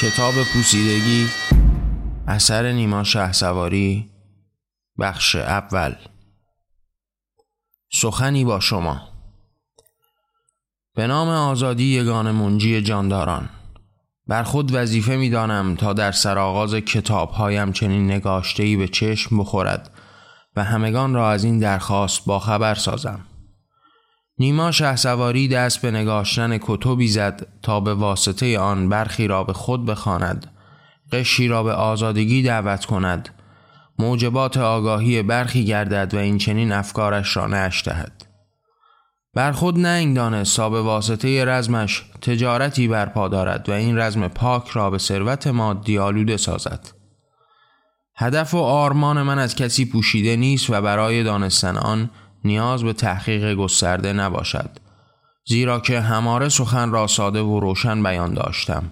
کتاب پوسیدگی اثر نیما شه سواری بخش اول. سخنی با شما. به نام آزادی یگان منجی جانداران. بر خود وظیفه می دانم تا در سرآغاز کتاب هایم چنین نگاشتهی به چشم بخورد و همگان را از این درخواست با خبر سازم. نیما سواری دست به نگاشتن کتبی زد تا به واسطه آن برخی را به خود بخواند. قشی را به آزادگی دعوت کند. موجبات آگاهی برخی گردد و این چنین افکارش را نش دهد. بر خود ننگ دانست تا به واسطه رزمش تجارتی برپا دارد و این رزم پاک را به ثروت مادی آلوده سازد. هدف و آرمان من از کسی پوشیده نیست و برای دانستن آن نیاز به تحقیق گسترده نباشد. زیرا که هماره سخن را ساده و روشن بیان داشتم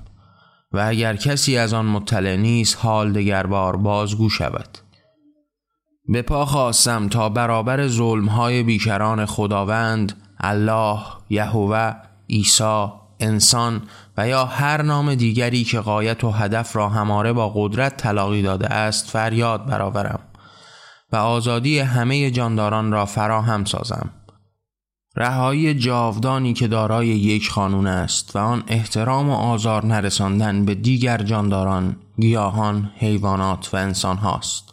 و اگر کسی از آن مطلع نیست حال دگربار بازگو شود. به پا خواستم تا برابر ظلمهای بیکران خداوند الله یهوه عیسی انسان و یا هر نام دیگری که قایت و هدف را هماره با قدرت تلاقی داده است فریاد برآورم. و آزادی همه جانداران را فراهم سازم رهایی جاودانی که دارای یک خانون است و آن احترام و آزار نرساندن به دیگر جانداران، گیاهان، حیوانات و انسان هاست.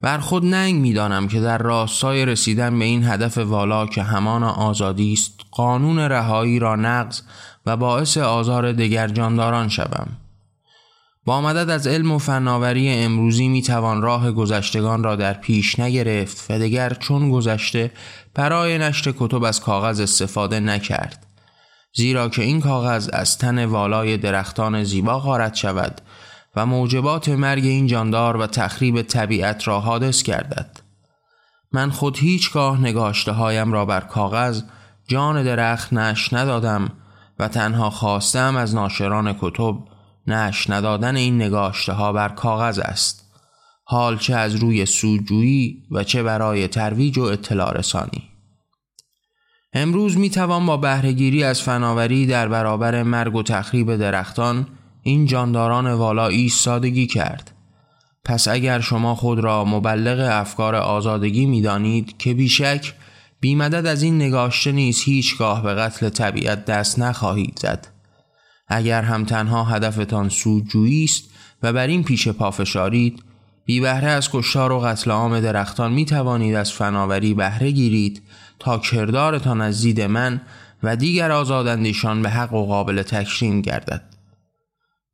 بر خود ننگ می‌دانم که در راستای رسیدن به این هدف والا که همان آزادی است قانون رهایی را نقض و باعث آزار دیگر جانداران شوم. با مدد از علم و فناوری امروزی می توان راه گذشتگان را در پیش نگرفت و دیگر چون گذشته برای نشر کتب از کاغذ استفاده نکرد. زیرا که این کاغذ از تن والای درختان زیبا غارت شود و موجبات مرگ این جاندار و تخریب طبیعت را حادث گردد. من خود هیچگاه نگاشته هایم را بر کاغذ جان درخت نش ندادم و تنها خواستم از ناشران کتب نش ندادن این نگاشته ها بر کاغذ است. حال چه از روی سودجویی و چه برای ترویج و اطلاع رسانی. امروز می توان با بهرهگیری از فناوری در برابر مرگ و تخریب درختان این جانداران والا ایستادگی کرد. پس اگر شما خود را مبلغ افکار آزادگی می دانید که بیشک بیمدد از این نگاشته نیز هیچگاه به قتل طبیعت دست نخواهید زد. اگر هم تنها هدفتان سودجویی است و بر این پیش پا فشارید بی بهره از کشتار و قتل عام درختان می توانید از فناوری بهره گیرید تا کردارتان از دید من و دیگر آزادندیشان به حق و قابل تکریم گردد.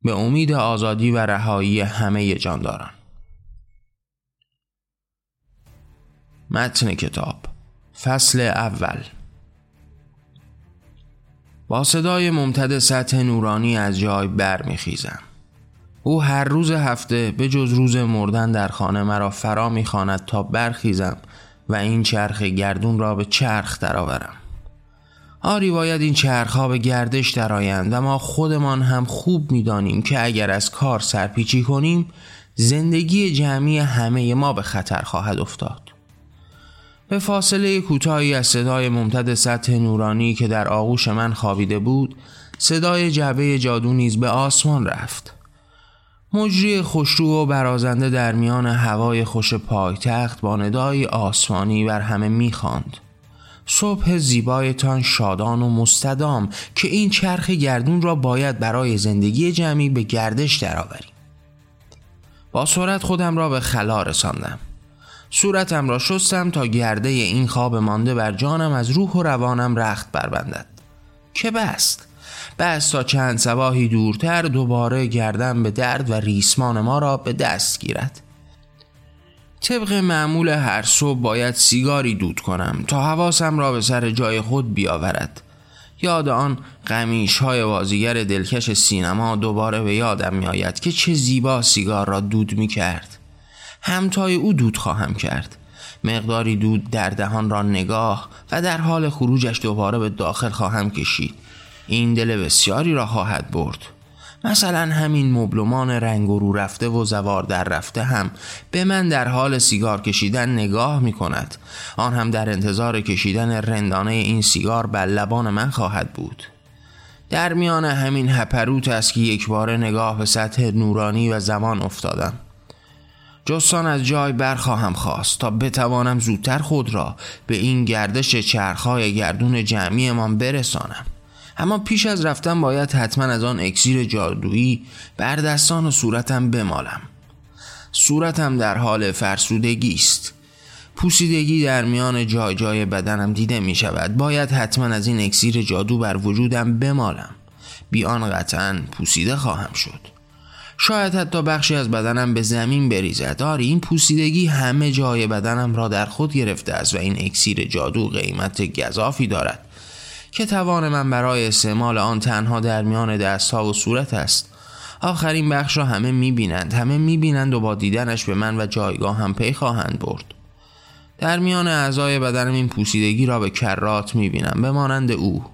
به امید آزادی و رهایی همه جانداران. متن کتاب فصل اول. با صدای ممتد سطح نورانی از جای برمیخیزم او هر روز هفته به جز روز مردن در خانه مرا فرا می‌خواند تا برخیزم و این چرخ گردون را به چرخ درآورم. آری باید این چرخها به گردش درآیند و ما خودمان هم خوب می‌دانیم که اگر از کار سرپیچی کنیم زندگی جمعی همه ما به خطر خواهد افتاد. به فاصله کوتاهی از صدای ممتد سطح نورانی که در آغوش من خوابیده بود صدای جعبه جادو نیز به آسمان رفت. مجری خوشرو و برازنده در میان هوای خوش پایتخت با ندای آسمانی بر همه می‌خواند. صبح زیبایتان شادان و مستدام که این چرخ گردون را باید برای زندگی جمعی به گردش درآوریم. با سرعت خودم را به خلا رساندم. صورتم را شستم تا گرده این خواب مانده بر جانم از روح و روانم رخت بربندد. که بست؟ بست تا چند سواهی دورتر دوباره گردم به درد و ریسمان ما را به دست گیرد. طبق معمول هر صبح باید سیگاری دود کنم تا حواسم را به سر جای خود بیاورد. یاد آن قمیش های بازیگر دلکش سینما دوباره به یادم می آید که چه زیبا سیگار را دود می کرد همتای او دود خواهم کرد. مقداری دود در دهان را نگاه و در حال خروجش دوباره به داخل خواهم کشید. این دل بسیاری را خواهد برد. مثلا همین مبلمان رنگ و رو رفته و زوار در رفته هم به من در حال سیگار کشیدن نگاه می کند. آن هم در انتظار کشیدن رندانه این سیگار بر لبان من خواهد بود. در میان همین هپروت است که یک بار نگاه به سطح نورانی و زمان افتادم. جستان از جای برخواهم خواست تا بتوانم زودتر خود را به این گردش چرخهای گردون جمعیمان برسانم. اما پیش از رفتن باید حتما از آن اکسیر جادویی بر دستان و صورتم بمالم. صورتم در حال فرسودگی است. پوسیدگی در میان جای جای بدنم دیده می شود. باید حتما از این اکسیر جادو بر وجودم بمالم. بیان قطعا پوسیده خواهم شد. شاید حتی بخشی از بدنم به زمین بریزد. آری این پوسیدگی همه جای بدنم را در خود گرفته است و این اکسیر جادو قیمت گذافی دارد که توان من برای استعمال آن تنها در میان دستها و صورت است. آخرین بخش را همه می‌بینند. همه می‌بینند و با دیدنش به من و جایگاه هم پی خواهند برد. در میان اعضای بدنم این پوسیدگی را به کرات می‌بینم. به مانند او.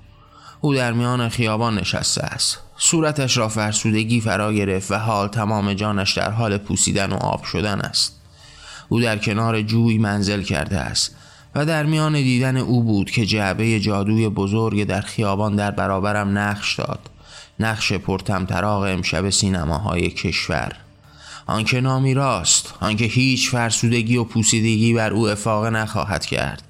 او در میان خیابان نشسته است. صورتش را فرسودگی فرا گرفت و حال تمام جانش در حال پوسیدن و آب شدن است. او در کنار جوی منزل کرده است و در میان دیدن او بود که جعبه جادوی بزرگ در خیابان در برابرم نقش داد. نقش پرتمطراق امشب سینماهای کشور. آنکه نامی راست آنکه هیچ فرسودگی و پوسیدگی بر او افاقه نخواهد کرد.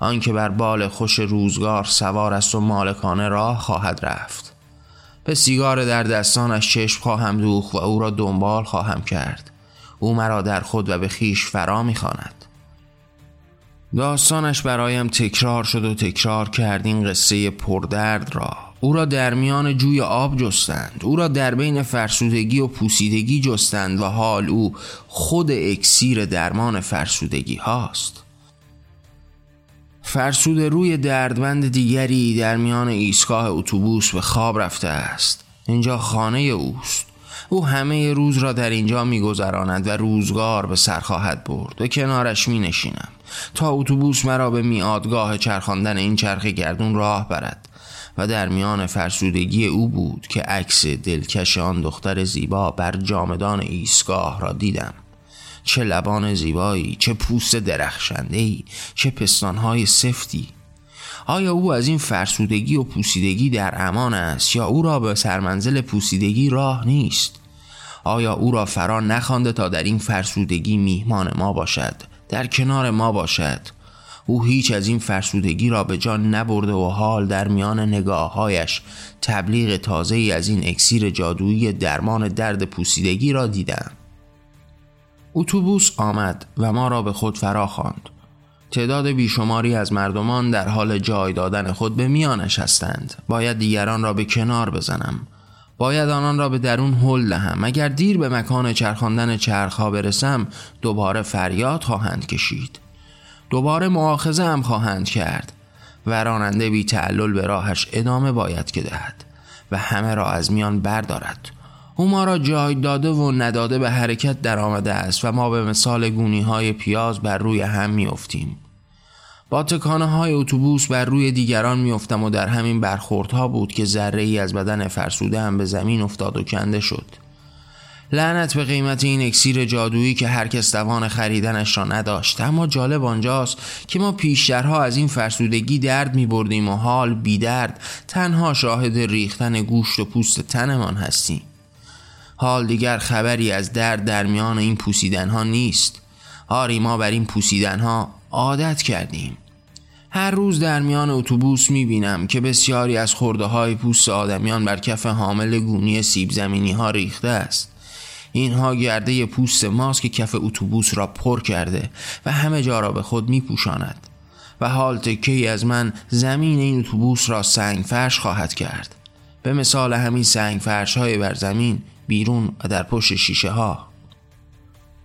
آنکه بر بال خوش روزگار سوار است و مالکانه راه خواهد رفت. به سیگار در دستانش چشم خواهم دوخ و او را دنبال خواهم کرد. او مرا در خود و به خیش فرا می‌خواند. داستانش برایم تکرار شد و تکرار کرد این قصه پردرد را. او را در میان جوی آب جستند. او را در بین فرسودگی و پوسیدگی جستند و حال او خود اکسیر درمان فرسودگی هاست. فرسود روی دردمند دیگری در میان ایستگاه اتوبوس به خواب رفته است. اینجا خانه اوست. او همه روز را در اینجا میگذراند و روزگار به سر خواهد برد. و کنارش می نشینم تا اتوبوس مرا به میادگاه چرخاندن این چرخ گردون راه برد و در میان فرسودگی او بود که عکس دلکش آن دختر زیبا بر جامدان ایستگاه را دیدم. چه لبان زیبایی چه پوست درخشندهی چه پستانهای سفتی. آیا او از این فرسودگی و پوسیدگی در امان است یا او را به سرمنزل پوسیدگی راه نیست؟ آیا او را فرا نخوانده تا در این فرسودگی میهمان ما باشد در کنار ما باشد؟ او هیچ از این فرسودگی را به جان نبرده و حال در میان نگاههایش تبلیغ تازه ای از این اکسیر جادویی درمان درد پوسیدگی را دیدم اتوبوس آمد و ما را به خود فرا خواند. تعداد بیشماری از مردمان در حال جای دادن خود به میانش هستند. باید دیگران را به کنار بزنم. باید آنان را به درون هل دهم. اگر دیر به مکان چرخاندن چرخها برسم دوباره فریاد خواهند کشید. دوباره معاخزه هم خواهند کرد و راننده بی تعلل به راهش ادامه باید که دهد و همه را از میان بردارد او ما را جای داده و نداده به حرکت در آمده است و ما به مثال گونی های پیاز بر روی هم میافتیم. با تکانه های اتوبوس بر روی دیگران میافتم و در همین برخوردها بود که ذره ای از بدن فرسوده هم به زمین افتاد و کنده شد. لعنت به قیمت این اکسیر جادویی که هر کس توان خریدنش را نداشت. اما جالب آنجاست که ما پیشترها از این فرسودگی درد می بردیم و حال بی درد تنها شاهد ریختن گوشت و پوست تنمان هستیم. حال دیگر خبری از درد در میان این پوسیدن ها نیست. آری ما بر این پوسیدن ها عادت کردیم. هر روز در میان اتوبوس می بینم که بسیاری از خورده های پوست آدمیان بر کف حامل گونی سیب زمینی ها ریخته است. اینها گرده پوست ماست که کف اتوبوس را پر کرده و همه جا را به خود می پوشاند و حال تکه از من زمین این اتوبوس را سنگ فرش خواهد کرد. به مثال همین سنگ فرش های بر زمین بیرون و در پشت شیشه ها.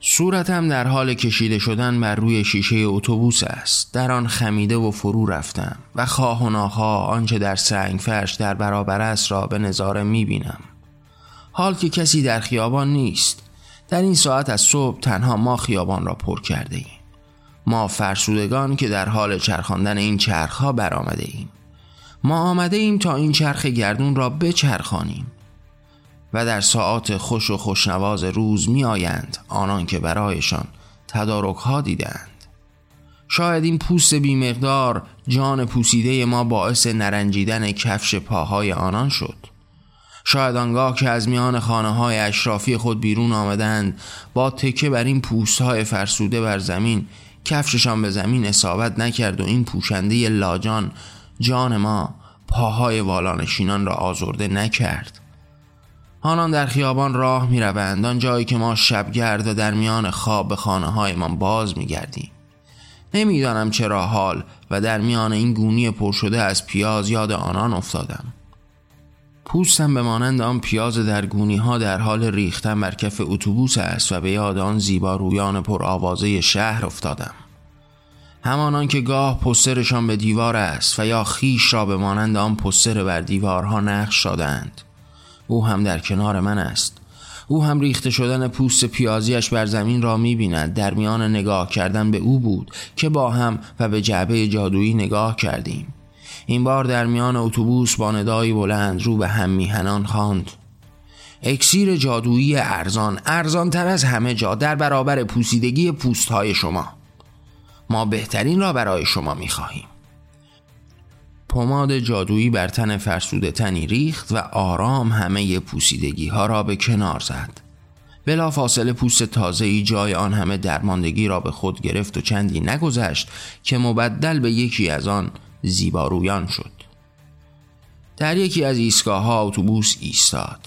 صورتم در حال کشیده شدن بر روی شیشه اتوبوس است. در آن خمیده و فرو رفتم و خواه و ناخواه آنچه در سنگ فرش در برابر است را به نظاره می بینم. حال که کسی در خیابان نیست. در این ساعت از صبح تنها ما خیابان را پر کرده ایم. ما فرسودگان که در حال چرخاندن این چرخها برآمده ایم. ما آمده ایم تا این چرخ گردون را بچرخانیم. و در ساعات خوش و خوشنواز روز می آیند آنان که برایشان تدارک ها دیدند شاید این پوست بیمقدار جان پوسیده ما باعث نرنجیدن کفش پاهای آنان شد. شاید آنگاه که از میان خانه های اشرافی خود بیرون آمدند با تکه بر این پوست های فرسوده بر زمین کفششان به زمین اصابت نکرد و این پوشنده لاجان جان ما پاهای والانشینان را آزرده نکرد. آنان در خیابان راه می روند آن جایی که ما شبگرد و در میان خواب به خانه من باز می گردیم نمی‌دانم چرا حال و در میان این گونی پر شده از پیاز یاد آنان افتادم. پوستم به مانند آن پیاز در گونی ها در حال ریختن بر کف اتوبوس است و به یاد آن زیبا رویان پر آوازه شهر افتادم. همانان که گاه پسترشان به دیوار است و یا خیش را به مانند آن پستر بر دیوارها نقش دادند او هم در کنار من است. او هم ریخته شدن پوست پیازیش بر زمین را می بیند در میان نگاه کردن به او بود که با هم و به جعبه جادویی نگاه کردیم. این بار در میان اتوبوس با ندایی بلند رو به هم میهنان خواند. اکسیر جادویی ارزان ارزان تر از همه جا در برابر پوسیدگی پوست های شما. ما بهترین را برای شما می خواهیم پماد جادویی بر تن فرسوده تنی ریخت و آرام همه پوسیدگی ها را به کنار زد. بلا فاصله پوست تازه ای جای آن همه درماندگی را به خود گرفت و چندی نگذشت که مبدل به یکی از آن زیبارویان شد. در یکی از ایستگاه اتوبوس ایستاد.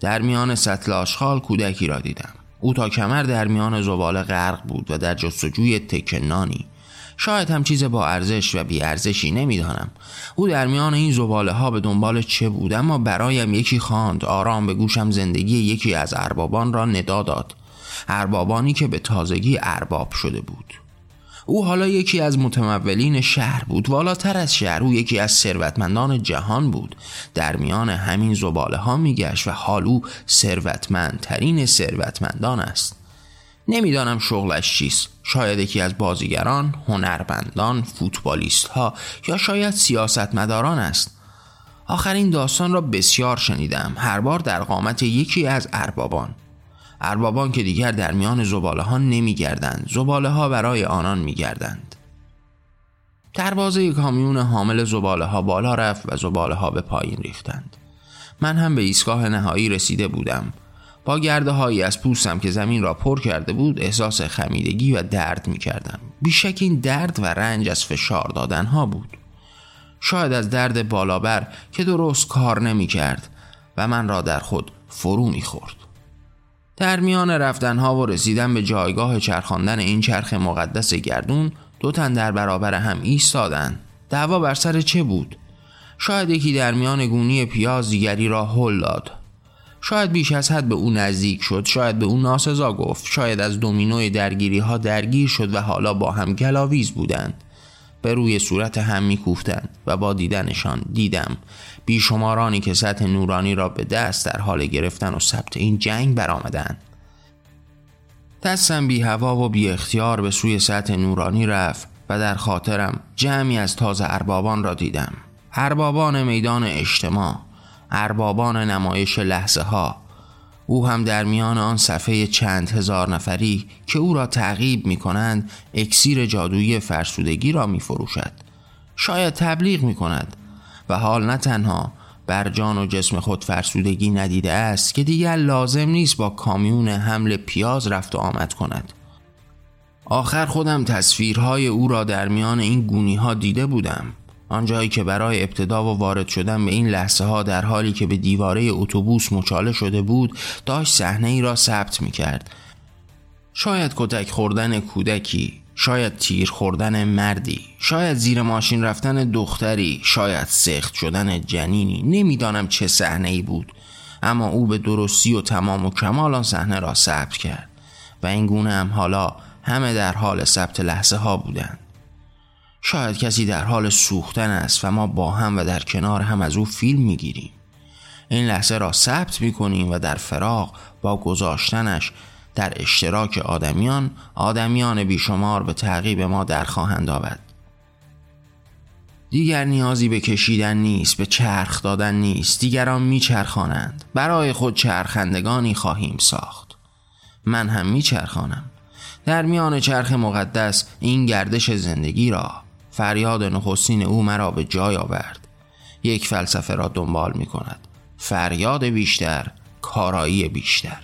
در میان سطل آشغال کودکی را دیدم. او تا کمر در میان زباله غرق بود و در جستجوی تکنانی شاید هم چیز با ارزش و بی ارزشی نمی‌دانم. او در میان این زباله ها به دنبال چه بود؟ اما برایم یکی خواند. آرام به گوشم زندگی یکی از اربابان را ندا داد. اربابانی که به تازگی ارباب شده بود. او حالا یکی از متمولین شهر بود. والاتر از شهر او یکی از ثروتمندان جهان بود. در میان همین زباله ها میگشت و حال او ثروتمندترین ثروتمندان است. نمی‌دانم شغلش چیست. شاید یکی از بازیگران، هنرمندان، فوتبالیست ها یا شاید سیاستمداران است. آخرین داستان را بسیار شنیدم. هر بار در قامت یکی از اربابان. اربابان که دیگر در میان زباله ها نمی گردند زباله ها برای آنان می گردند دروازه کامیون حامل زباله ها بالا رفت و زباله ها به پایین ریختند. من هم به ایستگاه نهایی رسیده بودم. با گرده هایی از پوستم که زمین را پر کرده بود احساس خمیدگی و درد می کردم بیشک این درد و رنج از فشار دادن ها بود. شاید از درد بالابر که درست کار نمی کرد و من را در خود فرو می خورد در میان رفتن ها و رسیدن به جایگاه چرخاندن این چرخ مقدس گردون دو تن در برابر هم ایستادند. دعوا بر سر چه بود؟ شاید یکی در میان گونی پیاز دیگری را هل داد. شاید بیش از حد به او نزدیک شد شاید به او ناسزا گفت شاید از دومینوی درگیری ها درگیر شد و حالا با هم گلاویز بودند. به روی صورت هم میکوفتند و با دیدنشان دیدم. بیشمارانی که سطح نورانی را به دست در حال گرفتن و ثبت این جنگ برآمدند. دستم بی هوا و بی اختیار به سوی سطح نورانی رفت و در خاطرم جمعی از تازه اربابان را دیدم. اربابان میدان اجتماع. اربابان نمایش لحظه ها او هم در میان آن صفحه چند هزار نفری که او را تعقیب می کنند اکسیر جادویی فرسودگی را می فروشد شاید تبلیغ می کند و حال نه تنها بر جان و جسم خود فرسودگی ندیده است که دیگر لازم نیست با کامیون حمل پیاز رفت و آمد کند. آخر خودم تصویرهای او را در میان این گونی ها دیده بودم. آنجایی که برای ابتدا و وارد شدن به این لحظه ها در حالی که به دیواره اتوبوس مچاله شده بود داشت صحنه ای را ثبت می کرد شاید کتک خوردن کودکی شاید تیر خوردن مردی شاید زیر ماشین رفتن دختری شاید سخت شدن جنینی نمی‌دانم چه صحنه ای بود. اما او به درستی و تمام و کمال آن صحنه را ثبت کرد. و این گونه هم حالا همه در حال ثبت لحظه ها بودند. شاید کسی در حال سوختن است و ما با هم و در کنار هم از او فیلم می‌گیریم. این لحظه را ثبت می‌کنیم و در فراغ با گذاشتنش در اشتراک آدمیان آدمیان بیشمار به تعقیب ما در خواهند آمد. دیگر نیازی به کشیدن نیست به چرخ دادن نیست دیگران میچرخانند. برای خود چرخندگانی خواهیم ساخت. من هم میچرخانم. در میان چرخ مقدس این گردش زندگی را فریاد نخستین او مرا به جای آورد. یک فلسفه را دنبال می کند. فریاد بیشتر کارایی بیشتر.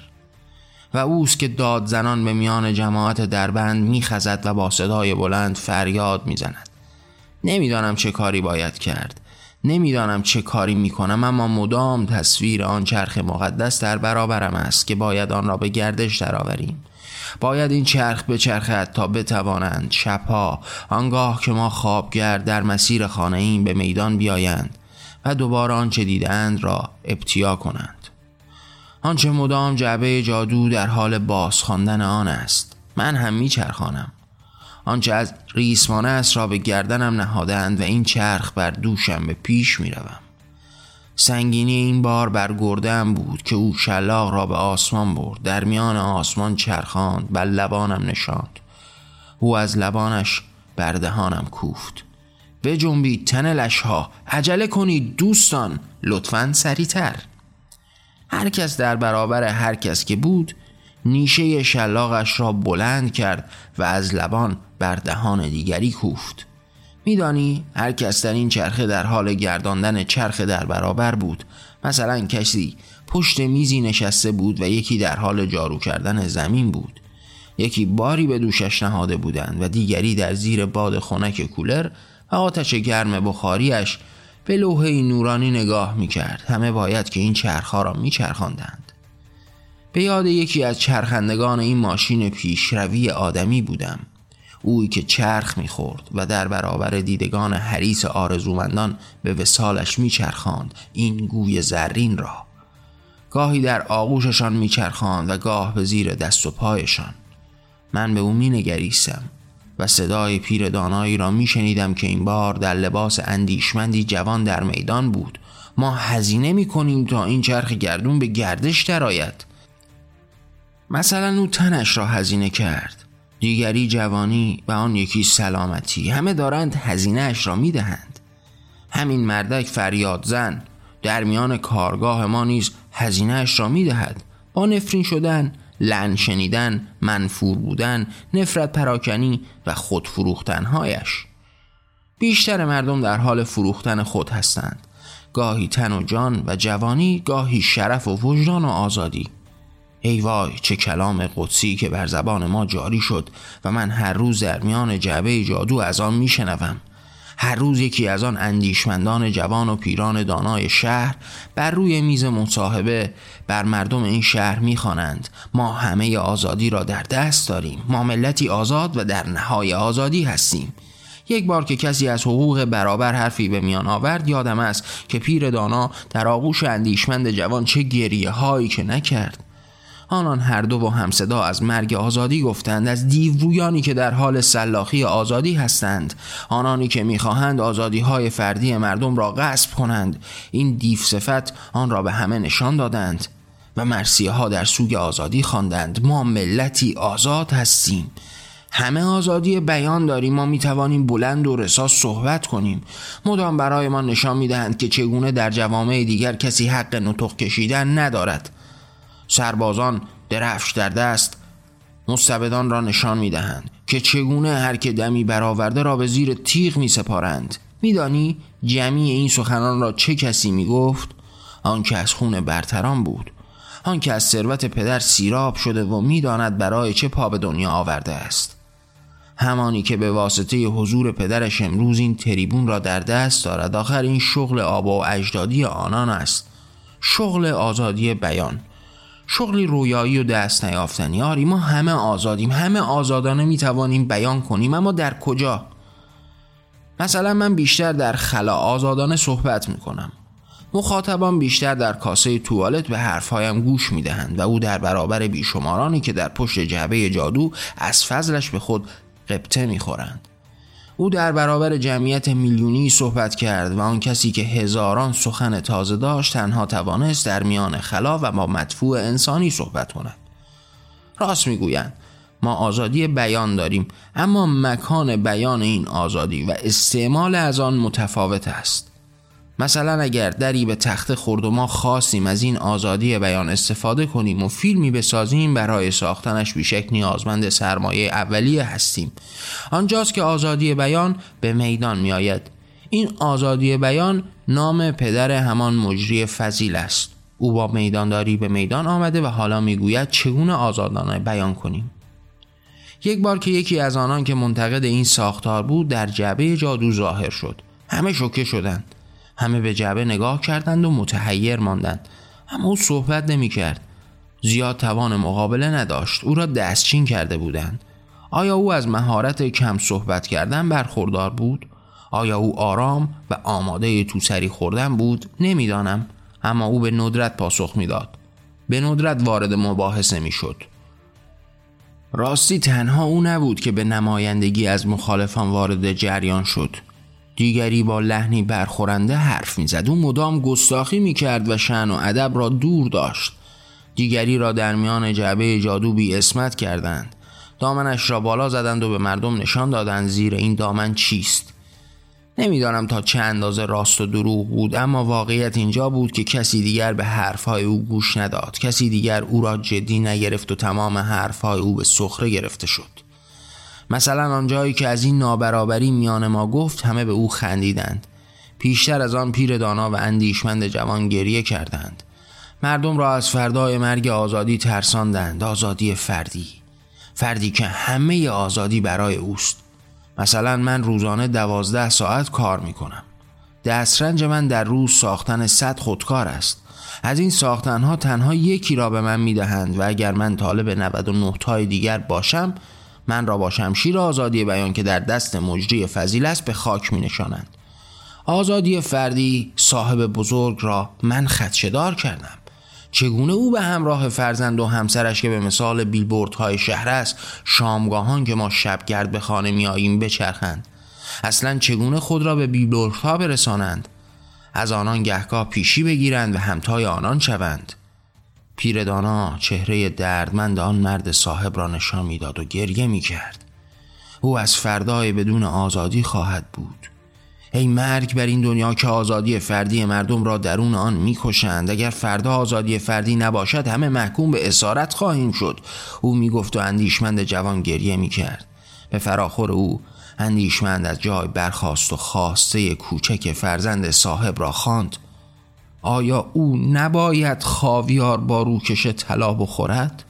و اوست که داد زنان به میان جماعت دربند میخزد و با صدای بلند فریاد می‌زند نمی‌دانم چه کاری باید کرد. نمی‌دانم چه کاری می‌کنم اما مدام تصویر آن چرخ مقدس در برابرم است که باید آن را به گردش درآوریم. باید این چرخ به چرخت تا بتوانند شبها آنگاه که ما خوابگر در مسیر خانه این به میدان بیایند و دوباره آنچه دیدند را ابتیا کنند. آنچه مدام جعبه جادو در حال باز خواندن آن است. من هم میچرخانم. آنچه از ریسمانه است را به گردنم نهادند و این چرخ بر دوشم به پیش می‌روم. سنگینی این بار بر گردم بود که او شلاق را به آسمان برد. در میان آسمان چرخاند بر لبانم نشاند. او از لبانش بر دهانم کوفت. به جنبید تن لشها. عجله کنید دوستان لطفا سریعتر. هر کس در برابر هر کس که بود نیشه شلاقش را بلند کرد و از لبان بر دهان دیگری کوفت. میدانی؟ هر کس در این چرخه در حال گرداندن چرخ در برابر بود. مثلا کسی پشت میزی نشسته بود و یکی در حال جارو کردن زمین بود. یکی باری به دوشش نهاده بودند و دیگری در زیر باد خنک کولر و آتش گرم بخاریش به لوحه نورانی نگاه می کرد همه باید که این چرخها را می چرخاندند. به یاد یکی از چرخندگان این ماشین پیشروی آدمی بودم. اویی که چرخ می‌خورد و در برابر دیدگان حریس آرزومندان به وسالش میچرخاند این گوی زرین را. گاهی در آغوششان میچرخاند و گاه به زیر دست و پایشان. من به او مینگریستم و صدای پیر دانایی را میشنیدم که این بار در لباس اندیشمندی جوان در میدان بود. ما هزینه می‌کنیم تا این چرخ گردون به گردش درآید. مثلا او تنش را هزینه کرد. دیگری جوانی و آن یکی سلامتی. همه دارند هزینه اش را می‌دهند. همین مردک فریاد زن در میان کارگاه ما نیز هزینه اش را می‌دهد. با نفرین شدن لن شنیدن منفور بودن نفرت پراکنی و خود فروختنهایش. بیشتر مردم در حال فروختن خود هستند. گاهی تن و جان و جوانی گاهی شرف و وجدان و آزادی. ای وای چه کلام قدسی که بر زبان ما جاری شد و من هر روز در میان جعبه جادو از آن میشنوم. هر روز یکی از آن اندیشمندان جوان و پیران دانای شهر بر روی میز مصاحبه بر مردم این شهر می‌خوانند. ما همه آزادی را در دست داریم. ما ملتی آزاد و در نهای آزادی هستیم. یک بار که کسی از حقوق برابر حرفی به میان آورد یادم است که پیر دانا در آغوش اندیشمند جوان چه گریه هایی که نکرد. آنان هر دو و همصدا از مرگ آزادی گفتند از دیورویانی که در حال سلاخی آزادی هستند. آنانی که می‌خواهند آزادی های فردی مردم را غصب کنند. این دیو صفت آن را به همه نشان دادند و مرسیه ها در سوی آزادی خواندند. ما ملتی آزاد هستیم. همه آزادی بیان داریم. ما می‌توانیم بلند و رساس صحبت کنیم. مدام برای ما نشان می‌دهند که چگونه در جوامع دیگر کسی حق نطق کشیدن ندارد. سربازان درفش در دست مستبدان را نشان می دهند که چگونه هر که دمی برآورده را به زیر تیغ می سپارند میدانی جمعی این سخنان را چه کسی می گفت؟ آنکه از خون برتران بود. آنکه از ثروت پدر سیراب شده و می‌داند برای چه پا به دنیا آورده است. همانی که به واسطه حضور پدرش امروز این تریبون را در دست دارد آخر این شغل آبا و اجدادی آنان است. شغل آزادی بیان. شغلی رویایی و دست نیافتنی. آری ما همه آزادیم. همه آزادانه می توانیم بیان کنیم. اما در کجا؟ مثلا من بیشتر در خلا آزادانه صحبت می کنم مخاطبان بیشتر در کاسه توالت به حرفهایم گوش می دهند و او در برابر بیشمارانی که در پشت جعبه جادو از فضلش به خود قبطه می خورند او در برابر جمعیت میلیونی صحبت کرد و آن کسی که هزاران سخن تازه داشت تنها توانست در میان خلا و با مدفوع انسانی صحبت کند. راست می‌گویند ما آزادی بیان داریم اما مکان بیان این آزادی و استعمال از آن متفاوت است. مثلا اگر دری به تخت خورد و ما خواستیم از این آزادی بیان استفاده کنیم و فیلمی بسازیم برای ساختنش بیشک نیازمند سرمایه اولیه هستیم. آنجاست که آزادی بیان به میدان می آید این آزادی بیان نام پدر همان مجری فضیل است. او با میدانداری به میدان آمده و حالا می‌گوید چگونه آزادانه بیان کنیم. یک بار که یکی از آنان که منتقد این ساختار بود در جعبه جادو ظاهر شد. همه شوکه شدند. همه به جعبه نگاه کردند و متحیر ماندند. اما او صحبت نمی کرد زیاد توان مقابله نداشت. او را دستچین کرده بودند. آیا او از مهارت کم صحبت کردن برخوردار بود؟ آیا او آرام و آماده تو سری خوردن بود؟ نمی‌دانم. اما او به ندرت پاسخ می‌داد. به ندرت وارد مباحثه می‌شد. راستی تنها او نبود که به نمایندگی از مخالفان وارد جریان شد. دیگری با لحنی برخورنده حرف می‌زد. او مدام گستاخی می‌کرد و شن و ادب را دور داشت. دیگری را در میان جعبه جادو بی اسمت کردند. دامنش را بالا زدند و به مردم نشان دادند زیر این دامن چیست. نمی‌دانم تا چه اندازه راست و دروغ بود اما واقعیت اینجا بود که کسی دیگر به حرفهای او گوش نداد. کسی دیگر او را جدی نگرفت و تمام حرفهای او به سخره گرفته شد. مثلا آنجایی که از این نابرابری میان ما گفت همه به او خندیدند. پیشتر از آن پیر دانا و اندیشمند جوان گریه کردند. مردم را از فردای مرگ آزادی ترساندند. آزادی فردی. فردی که همه آزادی برای اوست. مثلا من روزانه دوازده ساعت کار می کنم دسترنج من در روز ساختن صد خودکار است. از این ساختنها تنها یکی را به من می دهند و اگر من طالب 99 تای دیگر باشم من را با شمشیر آزادی بیان که در دست مجری فضیل است به خاک می نشانند آزادی فردی صاحب بزرگ را من خدشدار کردم. چگونه او به همراه فرزند و همسرش که به مثال بیلبورد های شهر است شامگاهان که ما شبگرد به خانه می آییم بچرخند؟ اصلا چگونه خود را به بیلبورد ها برسانند؟ از آنان گهگاه پیشی بگیرند و همتای آنان شوند. پیردانا چهره دردمند آن مرد صاحب را نشان می‌داد و گریه می کرد او از فردای بدون آزادی خواهد بود. ای مرگ بر این دنیا که آزادی فردی مردم را درون آن می‌کشند اگر فردا آزادی فردی نباشد همه محکوم به اسارت خواهیم شد. او می‌گفت و اندیشمند جوان گریه می‌کرد. به فراخور او اندیشمند از جای برخواست و خواسته کوچک فرزند صاحب را خواند. آیا او نباید خاویار با روکش طلا بخورد؟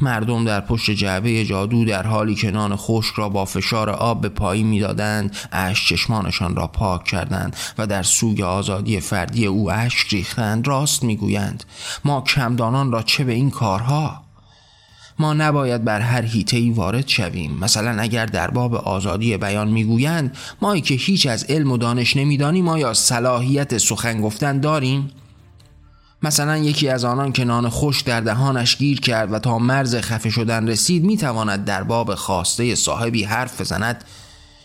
مردم در پشت جعبه جادو در حالی که نان خشک را با فشار آب به پایین می‌دادند اش چشمانشان را پاک کردند و در سوی آزادی فردی او اشک ریختند راست می‌گویند ما کمدانان را چه به این کارها ما نباید بر هر هیته وارد شویم. مثلا اگر در باب آزادی بیان می‌گویند ما که هیچ از علم و دانش نمی‌دانیم آیا صلاحیت سخن گفتن داریم؟ مثلا یکی از آنان که نان خوش در دهانش گیر کرد و تا مرز خفه شدن رسید می‌تواند در باب خواسته صاحبی حرف بزند.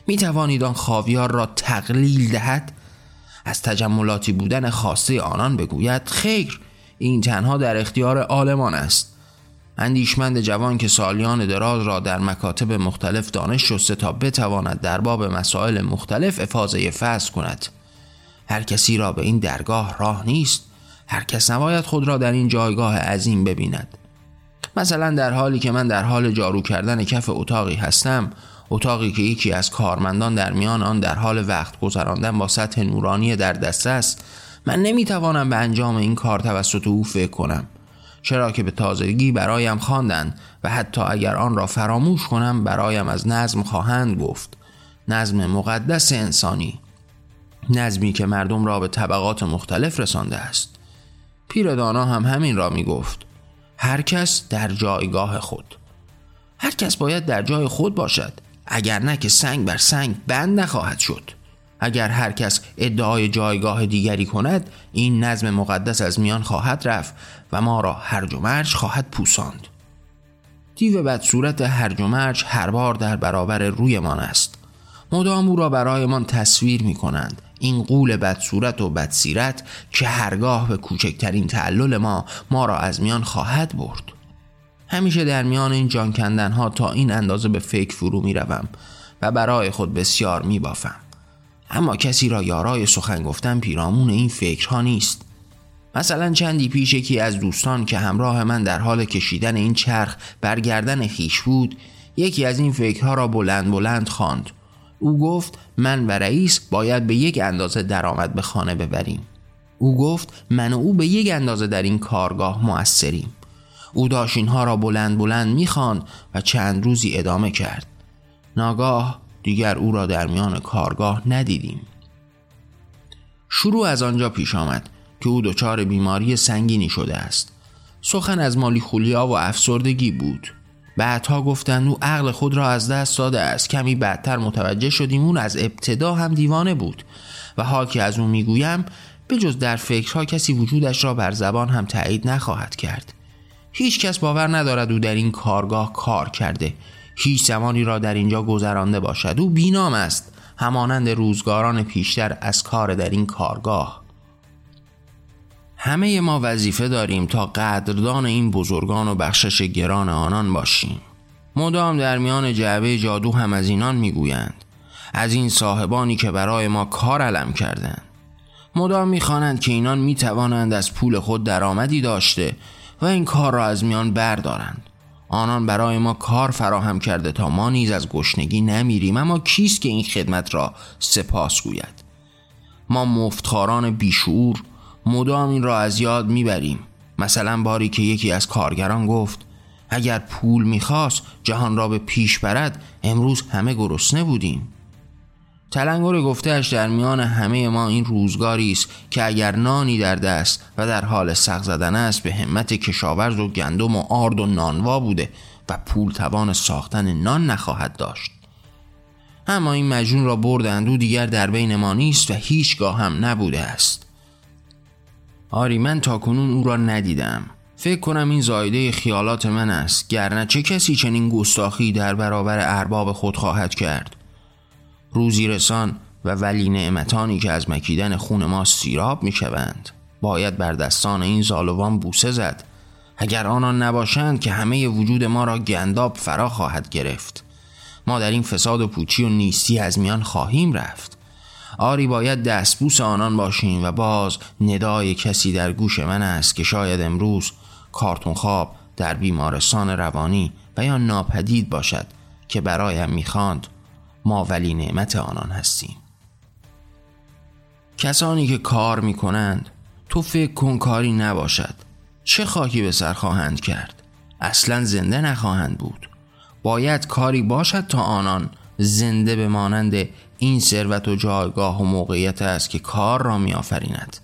می‌توانید آن خاویار را تقلیل دهد؟ از تجملاتی بودن خواسته آنان بگوید خیر این تنها در اختیار آلمان است. اندیشمند جوان که سالیان دراز را در مکاتب مختلف دانش شسته تا بتواند در باب مسائل مختلف افاظه فصل کند. هر کسی را به این درگاه راه نیست. هر کس نباید خود را در این جایگاه عظیم ببیند. مثلا در حالی که من در حال جارو کردن کف اتاقی هستم اتاقی که یکی از کارمندان در میان آن در حال وقت گذراندن با سطح نورانی در دست است من نمی‌توانم به انجام این کار توسط او فکر کنم. چرا که به تازگی برایم خواندند و حتی اگر آن را فراموش کنم برایم از نظم خواهند گفت. نظم مقدس انسانی. نظمی که مردم را به طبقات مختلف رسانده است. پیردانا هم همین را می گفت. هر کس در جایگاه خود. هر کس باید در جای خود باشد اگر نه که سنگ بر سنگ بند نخواهد شد. اگر هر کس ادعای جایگاه دیگری کند این نظم مقدس از میان خواهد رفت و ما را هرج و مرج خواهد پوساند. دیو بد صورت هرج و مرج هر بار در برابر رویمان است. مدام او را برایمان تصویر می کنند. این قول بدصورت و بدسیرت که هرگاه به کوچکترین تعلل ما ما را از میان خواهد برد. همیشه در میان این جان ها تا این اندازه به فکر فرو می روم و برای خود بسیار می بافم. اما کسی را یارای سخن گفتن پیرامون این فکرها نیست. مثلا چندی پیش یکی از دوستان که همراه من در حال کشیدن این چرخ برگردن خیش بود یکی از این فکرها را بلند بلند خواند. او گفت من و رئیس باید به یک اندازه درآمد به خانه ببریم. او گفت من و او به یک اندازه در این کارگاه مؤثریم او داشت اینها را بلند بلند می‌خواند و چند روزی ادامه کرد. ناگاه دیگر او را در میان کارگاه ندیدیم. شروع از آنجا پیش آمد که او دچار بیماری سنگینی شده است. سخن از مالی خولیا و افسردگی بود. بعدها گفتند او عقل خود را از دست داده است. کمی بعدتر متوجه شدیم اون از ابتدا هم دیوانه بود و حال که از او می‌گویم به جز در فکرها کسی وجودش را بر زبان هم تایید نخواهد کرد. هیچ کس باور ندارد او در این کارگاه کار کرده. هیچ زمانی را در اینجا گذرانده باشد. او بینام است. همانند روزگاران پیشتر از کار در این کارگاه. همه ما وظیفه داریم تا قدردان این بزرگان و بخشش گران آنان باشیم. مدام در میان جعبه جادو هم از اینان می‌گویند. از این صاحبانی که برای ما کار علم کردند. مدام می‌خوانند که اینان می‌توانند از پول خود درآمدی داشته و این کار را از میان بردارند. آنان برای ما کار فراهم کرده تا ما نیز از گشنگی نمیریم اما کیست که این خدمت را سپاس گوید؟ ما مفتخاران بیشعور مدام این را از یاد می‌بریم. مثلا باری که یکی از کارگران گفت اگر پول می‌خواست جهان را به پیش برد امروز همه گرسنه بودیم. تلنگر گفتهش در میان همه ما این روزگاری است که اگر نانی در دست و در حال سق زدن است به همت کشاورز و گندم و آرد و نانوا بوده و پول توان ساختن نان نخواهد داشت. اما این مجنون را بردند و دیگر در بین ما نیست و هیچگاه هم نبوده است. آری من تا کنون او را ندیدم. فکر کنم این زایده خیالات من است گرنه چه کسی چنین گستاخی در برابر ارباب خود خواهد کرد؟ روزی رسان و ولی نعمتانی که از مکیدن خون ما سیراب می شوند باید بر دستان این زالوان بوسه زد. اگر آنان نباشند که همه وجود ما را گنداب فرا خواهد گرفت. ما در این فساد و پوچی و نیستی از میان خواهیم رفت. آری باید دستبوس آنان باشیم و باز ندای کسی در گوش من است که شاید امروز کارتون خواب در بیمارستان روانی و یا ناپدید باشد که برایم می‌خواند. ما ولی نعمت آنان هستیم. کسانی که کار می کنند تو فکر کن کاری نباشد. چه خاکی به سر خواهند کرد؟ اصلا زنده نخواهند بود. باید کاری باشد تا آنان زنده به مانند این ثروت و جایگاه و موقعیت است که کار را می آفریند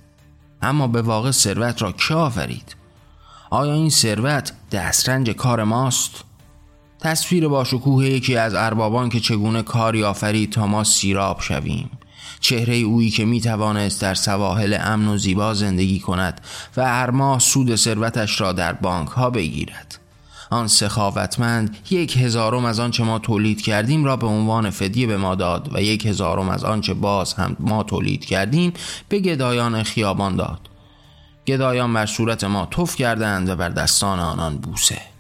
اما به واقع ثروت را که آفرید؟ آیا این ثروت دسترنج کار ماست؟ تصویر با شکوه یکی از اربابان که چگونه کاری آفرید تا ما سیراب شویم. چهره اویی که می توانست در سواحل امن و زیبا زندگی کند و هر ماه سود ثروتش را در بانک ها بگیرد. آن سخاوتمند یک هزارم از آنچه ما تولید کردیم را به عنوان فدیه به ما داد و یک هزارم از آنچه باز هم ما تولید کردیم به گدایان خیابان داد. گدایان بر صورت ما توف کردند و بر دستان آنان بوسه.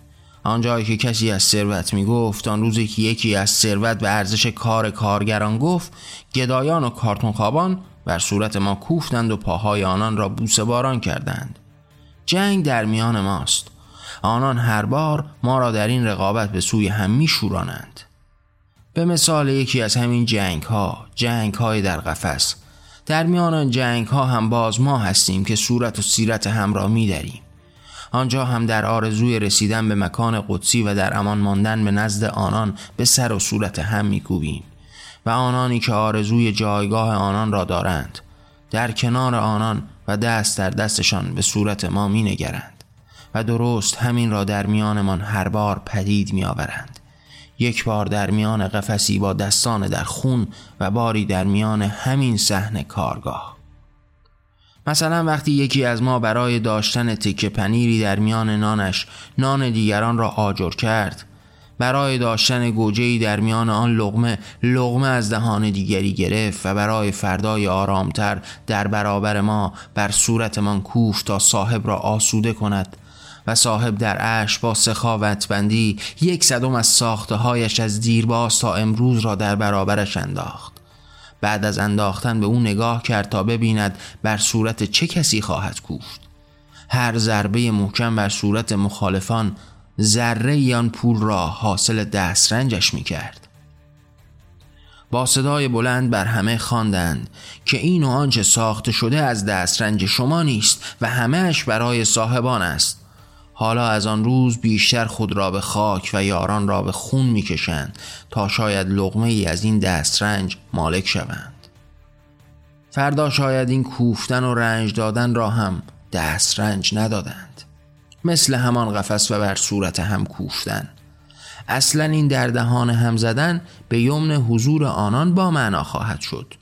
آنجایی که کسی از ثروت می گفت آن روزی که یکی از ثروت به ارزش کار کارگران گفت گدایان و کارتون خوابان بر صورت ما کوفتند و پاهای آنان را بوسه باران کردند. جنگ در میان ماست. آنان هر بار ما را در این رقابت به سوی هم می شورانند به مثال یکی از همین جنگ ها جنگ های در قفس. در میان آن جنگ ها هم باز ما هستیم که صورت و سیرت هم را می داریم آنجا هم در آرزوی رسیدن به مکان قدسی و در امان ماندن به نزد آنان به سر و صورت هم میکوبیم و آنانی که آرزوی جایگاه آنان را دارند در کنار آنان و دست در دستشان به صورت ما می نگرند و درست همین را در میانمان هر بار پدید می آورند. یک بار در میان قفسی با دستان در خون و باری در میان همین صحنه کارگاه مثلا وقتی یکی از ما برای داشتن تکه پنیری در میان نانش نان دیگران را آجر کرد برای داشتن گوجهی در میان آن لغمه لغمه از دهان دیگری گرفت و برای فردای آرامتر در برابر ما بر صورتمان کوف تا صاحب را آسوده کند و صاحب در عش با سخاوت بندی یک صدم از ساخته هایش از دیرباز تا امروز را در برابرش انداخت. بعد از انداختن به او نگاه کرد تا ببیند بر صورت چه کسی خواهد کوفت. هر ضربه محکم بر صورت مخالفان ذره آن پول را حاصل دسترنجش می کرد با صدای بلند بر همه خواندند که این و آنچه ساخته شده از دسترنج شما نیست و همهش برای صاحبان است. حالا از آن روز بیشتر خود را به خاک و یاران را به خون می‌کشند تا شاید لغمه ای از این دسترنج مالک شوند. فردا شاید این کوفتن و رنج دادن را هم دسترنج ندادند. مثل همان قفس و بر صورت هم کوفتن. اصلا این در دهان هم زدن به یمن حضور آنان با معنا خواهد شد.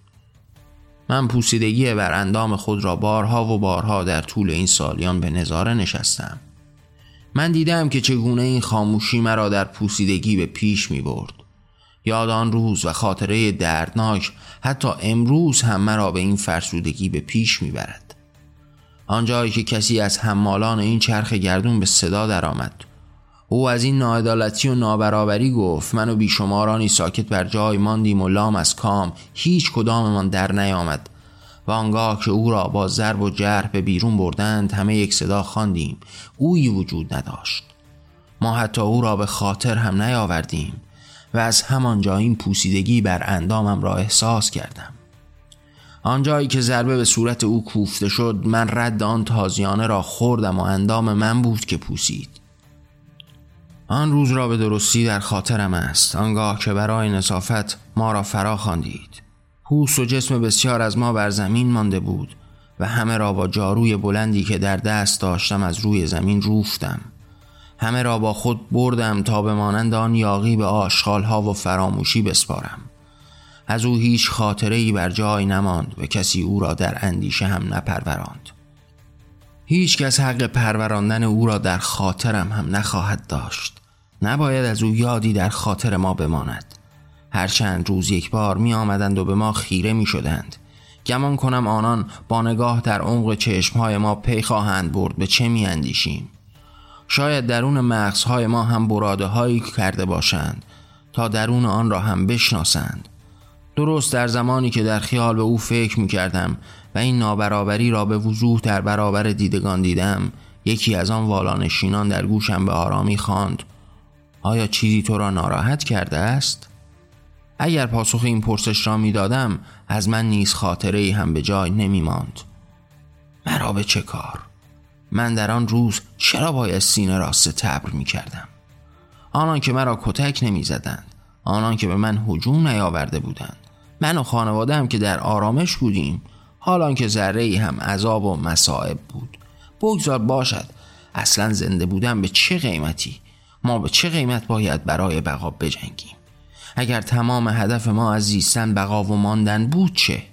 من پوسیدگی بر اندام خود را بارها و بارها در طول این سالیان به نظاره نشستم. من دیدم که چگونه این خاموشی مرا در پوسیدگی به پیش می برد. یاد آن روز و خاطره دردناک حتی امروز هم مرا به این فرسودگی به پیش می برد. آنجایی که کسی از حمالان این چرخ گردون به صدا درآمد. او از این ناعدالتی و نابرابری گفت من و بیشمارانی ساکت بر جای ماندیم و لام از کام هیچ کداممان در نیامد. و آنگاه که او را با ضرب و جرح به بیرون بردند همه یک صدا خواندیم. اویی وجود نداشت. ما حتی او را به خاطر هم نیاوردیم و از همانجا این پوسیدگی بر اندامم را احساس کردم. آنجایی که ضربه به صورت او کوفته شد من رد آن تازیانه را خوردم و اندام من بود که پوسید. آن روز را به درستی در خاطرم است. آنگاه که برای نصافت ما را فرا خواندید. پوست و جسم بسیار از ما بر زمین مانده بود و همه را با جاروی بلندی که در دست داشتم از روی زمین روفتم. همه را با خود بردم تا به مانند آن یاقی به آشغالها و فراموشی بسپارم. از او هیچ خاطره ای بر جای نماند و کسی او را در اندیشه هم نپروراند. هیچ کس حق پروراندن او را در خاطرم هم نخواهد داشت. نباید از او یادی در خاطر ما بماند. هر چند روز یک بار می آمدند و به ما خیره می شدند. گمان کنم آنان با نگاه در عمق چشمهای ما پی خواهند برد به چه می اندیشیم؟ شاید درون مغزهای ما هم براده هایی کرده باشند تا درون آن را هم بشناسند. درست در زمانی که در خیال به او فکر می کردم و این نابرابری را به وضوح در برابر دیدگان دیدم یکی از آن والانشینان در گوشم به آرامی خواند. آیا چیزی تو را ناراحت کرده است؟ اگر پاسخ این پرسش را می دادم از من نیز خاطره ای هم به جای نمی ماند مرا به چه کار؟ من در آن روز چرا باید سینه را ستبر می کردم؟ آنان که مرا کتک نمی زدند آنان که به من هجوم نیاورده بودند. من و خانواده که در آرامش بودیم حالان که ذره هم عذاب و مصائب بود. بگذار باشد اصلا زنده بودن به چه قیمتی؟ ما به چه قیمت باید برای بقا بجنگیم؟ اگر تمام هدف ما از زیستن بقا و ماندن بود چه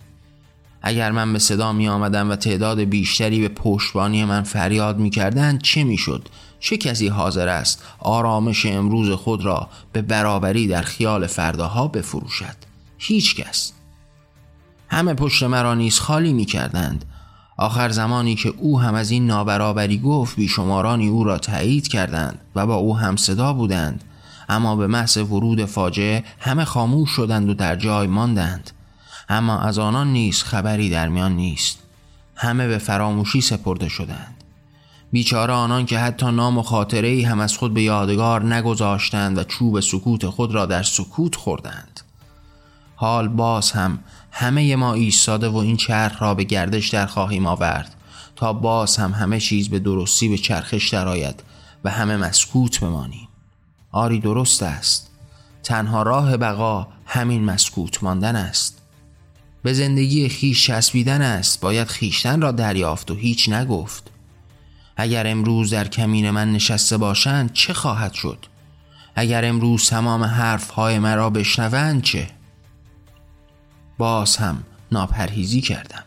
اگر من به صدا می آمدم و تعداد بیشتری به پشتبانی من فریاد می کردن چه می شد؟ چه کسی حاضر است آرامش امروز خود را به برابری در خیال فرداها بفروشد؟ هیچ کس همه پشت مرا نیز خالی می کردند آخر زمانی که او هم از این نابرابری گفت بیشمارانی او را تایید کردند و با او هم صدا بودند اما به محض ورود فاجعه همه خاموش شدند و در جای ماندند. اما از آنان نیز خبری در میان نیست. همه به فراموشی سپرده شدند. بیچاره آنان که حتی نام و خاطره ای هم از خود به یادگار نگذاشتند و چوب سکوت خود را در سکوت خوردند. حال باز هم همه ما ایستاده و این چرخ را به گردش در خواهیم آورد تا باز هم همه چیز به درستی به چرخش درآید و همه مسکوت بمانیم. آری درست است. تنها راه بقا همین مسکوت ماندن است. به زندگی خیش چسبیدن است. باید خیشتن را دریافت و هیچ نگفت. اگر امروز در کمین من نشسته باشند چه خواهد شد؟ اگر امروز تمام حرفهای مرا بشنوند چه؟ باز هم ناپرهیزی کردم.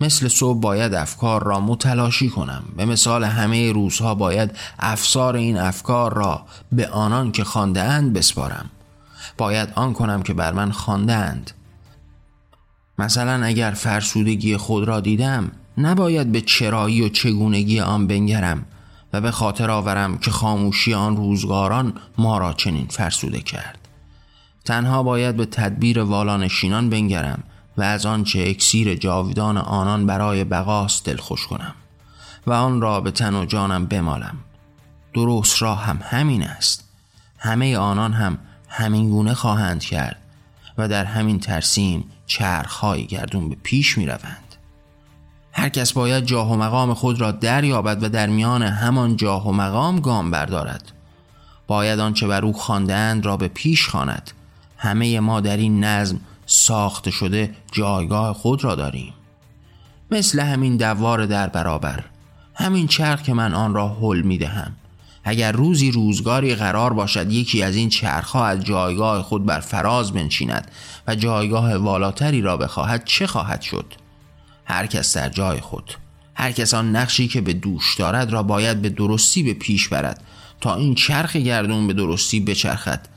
مثل صبح باید افکار را متلاشی کنم. به مثال همه روزها باید افسار این افکار را به آنان که خواندهاند بسپارم. باید آن کنم که بر من خواندهاند. مثلا اگر فرسودگی خود را دیدم نباید به چرایی و چگونگی آن بنگرم و به خاطر آورم که خاموشی آن روزگاران ما را چنین فرسوده کرد. تنها باید به تدبیر والانشینان بنگرم و از آنچه اکسیر جاودان آنان برای بقاست دلخوش کنم و آن را به تن و جانم بمالم. درست را هم همین است. همه آنان هم همین گونه خواهند کرد و در همین ترسیم چرخهای گردون به پیش می روند. هر کس باید جاه و مقام خود را دریابد و در میان همان جاه و مقام گام بردارد. باید آنچه بر او خواندند را به پیش خواند. همه ما در این نظم ساخته شده جایگاه خود را داریم. مثل همین دوار در برابر همین چرخ که من آن را حل می دهم. اگر روزی روزگاری قرار باشد یکی از این چرخها از جایگاه خود بر فراز بنشیند و جایگاه والاتری را بخواهد چه خواهد شد؟ هر کس در جای خود هر کس آن نقشی که به دوش دارد را باید به درستی به پیش برد تا این چرخ گردون به درستی بچرخد.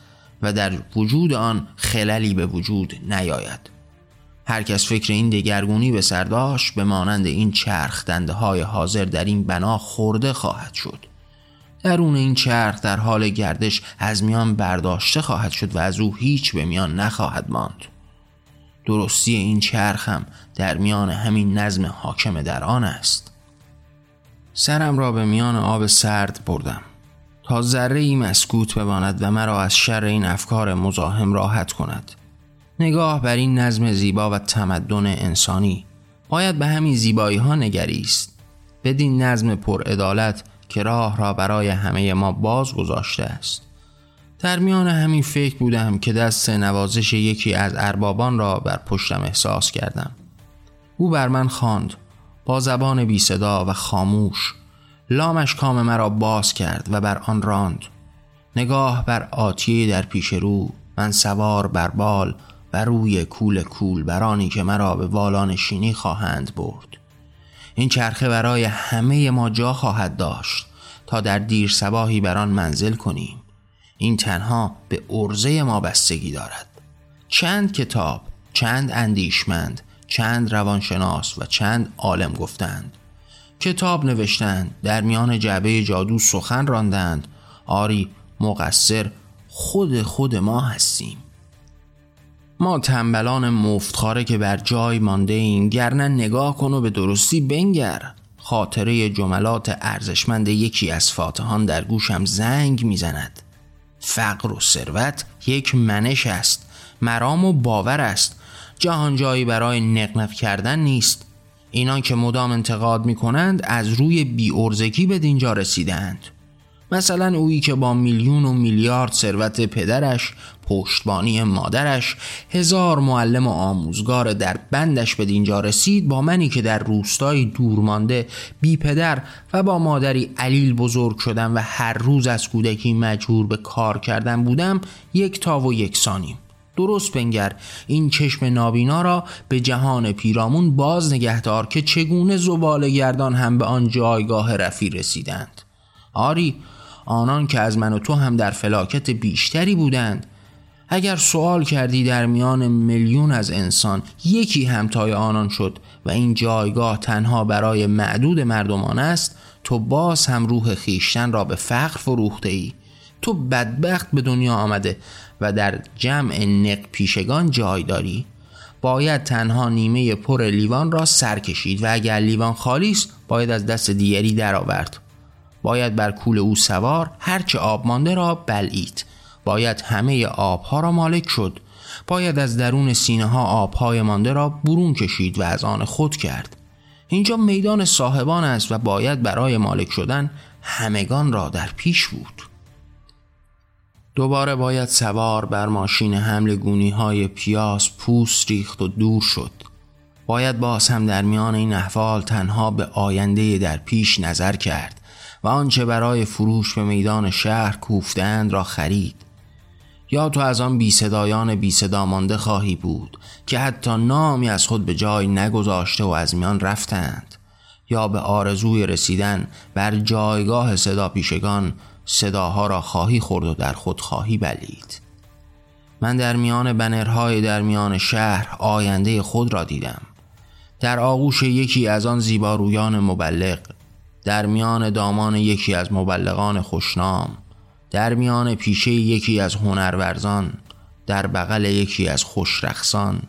و در وجود آن خللی به وجود نیاید. هر کس فکر این دگرگونی به سر داشت به مانند این چرخ دنده های حاضر در این بنا خورده خواهد شد. درون این چرخ در حال گردش از میان برداشته خواهد شد و از او هیچ به میان نخواهد ماند. درستی این چرخ هم در میان همین نظم حاکم در آن است. سرم را به میان آب سرد بردم. تا ذره ای مسکوت بماند و مرا از شر این افکار مزاحم راحت کند. نگاه بر این نظم زیبا و تمدن انسانی باید به همین زیبایی ها نگریست. بدین نظم پر ادالت که راه را برای همه ما باز گذاشته است. در میان همین فکر بودم که دست نوازش یکی از اربابان را بر پشتم احساس کردم. او بر من خواند با زبان بی صدا و خاموش. لامش کام مرا باز کرد و بر آن راند. نگاه بر آتیه در پیش رو من سوار بر بال و روی کول کول برانی که مرا به والانشینی خواهند برد. این چرخه برای همه ما جا خواهد داشت تا در دیر سباهی بر آن منزل کنیم. این تنها به ارزه ما بستگی دارد. چند کتاب چند اندیشمند چند روانشناس و چند عالم گفتند. کتاب نوشتند. در میان جعبه جادو سخن راندند. آری مقصر خود خود ما هستیم. ما تنبلان مفتخاره که بر جای مانده ایم گرنه نگاه کن و به درستی بنگر. خاطره جملات ارزشمند یکی از فاتحان در گوشم زنگ می‌زند. فقر و ثروت یک منش است. مرام و باور است. جهان جایی برای نقنق کردن نیست. اینان که مدام انتقاد می کنند از روی بی ارزگی به دینجا رسیدند. مثلا اویی که با میلیون و میلیارد ثروت پدرش پشتبانی مادرش هزار معلم و آموزگار در بندش به دینجا رسید با منی که در روستای دورمانده بی پدر و با مادری علیل بزرگ شدم و هر روز از کودکی مجبور به کار کردن بودم یک تا و یک سانیم درست بنگر. این چشم نابینا را به جهان پیرامون باز نگهدار که چگونه زبال گردان هم به آن جایگاه رفی رسیدند. آری آنان که از من و تو هم در فلاکت بیشتری بودند. اگر سوال کردی در میان میلیون از انسان یکی همتای آنان شد و این جایگاه تنها برای معدود مردمان است تو باز هم روح خیشتن را به فقر فروخته ای تو بدبخت به دنیا آمده. و در جمع نق پیشگان جای داری باید تنها نیمه پر لیوان را سر کشید و اگر لیوان خالی است باید از دست دیگری درآورد. باید بر کول او سوار هرچه آب مانده را بلعید. باید همه آبها را مالک شد. باید از درون سینه ها آبهای مانده را برون کشید و از آن خود کرد. اینجا میدان صاحبان است و باید برای مالک شدن همگان را در پیش بود. دوباره باید سوار بر ماشین حمل گونی های پیاس پوست ریخت و دور شد. باید باز هم در میان این احوال تنها به آینده در پیش نظر کرد و آنچه برای فروش به میدان شهر کوفتند را خرید. یا تو از آن بی صدایان بی صدا مانده خواهی بود که حتی نامی از خود به جای نگذاشته و از میان رفتند. یا به آرزوی رسیدن بر جایگاه صدا پیشگان صداها را خواهی خورد و در خود خواهی بلید. من در میان بنرهای در میان شهر آینده خود را دیدم. در آغوش یکی از آن زیبارویان مبلغ در میان دامان یکی از مبلغان خوشنام در میان پیشه یکی از هنرورزان در بغل یکی از خوشرخصان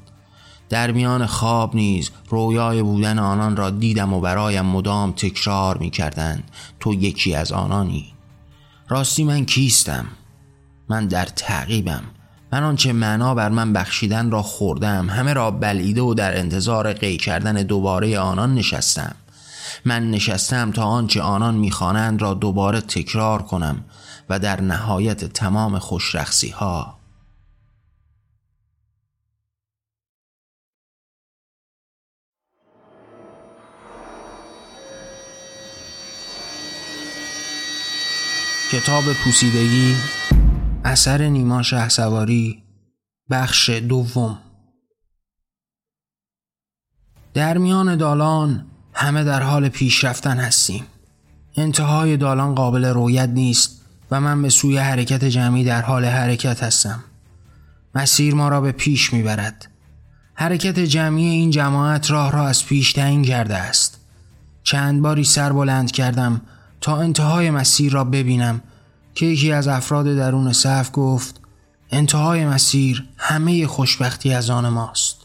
در میان خواب نیز رویای بودن آنان را دیدم و برایم مدام تکرار می کردند تو یکی از آنانی. راستی من کیستم؟ من در تعقیبم. من آنچه معنا بر من بخشیدن را خوردم. همه را بلیده و در انتظار قی کردن دوباره آنان نشستم. من نشستم تا آنچه آنان می‌خوانند را دوباره تکرار کنم و در نهایت تمام خوشرخصی ها کتاب پوسیدگی اثر نیما شه سواری بخش دوم. در میان دالان همه در حال پیشرفتن هستیم. انتهای دالان قابل رویت نیست و من به سوی حرکت جمعی در حال حرکت هستم. مسیر ما را به پیش می‌برد. حرکت جمعی این جماعت راه را از پیش تعیین کرده است. چند باری سر بلند کردم تا انتهای مسیر را ببینم. که یکی از افراد درون صف گفت انتهای مسیر همه خوشبختی از آن ماست.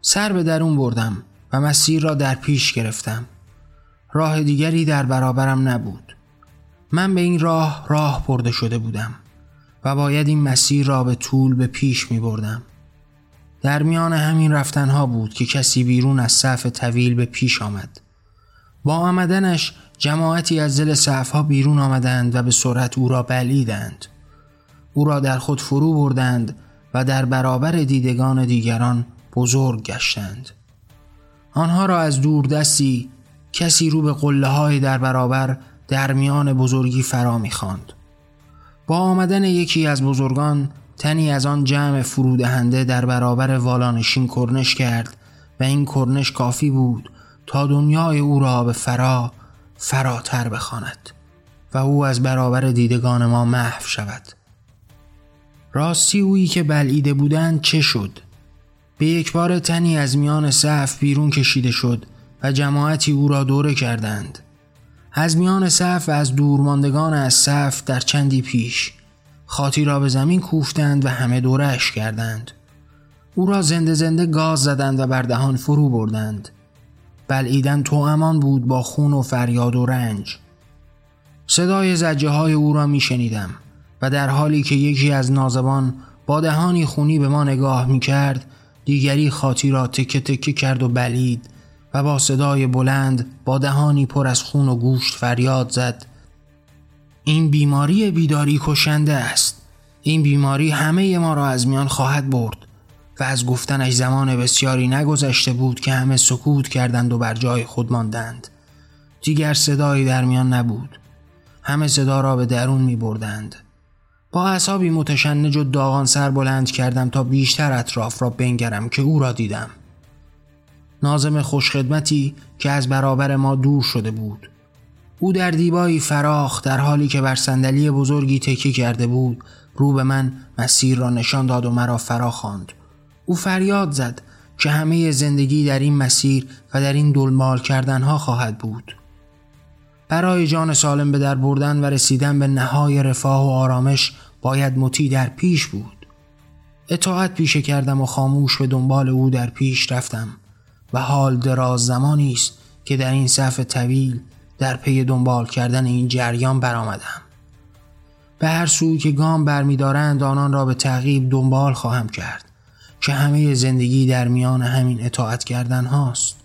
سر به درون بردم و مسیر را در پیش گرفتم. راه دیگری در برابرم نبود. من به این راه راه برده شده بودم و باید این مسیر را به طول به پیش می بردم. در میان همین رفتنها بود که کسی بیرون از صف طویل به پیش آمد. با آمدنش جماعتی از دل صفها بیرون آمدند و به سرعت او را بلیدند او را در خود فرو بردند و در برابر دیدگان دیگران بزرگ گشتند آنها را از دور دستی کسی رو به قله های در برابر در میان بزرگی فرا می‌خواند. با آمدن یکی از بزرگان تنی از آن جمع فرودهنده در برابر والانشین کرنش کرد و این کرنش کافی بود تا دنیای او را به فرا فراتر بخواند و او از برابر دیدگان ما محو شود. راستی اویی که بلعیده بودند چه شد؟ به یک بار تنی از میان صف بیرون کشیده شد و جماعتی او را دوره کردند. از میان صف و از دورماندگان از صف در چندی پیش خاطی را به زمین کوفتند و همه دورش کردند. او را زنده زنده گاز زدند و بر دهان فرو بردند. بلعیدن تو امان بود با خون و فریاد و رنج. صدای زجه های او را می شنیدم و در حالی که یکی از نازبان با دهانی خونی به ما نگاه می کرد دیگری خاطی را تکه تکه کرد و بلید و با صدای بلند با دهانی پر از خون و گوشت فریاد زد. این بیماری بیداری کشنده است. این بیماری همه ما را از میان خواهد برد. و از گفتنش زمان بسیاری نگذشته بود که همه سکوت کردند و بر جای خود ماندند. دیگر صدایی در میان نبود. همه صدا را به درون می بردند. با اصابی متشنج و داغان سر بلند کردم تا بیشتر اطراف را بنگرم که او را دیدم. نازم خوشخدمتی که از برابر ما دور شده بود. او در دیبایی فراخ در حالی که بر صندلی بزرگی تکیه کرده بود رو به من مسیر را نشان داد و مرا فرا خواند او فریاد زد که همه زندگی در این مسیر و در این دلمال کردنها خواهد بود. برای جان سالم به در بردن و رسیدن به نهای رفاه و آرامش باید مطیع در پیش بود. اطاعت پیشه کردم و خاموش به دنبال او در پیش رفتم و حال دراز زمانی است که در این صف طویل در پی دنبال کردن این جریان برآمدم. به هر سوی که گام برمیدارند آنان را به تعقیب دنبال خواهم کرد. که همه زندگی در میان همین اطاعت کردن هاست.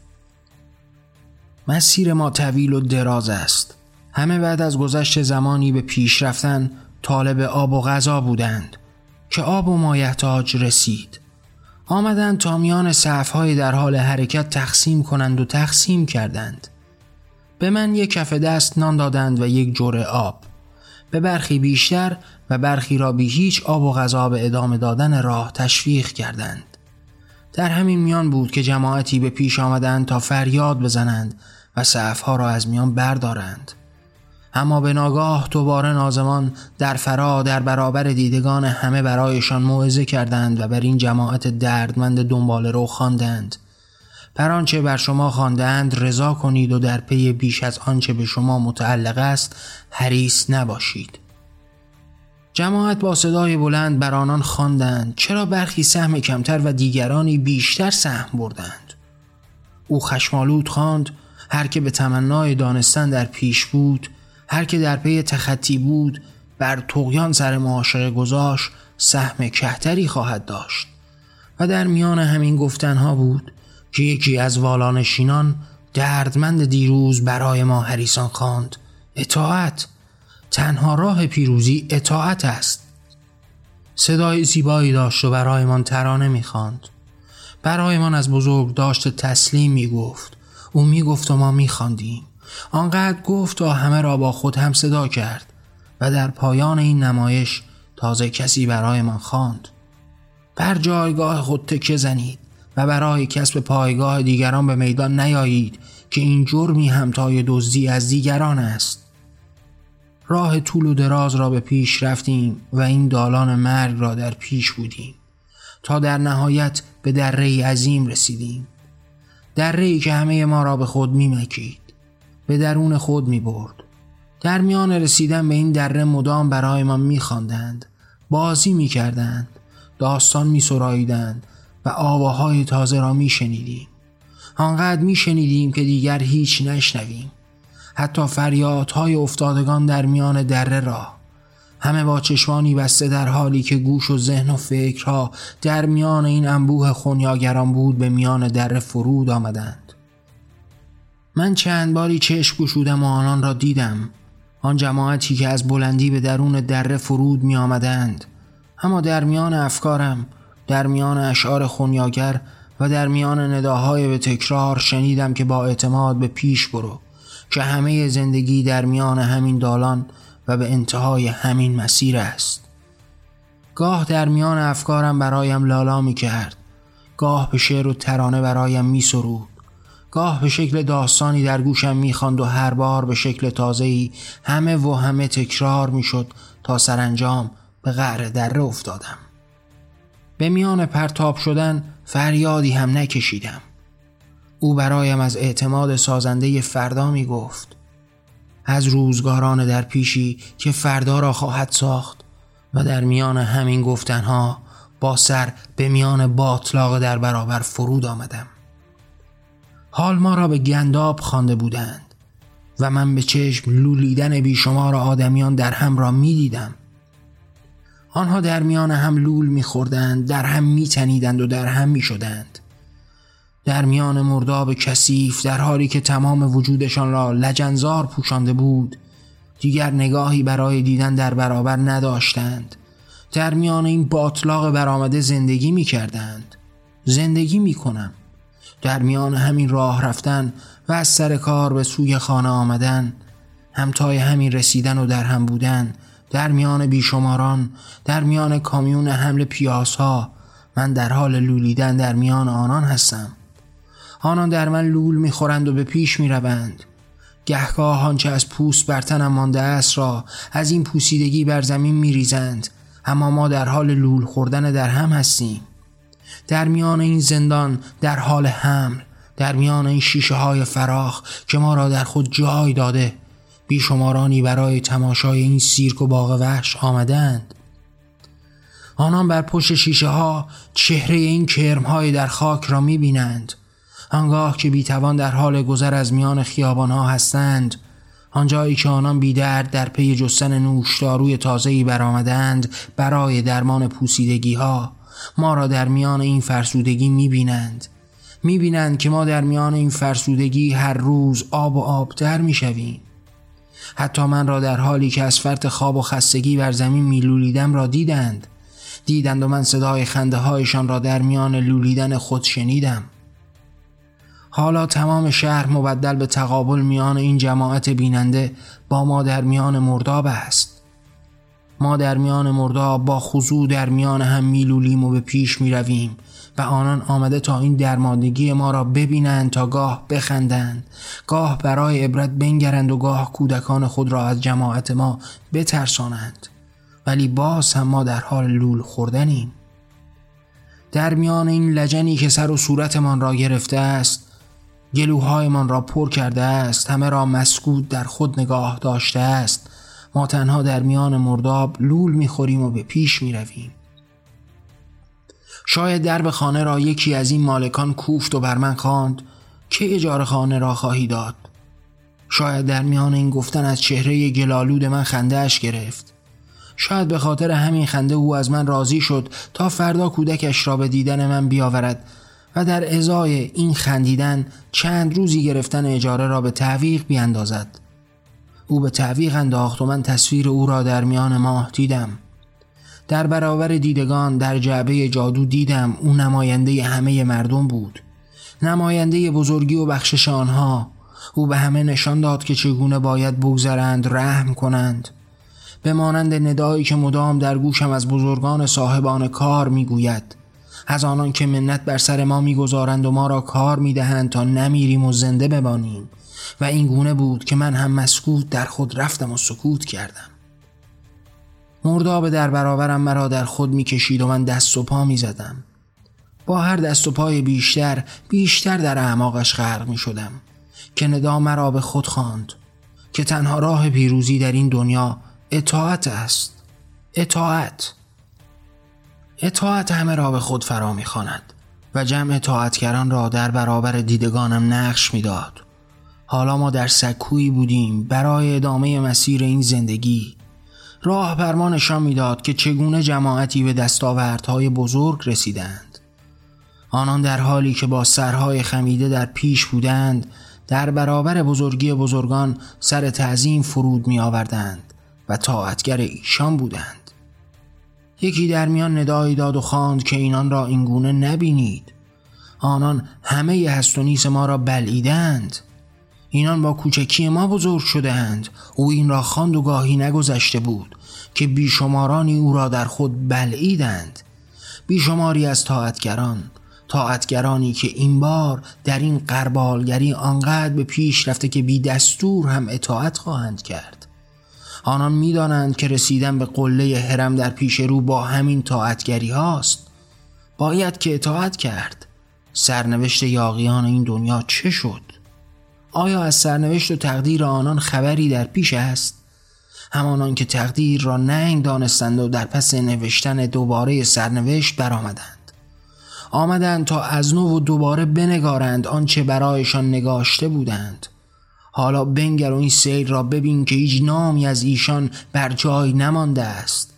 مسیر ما طویل و دراز است. همه بعد از گذشت زمانی به پیش رفتن طالب آب و غذا بودند که آب و مایحتاج رسید. آمدند تا میان صفهای در حال حرکت تقسیم کنند و تقسیم کردند. به من یک کف دست نان دادند و یک جور آب. به برخی بیشتر و برخی را بی هیچ آب و غذا به ادامه دادن راه تشویق کردند. در همین میان بود که جماعتی به پیش آمدند تا فریاد بزنند و صفها را از میان بردارند. اما به ناگاه دوباره نازمان در فرا در برابر دیدگان همه برایشان موعظه کردند و بر این جماعت دردمند دنبال رو خواندند. بر آنچه بر شما خواندند رضا کنید و در پی بیش از آنچه به شما متعلق است حریص نباشید. جماعت با صدای بلند بر آنان خواندند چرا برخی سهم کمتر و دیگرانی بیشتر سهم بردند؟ او خشمالود خواند هر که به تمنای دانستن در پیش بود هر که در پی تخطی بود بر تقیان سر معاشقه گذاشت سهم کهتری خواهد داشت. و در میان همین گفتنها بود که یکی از والانشینان دردمند دیروز برای ما هریسان خواند. اطاعت. تنها راه پیروزی اطاعت است. صدای زیبایی داشت و برایمان ترانه می‌خواند. برایمان از بزرگ داشت تسلیم می‌گفت. او می‌گفت و ما میخواندیم. آنقدر گفت تا همه را با خود هم صدا کرد و در پایان این نمایش تازه کسی برایمان خواند. بر جایگاه خود تکه زنید. و برای کسب پایگاه دیگران به میدان نیایید که این جرمی همتای دزدی از دیگران است. راه طول و دراز را به پیش رفتیم و این دالان مرگ را در پیش بودیم. تا در نهایت به دره عظیم رسیدیم. دره که همه ما را به خود میمکید به درون خود می برد. در میان رسیدن به این دره مدام برای ما میخواندند بازی می‌کردند داستان میسراییدند و آواهای تازه را میشنیدیم. آنقدر میشنیدیم که دیگر هیچ نشنویم. حتی فریادهای افتادگان در میان دره را. همه با چشمانی بسته در حالی که گوش و ذهن و فکرها در میان این انبوه خونیاگران بود به میان دره فرود آمدند. من چند باری چشم گشودم و آنان را دیدم. آن جماعتی که از بلندی به درون دره فرود می آمدند اما در میان افکارم در میان اشعار خونیاگر و در میان نداهای به تکرار شنیدم که با اعتماد به پیش برو که همه زندگی در میان همین دالان و به انتهای همین مسیر است. گاه در میان افکارم برایم لالا می کرد گاه به شعر و ترانه برایم می سرود گاه به شکل داستانی در گوشم می‌خواند و هر بار به شکل تازه‌ای همه و همه تکرار می‌شد تا سرانجام به قعر دره افتادم. به میان پرتاب شدن فریادی هم نکشیدم. او برایم از اعتماد سازنده فردا می گفت از روزگاران در پیشی که فردا را خواهد ساخت و در میان همین گفتنها با سر به میان باطلاق در برابر فرود آمدم. حال ما را به گنداب خوانده بودند و من به چشم لولیدن بیشمار آدمیان در هم را می دیدم. آنها در میان هم لول می خوردند، در هم می تنیدند و در هم می شدند. در میان مرداب کثیف در حالی که تمام وجودشان را لجنزار پوشانده بود دیگر نگاهی برای دیدن در برابر نداشتند. در میان این باطلاق برآمده زندگی می کردند زندگی می کنم در میان همین راه رفتن و از سر کار به سوی خانه آمدن همتای همین رسیدن و در هم بودن در میان بیشماران در میان کامیون حمل پیاسها من در حال لولیدن در میان آنان هستم. آنان در من لول می‌خورند و به پیش می‌روند. گهگاه آنچه از پوست بر تنم مانده است را از این پوسیدگی بر زمین میریزند اما ما در حال لول خوردن در هم هستیم. در میان این زندان در حال حمل در میان این شیشه های فراخ که ما را در خود جای داده بیشمارانی برای تماشای این سیرک و باغ وحش آمدند. آنان بر پشت شیشه ها چهره این کرم های در خاک را می بینند آنگاه که بیتوان در حال گذر از میان خیابان ها هستند آنجایی که آنان بیدرد در پی جستن نوشداروی تازه‌ای برآمدند برای درمان پوسیدگی ها ما را در میان این فرسودگی می‌بینند. می‌بینند که ما در میان این فرسودگی هر روز آب و آبتر می‌شویم. حتی من را در حالی که از فرط خواب و خستگی بر زمین میلولیدم را دیدند. دیدند و من صدای خنده هایشان را در میان لولیدن خود شنیدم. حالا تمام شهر مبدل به تقابل میان این جماعت بیننده با ما در میان مرداب است. ما در میان مرداب با خضوع در میان هم میلولیم و به پیش می‌رویم و آنان آمده تا این درماندگی ما را ببینند تا گاه بخندند. گاه برای عبرت بنگرند و گاه کودکان خود را از جماعت ما بترسانند. ولی باز هم ما در حال لول خوردنیم. در میان این لجنی که سر و صورتمان را گرفته است گلوهایمان را پر کرده است همه را مسکوت در خود نگاه داشته است ما تنها در میان مرداب لول می‌خوریم و به پیش می‌رویم. شاید درب خانه را یکی از این مالکان کوفت و بر من خواند که اجاره خانه را خواهی داد؟ شاید در میان این گفتن از چهره گلالود من خندهش گرفت. شاید به خاطر همین خنده او از من راضی شد تا فردا کودکش را به دیدن من بیاورد و در ازای این خندیدن چند روزی گرفتن اجاره را به تعویق بیاندازد او به تعویق انداخت و من تصویر او را در میان ماه دیدم. در برابر دیدگان در جعبه جادو دیدم او نماینده همه مردم بود. نماینده بزرگی و بخشش آنها. او به همه نشان داد که چگونه باید بگذرند رحم کنند. به مانند ندایی که مدام در گوشم از بزرگان صاحبان کار می‌گوید. از آنان که منت بر سر ما می‌گذارند و ما را کار می‌دهند تا نمیریم و زنده ببانیم و این گونه بود که من هم مسکوت در خود رفتم و سکوت کردم. مرداب در برابرم مرا در خود می‌کشید و من دست و پا می‌زدم. با هر دست و پای بیشتر بیشتر در اعماقش غرق می شدم که ندا مرا به خود خواند که تنها راه پیروزی در این دنیا اطاعت است. اطاعت. اطاعت همه را به خود فرا می‌خواند و جمع اطاعتگران را در برابر دیدگانم نقش می‌داد. حالا ما در سکویی بودیم برای ادامه مسیر این زندگی راه برما نشان می‌داد که چگونه جماعتی به دستاوردهای بزرگ رسیدند. آنان در حالی که با سرهای خمیده در پیش بودند در برابر بزرگی بزرگان سر تعظیم فرود می آوردند و طاعتگر ایشان بودند. یکی در میان ندایی داد و خواند که اینان را اینگونه نبینید. آنان همه هست و نیس ما را بلعیدند. اینان با کوچکی ما بزرگ شدهاند. او این را خواند و گاهی نگذشته بود که بیشمارانی او را در خود بلعیدند. بیشماری از طاعتگران طاعتگرانی که این بار در این قربالگری آنقدر به پیش رفته که بی دستور هم اطاعت خواهند کرد. آنان می‌دانند که رسیدن به قله حرم در پیش رو با همین طاعتگری هاست. باید که اطاعت کرد. سرنوشت یاقیان این دنیا چه شد؟ آیا از سرنوشت و تقدیر آنان خبری در پیش است؟ همانان که تقدیر را ننگ دانستند و در پس نوشتن دوباره سرنوشت برآمدند. آمدند تا از نو و دوباره بنگارند آنچه برایشان نگاشته بودند. حالا بنگر و این سیل را ببین که هیچ نامی از ایشان بر جای نمانده است.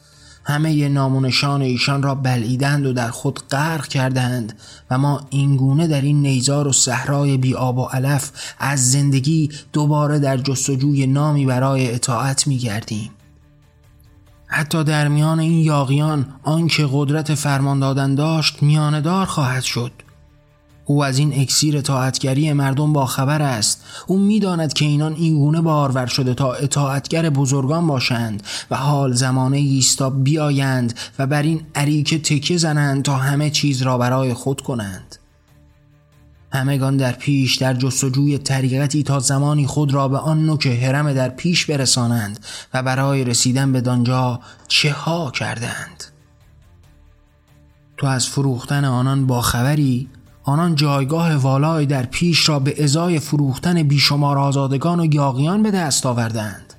همه نامونشان ایشان را بلعیدند و در خود غرق کردند و ما اینگونه در این نیزار و صحرای بی آب و علف از زندگی دوباره در جستجوی نامی برای اطاعت می گردیم. حتی در میان این یاقیان آنکه قدرت فرمان دادن داشت میاندار خواهد شد او از این اکسیر اطاعتگری مردم با خبر است. او می‌داند که اینان این گونه بارور شده تا اطاعتگر بزرگان باشند و حال زمانه ایستا بیایند و بر این عریکه تکه زنند تا همه چیز را برای خود کنند. همگان در پیش در جستجوی طریقتی تا زمانی خود را به آن نوک حرم در پیش برسانند و برای رسیدن به دانجا چه ها کردند. تو از فروختن آنان با خبری آنان جایگاه والای در پیش را به ازای فروختن بیشمار آزادگان و یاقیان به دست آوردند.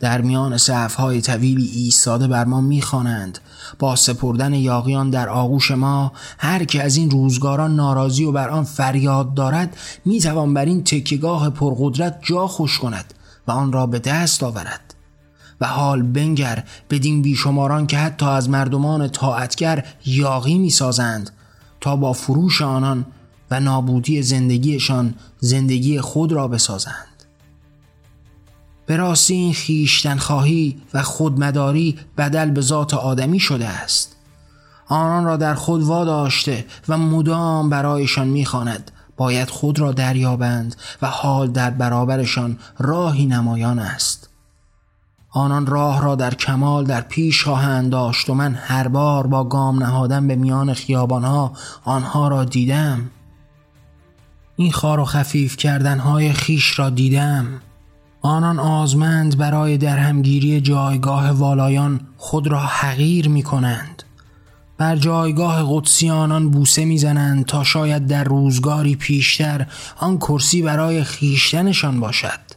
در میان های طویلی ایستاده بر ما می‌خوانند. با سپردن یاقیان در آغوش ما هر که از این روزگاران ناراضی و بر آن فریاد دارد می‌توان بر این تکیگاه پرقدرت جا خوش کند و آن را به دست آورد. و حال بنگر بدین بیشماران که حتی از مردمان طاعتگر یاقی می‌سازند تا با فروش آنان و نابودی زندگیشان زندگی خود را بسازند. به راستی این خیشتن خواهی و خودمداری بدل به ذات آدمی شده است. آنان را در خود واداشته و مدام برایشان می‌خواند باید خود را دریابند و حال در برابرشان راهی نمایان است. آنان راه را در کمال در پیش خواهند داشت و من هر بار با گام نهادن به میان خیابانها آنها را دیدم. این خار و خفیف کردنهای خیش را دیدم. آنان آزمند برای درهمگیری جایگاه والایان خود را حقیر می کنند بر جایگاه قدسی آنان بوسه می‌زنند تا شاید در روزگاری پیشتر آن کرسی برای خیشتنشان باشد.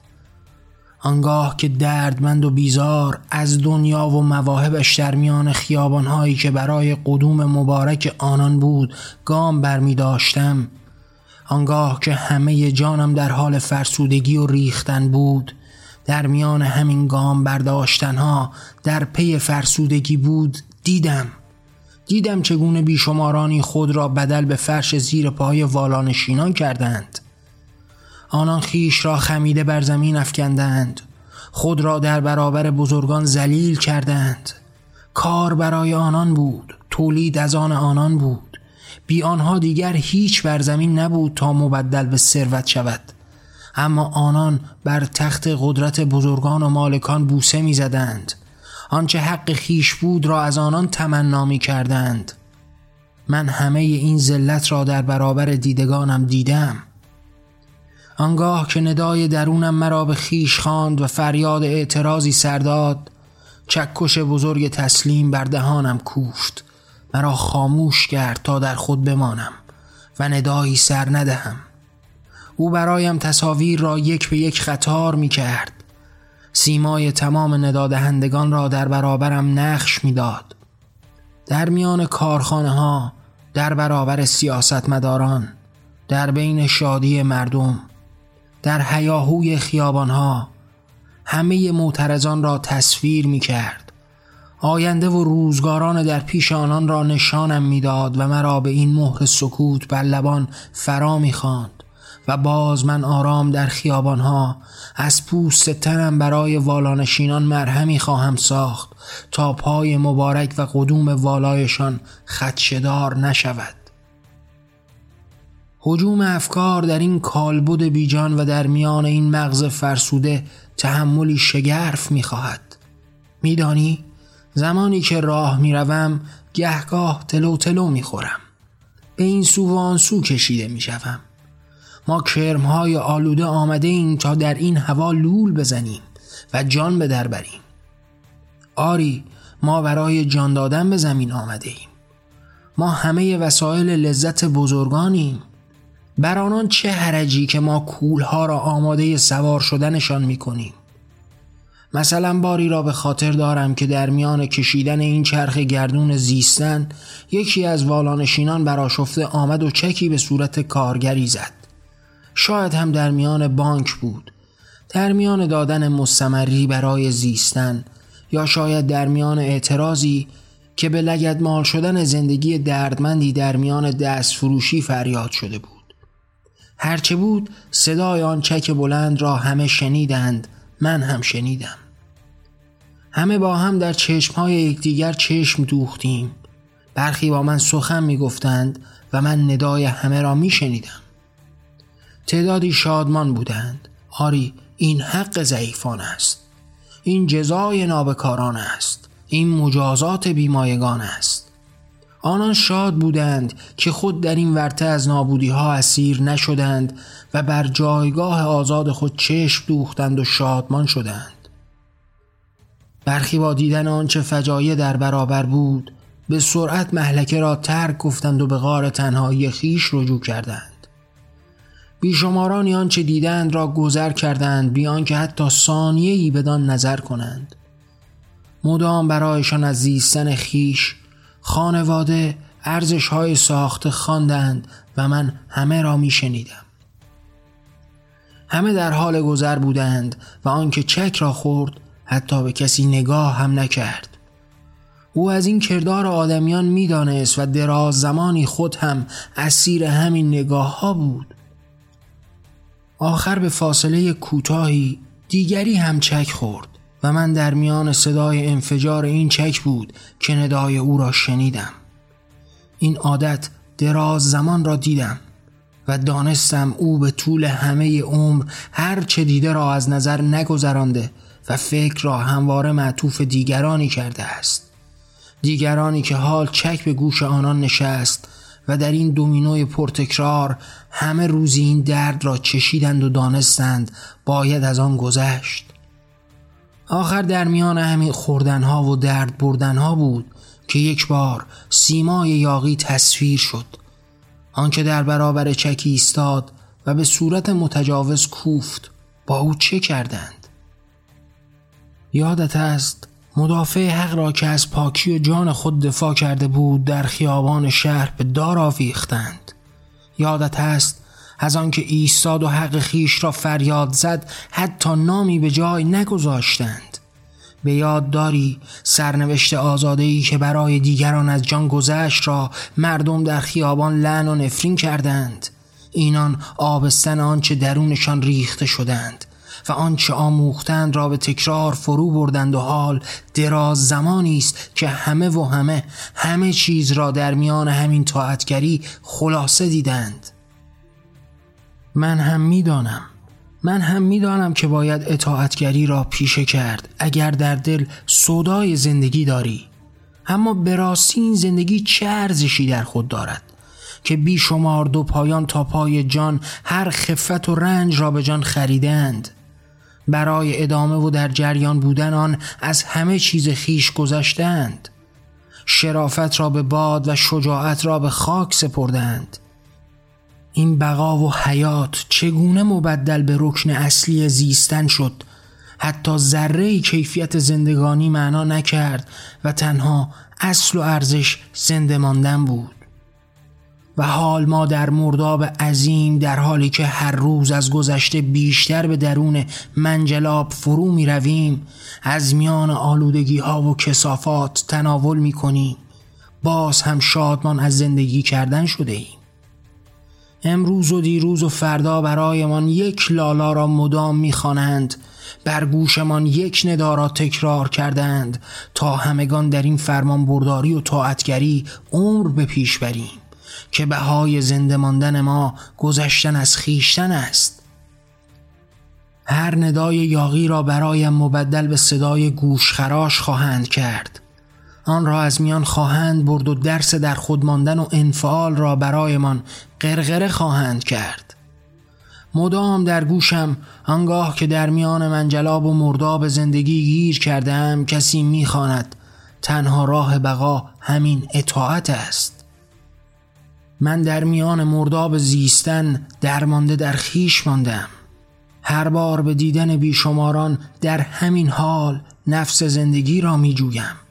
آنگاه که دردمند و بیزار از دنیا و مواهبش در میان خیابانهایی که برای قدوم مبارک آنان بود گام برمی داشتم. آنگاه که همه جانم در حال فرسودگی و ریختن بود در میان همین گام برداشتنها در پی فرسودگی بود دیدم. دیدم چگونه بیشمارانی خود را بدل به فرش زیر پای والانشینان کردند. آنان خیش را خمیده بر زمین افکندند. خود را در برابر بزرگان زلیل کردند. کار برای آنان بود تولید از آن آنان بود. بی آنها دیگر هیچ بر زمین نبود تا مبدل به ثروت شود. اما آنان بر تخت قدرت بزرگان و مالکان بوسه می‌زدند. آنچه حق خیش بود را از آنان تمنا می کردند من همه این ذلت را در برابر دیدگانم دیدم. آنگاه که ندای درونم مرا به خیش خواند و فریاد اعتراضی سرداد چکش بزرگ تسلیم بر دهانم کوفت. مرا خاموش کرد تا در خود بمانم و ندایی سر ندهم. او برایم تصاویر را یک به یک خطار می کرد. سیمای تمام ندادهندگان را در برابرم نقش می‌داد. در میان کارخانه ها در برابر سیاستمداران در بین شادی مردم در حیاهوی خیابان ها همه معترضان را تصویر می کرد آینده و روزگاران در پیش آنان را نشانم می‌داد و مرا به این مهر سکوت بر لبان فرا می و باز من آرام در خیابانها از پوست تنم برای والانشینان مرهمی خواهم ساخت تا پای مبارک و قدوم والایشان خدشدار نشود. حجوم افکار در این کالبد بیجان و در میان این مغز فرسوده تحملی شگرف می‌خواهد. میدانی زمانی که راه می‌روم گهگاه تلو تلو می‌خورم. به این سو و آن سو کشیده می‌شوم. ما کرمهای آلوده آمده ایم تا در این هوا لول بزنیم و جان به در بریم. آری ما برای جان دادن به زمین آمده ایم. ما همه وسایل لذت بزرگانیم. بر آنان چه حرجی که ما کولها را آماده سوار شدنشان می‌کنیم؟ مثلا باری را به خاطر دارم که در میان کشیدن این چرخ گردون زیستن یکی از والانشینان براشفته آمد و چکی به صورت کارگری زد. شاید هم در میان بانک بود. در میان دادن مستمری برای زیستن یا شاید در میان اعتراضی که به لگد مال شدن زندگی دردمندی در میان دست فروشی فریاد شده بود. هرچه بود صدای آن چک بلند را همه شنیدند من هم شنیدم. همه با هم در چشمهای یکدیگر چشم دوختیم. برخی با من سخن می‌گفتند و من ندای همه را می شنیدم تعدادی شادمان بودند. آری این حق ضعیفان است. این جزای نابکاران است. این مجازات بیمایگان است. آنان شاد بودند که خود در این ورته از نابودی ها اسیر نشدند و بر جایگاه آزاد خود چشم دوختند و شادمان شدند. برخی با دیدن آنچه فجایع در برابر بود به سرعت محلکه را ترک گفتند و به غار تنهایی خیش رجوع کردند. بیشمارانی آنچه دیدند را گذر کردند بیان که حتی ثانیه‌ای بدان نظر کنند. مدام برایشان از زیستن خیش خانواده ارزش های ساخته خواندند و من همه را می شنیدم. همه در حال گذر بودند و آنکه چک را خورد حتی به کسی نگاه هم نکرد. او از این کردار آدمیان می‌دانست و دراز زمانی خود هم اسیر همین نگاه ها بود. آخر به فاصله کوتاهی دیگری هم چک خورد. و من در میان صدای انفجار این چک بود که ندای او را شنیدم. این عادت دراز زمان را دیدم و دانستم او به طول همه عمر هر چه دیده را از نظر نگذرانده و فکر را همواره معطوف دیگرانی کرده است. دیگرانی که حال چک به گوش آنان نشست و در این دومینوی پرتکرار همه روزی این درد را چشیدند و دانستند باید از آن گذشت. آخر در میان همین خوردنها و درد بردنها بود که یک بار سیمای یاقی تصویر شد. آنکه در برابر چکی ایستاد و به صورت متجاوز کوفت با او چه کردند؟ یادت است مدافع حق را که از پاکی و جان خود دفاع کرده بود در خیابان شهر به دار آویختند. یادت است از آنکه ایستاد و حق خیش را فریاد زد حتی نامی به جای نگذاشتند. به یاد داری سرنوشت آزادهی که برای دیگران از جان گذشت را مردم در خیابان لعن و نفرین کردند. اینان آبستن آنچه درونشان ریخته شدند و آنچه آموختند را به تکرار فرو بردند و حال دراز زمانی است که همه و همه همه چیز را در میان همین طاعتگری خلاصه دیدند. من هم می‌دانم. من هم می‌دانم که باید اطاعتگری را پیشه کرد. اگر در دل صدای زندگی داری اما به راستی این زندگی چه ارزشی در خود دارد؟ که بیشمار دو پایان تا پای جان هر خفت و رنج را به جان خریدند. برای ادامه و در جریان بودن آن از همه چیز خیش گذشتند. شرافت را به باد و شجاعت را به خاک سپردند. این بقا و حیات چگونه مبدل به رکن اصلی زیستن شد؟ حتی ذره کیفیت زندگانی معنا نکرد و تنها اصل و ارزش زنده ماندن بود. و حال ما در مرداب عظیم در حالی که هر روز از گذشته بیشتر به درون منجلاب فرو می رویم از میان آلودگی ها و کسافات تناول می کنیم. باز هم شادمان از زندگی کردن شده ایم. امروز و دیروز و فردا برایمان یک لالا را مدام می‌خوانند. بر گوشمان یک ندا را تکرار کردند. تا همگان در این فرمان برداری و طاعتگری عمر به پیش بریم. که بهای زنده ماندن ما گذشتن از خیشتن است. هر ندای یاغی را برایم مبدل به صدای گوشخراش خواهند کرد. آن را از میان خواهند برد و درس در خود ماندن و انفعال را برایمان قرقره خواهند کرد. مدام در گوشم آنگاه که در میان منجلاب و مرداب زندگی گیر کردم کسی می‌خواند تنها راه بقا همین اطاعت است. من در میان مرداب زیستن درمانده در خیش ماندم. هر بار به دیدن بیشماران در همین حال نفس زندگی را می جویم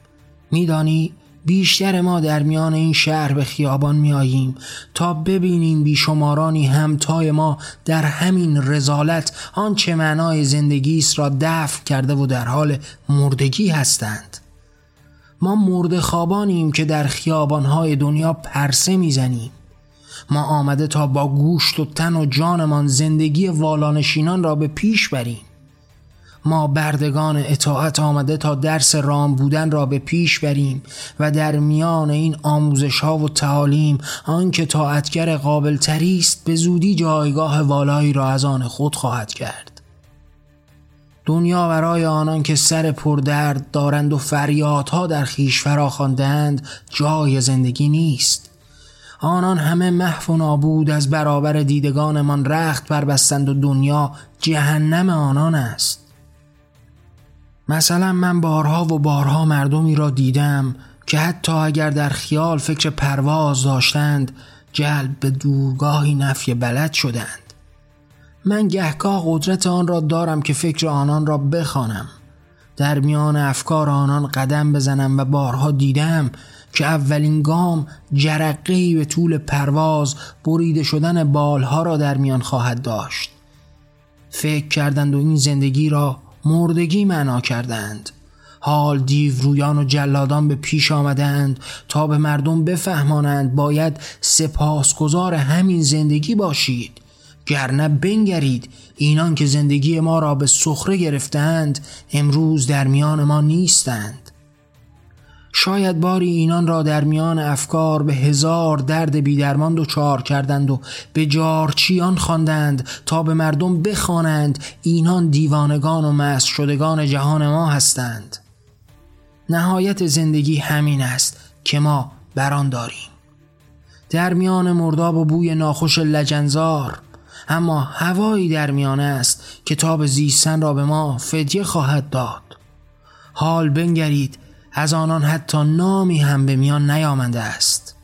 میدانی بیشتر ما در میان این شهر به خیابان میاییم تا ببینیم بیشمارانی همتای ما در همین رزالت آنچه معنای زندگی است را دفع کرده و در حال مردگی هستند. ما مرد خوابانیم که در خیابانهای دنیا پرسه می‌زنیم. ما آمده تا با گوشت و تن و جانمان زندگی والانشینان را به پیش بریم. ما بردگان اطاعت آمده تا درس رام بودن را به پیش بریم و در میان این آموزش ها و تعالیم آنکه طاعتگر قابل تری است به زودی جایگاه والایی را از آن خود خواهد کرد. دنیا برای آنان که سر پردرد دارند و فریادها در خیش فراخواندند جای زندگی نیست. آنان همه محو و نابود از برابر دیدگانمان رخت بربستند و دنیا جهنم آنان است. مثلا من بارها و بارها مردمی را دیدم که حتی اگر در خیال فکر پرواز داشتند جلب به دورگاهی نفی بلد شدند. من گهگاه قدرت آن را دارم که فکر آنان را بخوانم. در میان افکار آنان قدم بزنم و بارها دیدم که اولین گام جرقهی به طول پرواز بریده شدن بالها را در میان خواهد داشت. فکر کردند و این زندگی را مردگی معنا کردند. حال دیو رویان و جلادان به پیش آمدند تا به مردم بفهمانند باید سپاسگزار همین زندگی باشید. گرنه بنگرید اینان که زندگی ما را به سخره گرفتند امروز در میان ما نیستند. شاید باری اینان را در میان افکار به هزار درد بیدرمان دچار کردند و به جارچیان خواندند تا به مردم بخوانند اینان دیوانگان و مست شدگان جهان ما هستند. نهایت زندگی همین است که ما بران داریم. در میان مرداب و بوی ناخوش لجنزار اما هوایی در میان است کتاب زیستن را به ما فدیه خواهد داد. حال بنگرید از آنان حتی نامی هم به میان نیامده است.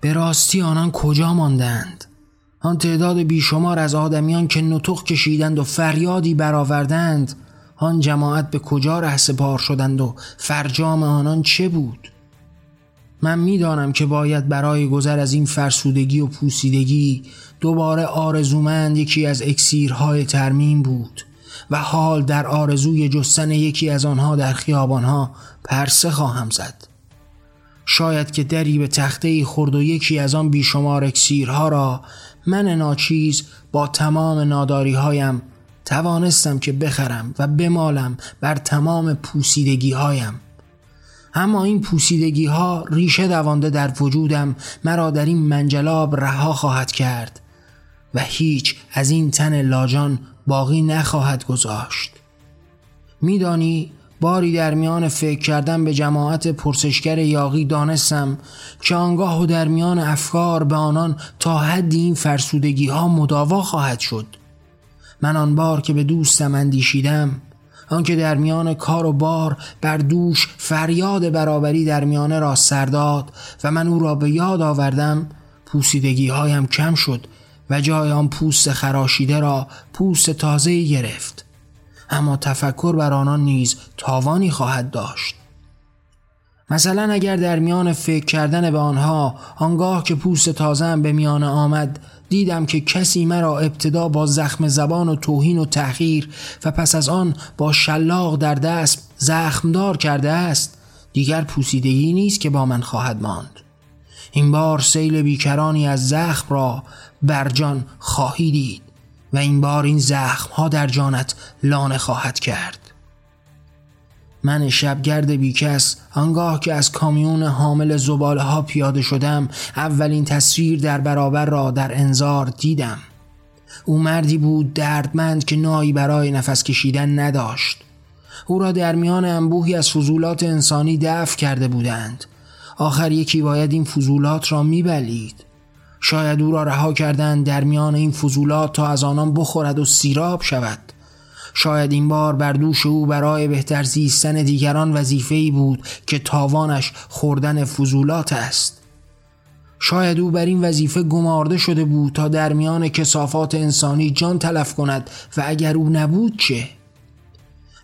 به راستی آنان کجا ماندند؟ آن تعداد بیشمار از آدمیان که نطق کشیدند و فریادی برآوردند آن جماعت به کجا ره سپار شدند و فرجام آنان چه بود؟ من می‌دانم که باید برای گذر از این فرسودگی و پوسیدگی دوباره آرزومند یکی از اکسیرهای ترمیم بود. و حال در آرزوی جستن یکی از آنها در خیابانها پرسه خواهم زد. شاید که دری به تخته خورد و یکی از آن بیشمار اکسیرها را من ناچیز با تمام ناداری هایم توانستم که بخرم و بمالم بر تمام پوسیدگی هایم اما این پوسیدگی ها ریشه دوانده در وجودم مرا در این منجلاب رها خواهد کرد. و هیچ از این تن لاجان باقی نخواهد گذاشت. میدانی باری در میان فکر کردن به جماعت پرسشگر یاقی دانستم که آنگاه و در میان افکار به آنان تا حد این فرسودگی ها مداوا خواهد شد. من آن بار که به دوستم اندیشیدم آنکه در میان کار و بار بر دوش فریاد برابری در میانه را سرداد و من او را به یاد آوردم پوسیدگی هایم کم شد و جای آن پوست خراشیده را پوست تازه گرفت. اما تفکر بر آنان نیز تاوانی خواهد داشت. مثلا اگر در میان فکر کردن به آنها آنگاه که پوست تازم به میان آمد دیدم که کسی مرا ابتدا با زخم زبان و توهین و تحقیر و پس از آن با شلاق در دست زخمدار کرده است دیگر پوسیدگی نیست که با من خواهد ماند. این بار سیل بیکرانی از زخم را بر جان خواهی دید و این بار این زخم ها در جانت لانه خواهد کرد. من شبگرد بیکس آنگاه که از کامیون حامل زباله ها پیاده شدم اولین تصویر در برابر را در انظار دیدم. او مردی بود دردمند که نایی برای نفس کشیدن نداشت. او را در میان انبوهی از فضولات انسانی دفع کرده بودند. آخر یکی باید این فضولات را میبلید. شاید او را رها کردند در میان این فضولات تا از آنان بخورد و سیراب شود شاید این بار بر دوش او برای بهتر زیستن دیگران وظیفه‌ای بود که تاوانش خوردن فضولات است شاید او بر این وظیفه گمارده شده بود تا در میان کسافات انسانی جان تلف کند و اگر او نبود چه؟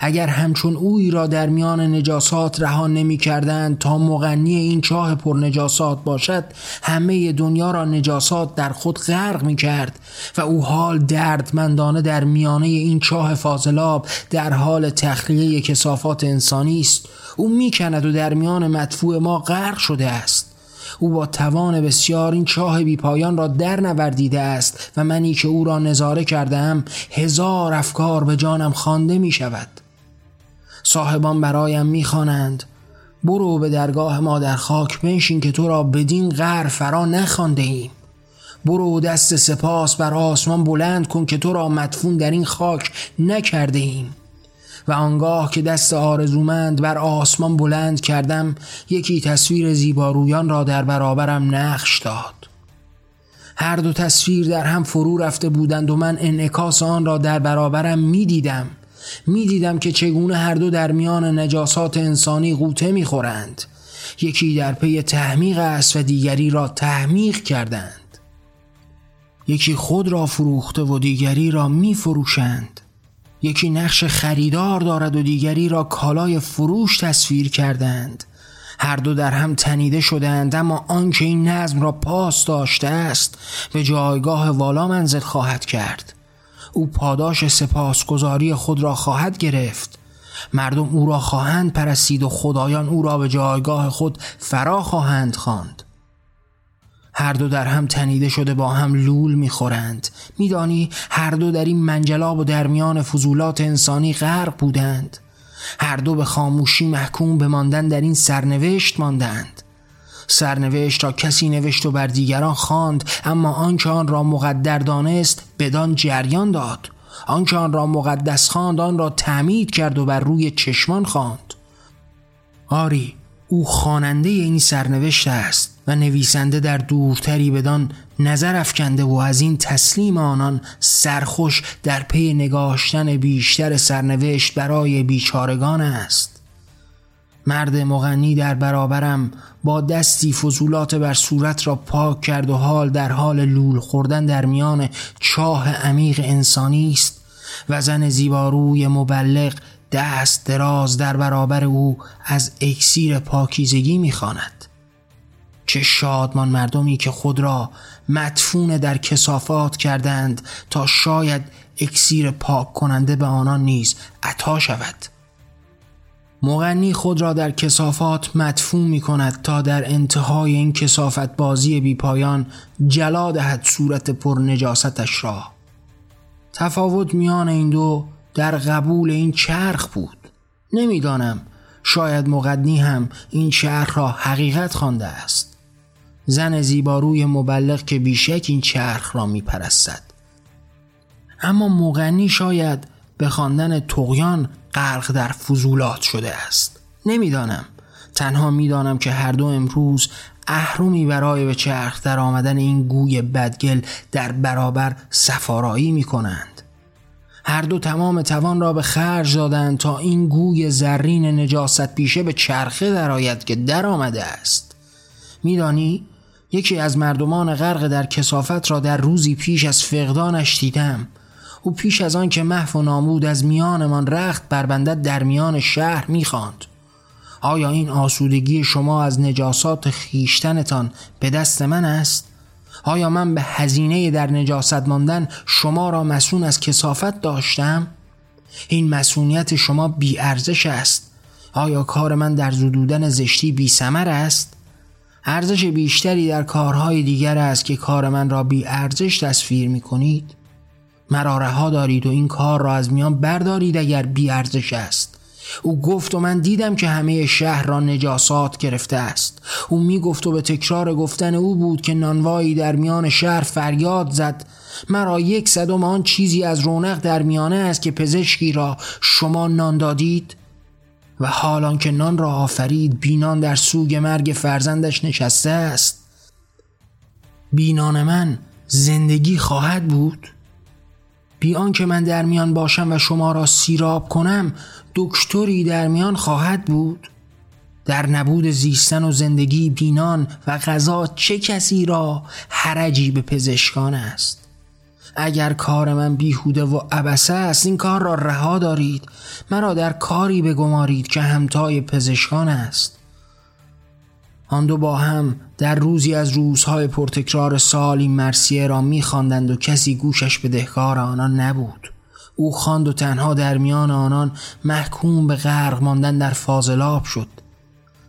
اگر همچون اوی را در میان نجاسات رها نمی کردند تا مغنی این چاه پر نجاسات باشد همه دنیا را نجاسات در خود غرق می کرد و او حال دردمندانه در میانه این چاه فاضلاب در حال تخلیه کسافات انسانی است. او می کند و در میان مدفوع ما غرق شده است. او با توان بسیار این چاه بیپایان را در نوردیده است و منی که او را نظاره کردم هزار افکار به جانم خوانده می شود. صاحبان برایم می‌خوانند. برو به درگاه ما در خاک بنشین که تو را بدین غر فرا نخوانده ایم برو دست سپاس بر آسمان بلند کن که تو را مدفون در این خاک نکرده ایم و آنگاه که دست آرزومند بر آسمان بلند کردم یکی تصویر زیبارویان را در برابرم نقش داد. هر دو تصویر در هم فرو رفته بودند و من انعکاس آن را در برابرم می دیدم می دیدم که چگونه هر دو در میان نجاسات انسانی قوطه می خورند. یکی در پی تحمیق است و دیگری را تحمیق کردند. یکی خود را فروخته و دیگری را می فروشند یکی نقش خریدار دارد و دیگری را کالای فروش تصویر کردند. هر دو در هم تنیده شدند اما آنکه این نظم را پاس داشته است به جایگاه والا منزل خواهد کرد. او پاداش سپاسگزاری خود را خواهد گرفت. مردم او را خواهند پرستید و خدایان او را به جایگاه خود فرا خواهند خواند. هر دو در هم تنیده شده با هم لول می‌خورند. میدانی هر دو در این منجلاب و در میان فضولات انسانی غرق بودند. هر دو به خاموشی محکوم به ماندن در این سرنوشت ماندند. سرنوشت را کسی نوشت و بر دیگران خواند اما آنکه آن را مقدر دانست بدان جریان داد. آنکه آن را مقدس خواند آن را تعمید کرد و بر روی چشمان خواند. آری او خواننده این سرنوشت است و نویسنده در دورتری بدان نظر افکنده و از این تسلیم آنان سرخوش در پی نگاشتن بیشتر سرنوشت برای بیچارگان است. مرد مغنی در برابرم با دستی فضولات بر صورت را پاک کرد و حال در حال لول خوردن در میان چاه عمیق انسانی است و زن زیباروی مبلغ دست دراز در برابر او از اکسیر پاکیزگی می‌خواند. چه شادمان مردمی که خود را مدفون در کسافات کردند تا شاید اکسیر پاک کننده به آنان نیز عطا شود. مغنی خود را در کسافات مدفون می کند تا در انتهای این کسافت بازی بی پایان جلا دهد صورت پر نجاستش را. تفاوت میان این دو در قبول این چرخ بود. نمی‌دانم شاید مغنی هم این چرخ را حقیقت خوانده است. زن زیباروی مبلغ که بیشک این چرخ را میپرستد اما مغنی شاید به خواندن تقیان غرق در فضولات شده است. نمی‌دانم. تنها می‌دانم که هر دو امروز اهرومی برای به چرخ در آمدن این گوی بدگل در برابر سفارایی می کنند. هر دو تمام توان را به خرج دادند تا این گوی زرین نجاست پیشه به چرخه درآید که در آمده است. میدانی؟ یکی از مردمان غرق در کسافت را در روزی پیش از فقدانش دیدم. او پیش از آن که محو و نامود از میانمان رخت بربندد در میان شهر می‌خواند آیا این آسودگی شما از نجاسات خیشتنتان به دست من است؟ آیا من به هزینه در نجاست ماندن شما را مسون از کسافت داشتم؟ این مسئولیت شما بی ارزش است آیا کار من در زدودن زشتی بی سمر است؟ ارزش بیشتری در کارهای دیگر است که کار من را بی ارزش تصویر می کنید؟ مرا رها دارید و این کار را از میان بردارید اگر بی ارزش است. او گفت و من دیدم که همه شهر را نجاسات گرفته است. او می گفت و به تکرار گفتن او بود که نانوایی در میان شهر فریاد زد. مرا یک صدم آن چیزی از رونق در میانه است که پزشکی را شما نان دادید و حالان که نان را آفرید بینان در سوگ مرگ فرزندش نشسته است. بینان من زندگی خواهد بود؟ بیان که من در میان باشم و شما را سیراب کنم دکتری در میان خواهد بود؟ در نبود زیستن و زندگی بینان و غذا چه کسی را حرجی به پزشکان است؟ اگر کار من بیهوده و عبسه است این کار را رها دارید. مرا در کاری بگمارید که همتای پزشکان است. آن دو با هم در روزی از روزهای پرتکرار سال این مرسیه را میخواندند و کسی گوشش به دهکار آنان نبود. او خواند و تنها در میان آنان محکوم به غرق ماندن در فاضلاب شد.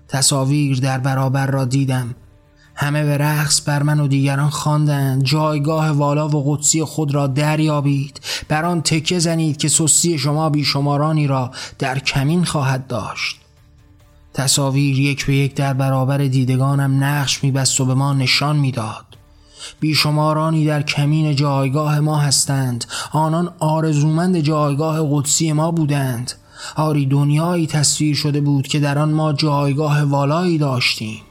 تصاویر در برابر را دیدم. همه به رقص بر من و دیگران خواندند. جایگاه والا و قدسی خود را دریابید. بر آن تکه زنید که سستی شما بیشمارانی را در کمین خواهد داشت. تصاویر یک به یک در برابر دیدگانم نقش میبست و به ما نشان می‌داد. بیشمارانی در کمین جایگاه ما هستند. آنان آرزومند جایگاه قدسی ما بودند. آری دنیایی تصویر شده بود که در آن ما جایگاه والایی داشتیم.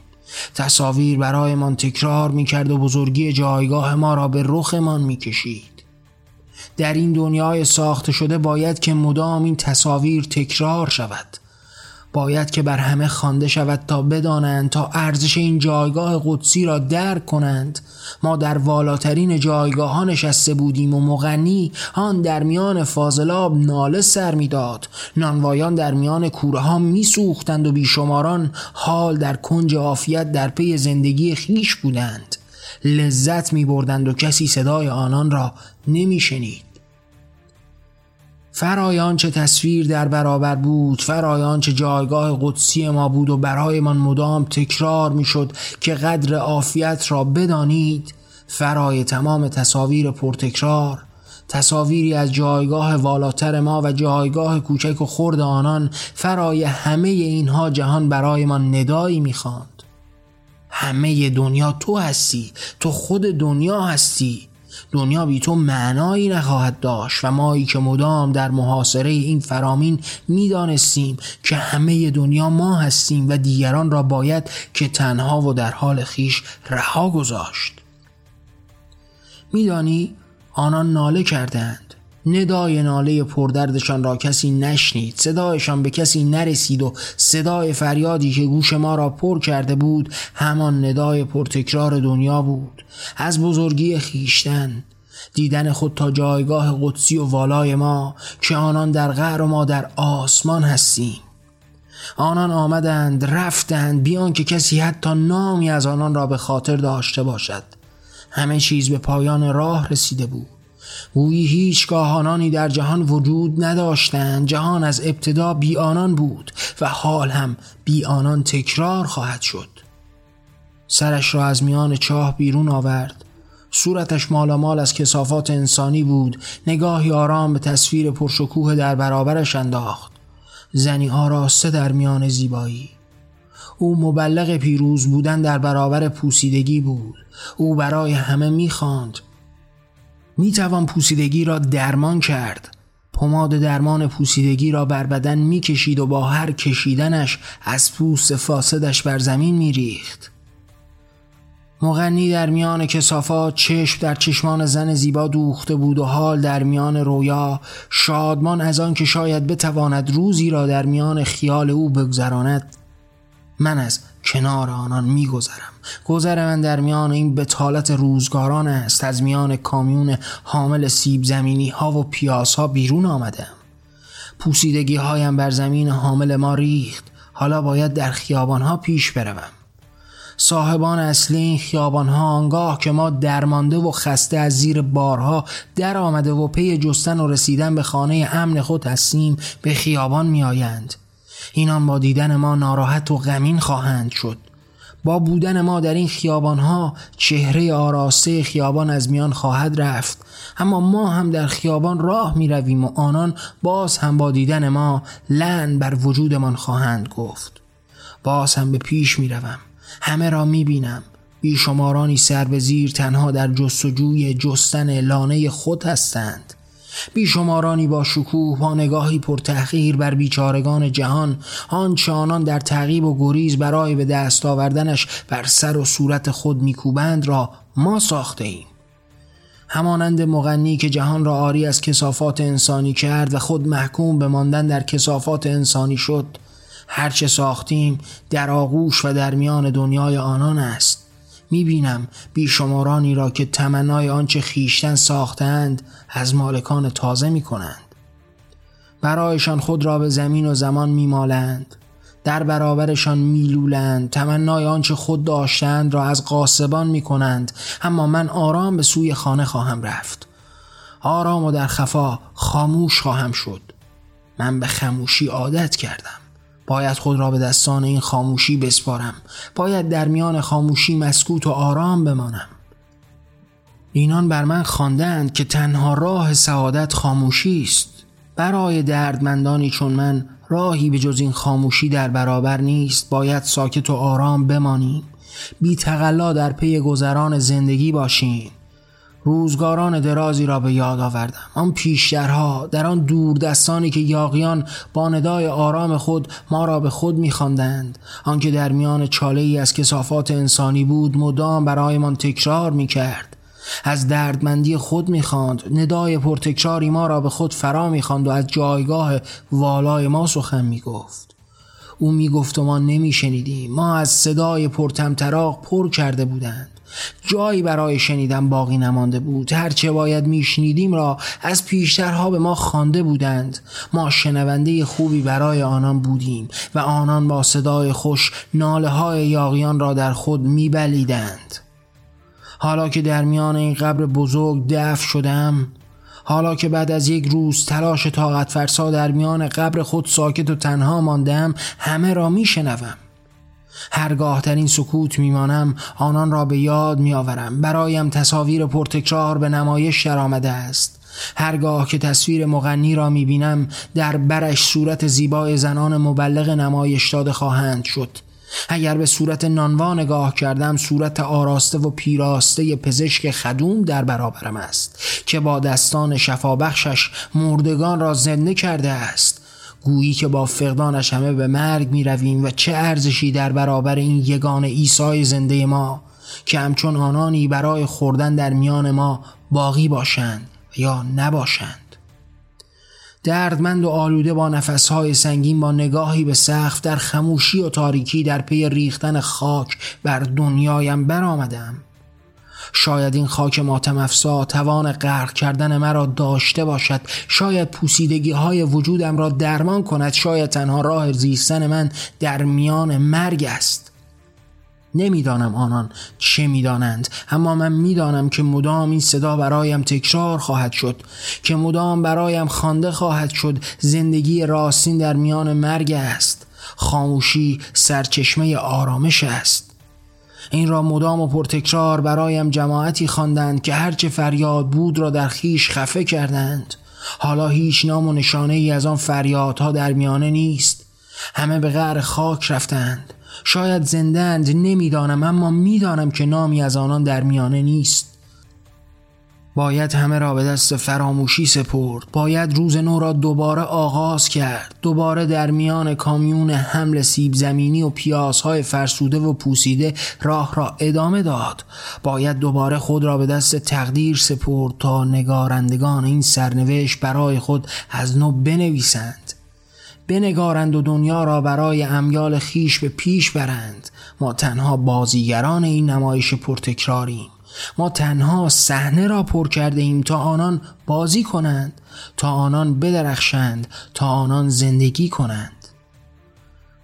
تصاویر برایمان تکرار می‌کرد و بزرگی جایگاه ما را به رخمان می‌کشید. در این دنیای ساخته شده باید که مدام این تصاویر تکرار شود. باید که بر همه خوانده شود تا بدانند تا ارزش این جایگاه قدسی را درک کنند. ما در والاترین جایگاه ها نشسته بودیم و مغنی آن در میان فاضلاب ناله سر می‌داد. نانوایان در میان کوره ها میسوختند و بیشماران حال در کنج عافیت در پی زندگی خیش بودند. لذت می بردند و کسی صدای آنان را نمی شنید فرایان چه تصویر در برابر بود فرایان چه جایگاه قدسی ما بود و برایمان مدام تکرار می‌شد که قدر عافیت را بدانید فرای تمام تصاویر پرتکرار تصاویری از جایگاه والاتر ما و جایگاه کوچک و خرد آنان فرای همه اینها جهان برایمان ندایی می‌خواند. همه دنیا تو هستی تو خود دنیا هستی. دنیا بی تو معنایی نخواهد داشت و مایی که مدام در محاصره این فرامین می‌دانستیم که همه دنیا ما هستیم و دیگران را باید که تنها و در حال خیش رها گذاشت. میدانی آنان ناله کردند ندای ناله پردردشان را کسی نشنید. صدایشان به کسی نرسید و صدای فریادی که گوش ما را پر کرده بود همان ندای پرتکرار دنیا بود. از بزرگی خیشتن دیدن خود تا جایگاه قدسی و والای ما که آنان در غر و ما در آسمان هستیم. آنان آمدند رفتند بیان که کسی حتی نامی از آنان را به خاطر داشته باشد. همه چیز به پایان راه رسیده بود. گویی هیچگاه آنانی در جهان وجود نداشتند. جهان از ابتدا بی آنان بود و حال هم بی آنان تکرار خواهد شد. سرش را از میان چاه بیرون آورد. صورتش مال از کسافات انسانی بود. نگاهی آرام به تصویر پرشکوه در برابرش انداخت. زنی آراسته در میان زیبایی. او مبلغ پیروز بودن در برابر پوسیدگی بود. او برای همه می‌خواند. می‌توان پوسیدگی را درمان کرد. پماد درمان پوسیدگی را بر بدن می‌کشید و با هر کشیدنش از پوست فاسدش بر زمین میریخت. مغنی در میان کسافات چشم در چشمان زن زیبا دوخته بود و حال در میان رویا شادمان از آن که شاید بتواند روزی را در میان خیال او بگذراند. من از کنار آنان میگذرم. گذر من در میان این بتالت روزگاران است. از میان کامیون حامل سیب زمینی ها و پیاس ها بیرون آمدم. پوسیدگی هایم بر زمین حامل ما ریخت. حالا باید در خیابان ها پیش بروم. صاحبان اصلی این خیابان ها آنگاه که ما درمانده و خسته از زیر بارها در آمده و پی جستن و رسیدن به خانه امن خود هستیم به خیابان می آیند. اینان با دیدن ما ناراحت و غمین خواهند شد. با بودن ما در این خیابان ها چهره آراسته خیابان از میان خواهد رفت. اما ما هم در خیابان راه می رویم و آنان باز هم با دیدن ما لن بر وجودمان خواهند گفت. باز هم به پیش می روم همه را می بینم بیشمارانی سر به زیر تنها در جستجوی جستن لانه خود هستند. بیشمارانی با شکوه با نگاهی پر تحقیر بر بیچارگان جهان آنچه آنان در تعقیب و گریز برای به دست آوردنش بر سر و صورت خود میکوبند را ما ساخته ایم همانند مغنی که جهان را آری از کسافات انسانی کرد و خود محکوم به ماندن در کسافات انسانی شد هرچه ساختیم در آغوش و در میان دنیای آنان است. می‌بینم بیشمارانی را که تمنای آنچه خیشتن ساختند از مالکان تازه می‌کنند. برایشان خود را به زمین و زمان میمالند. در برابرشان میلولند. تمنای آنچه خود داشتند را از قاسبان می‌کنند. اما من آرام به سوی خانه خواهم رفت. آرام و در خفا خاموش خواهم شد. من به خموشی عادت کردم. باید خود را به دستان این خاموشی بسپارم. باید در میان خاموشی مسکوت و آرام بمانم. اینان بر من خواندند که تنها راه سعادت خاموشی است. برای دردمندانی چون من راهی به جز این خاموشی در برابر نیست باید ساکت و آرام بمانیم. بی تقلا در پی گذران زندگی باشیم. روزگاران درازی را به یاد آوردم. آن پیشترها در آن دور دستانی که یاقیان با ندای آرام خود ما را به خود میخواندند. آنکه در میان چاله ای از کسافات انسانی بود مدام برایمان تکرار می‌کرد. از دردمندی خود می‌خواند. ندای پرتکراری ما را به خود فرا می‌خواند و از جایگاه والای ما سخن می‌گفت. او می‌گفت و ما نمیشنیدیم. ما از صدای پرتمطراق پر کرده بودند. جایی برای شنیدن باقی نمانده بود. هرچه باید میشنیدیم را از پیشترها به ما خوانده بودند. ما شنونده خوبی برای آنان بودیم و آنان با صدای خوش ناله های یاغیان را در خود میبلیدند. حالا که در میان این قبر بزرگ دف شدم حالا که بعد از یک روز تلاش طاقت فرسا در میان قبر خود ساکت و تنها ماندم همه را میشنوم. هرگاه در این سکوت میمانم آنان را به یاد میآورم. برایم تصاویر پرتکرار به نمایش درآمده است. هرگاه که تصویر مغنی را می‌بینم در برش صورت زیبای زنان مبلغ نمایش داده خواهند شد. اگر به صورت نانوا نگاه کردم صورت آراسته و پیراسته پزشک خدوم در برابرم است که با دستان شفابخشش مردگان را زنده کرده است. گویی که با فقدانش همه به مرگ می رویم و چه ارزشی در برابر این یگان ایسای زنده ما که همچون آنانی برای خوردن در میان ما باقی باشند یا نباشند. دردمند و آلوده با نفسهای سنگین با نگاهی به سقف در خموشی و تاریکی در پی ریختن خاک بر دنیایم برآمدم. شاید این خاک ماتم افسا توان غرق کردن مرا داشته باشد. شاید پوسیدگی های وجودم را درمان کند. شاید تنها راه زیستن من در میان مرگ است. نمی‌دانم آنان چه می‌دانند اما من می‌دانم که مدام این صدا برایم تکرار خواهد شد که مدام برایم خوانده خواهد شد. زندگی راستین در میان مرگ است. خاموشی سرچشمه آرامش است. این را مدام و پرتکرار برایم جماعتی خواندند که هرچه فریاد بود را در خیش خفه کردند. حالا هیچ نام و نشانه ای از آن فریادها در میانه نیست. همه به غر خاک رفتند. شاید زندند نمی‌دانم اما می‌دانم که نامی از آنان در میانه نیست. باید همه را به دست فراموشی سپرد. باید روز نو را دوباره آغاز کرد. دوباره در میان کامیون حمل سیب زمینی و پیازهای فرسوده و پوسیده راه را ادامه داد. باید دوباره خود را به دست تقدیر سپرد تا نگارندگان این سرنوشت برای خود از نو بنویسند. بنگارند و دنیا را برای امیال خیش به پیش برند. ما تنها بازیگران این نمایش پرتکراریم. ما تنها صحنه را پر کرده ایم تا آنان بازی کنند تا آنان بدرخشند تا آنان زندگی کنند.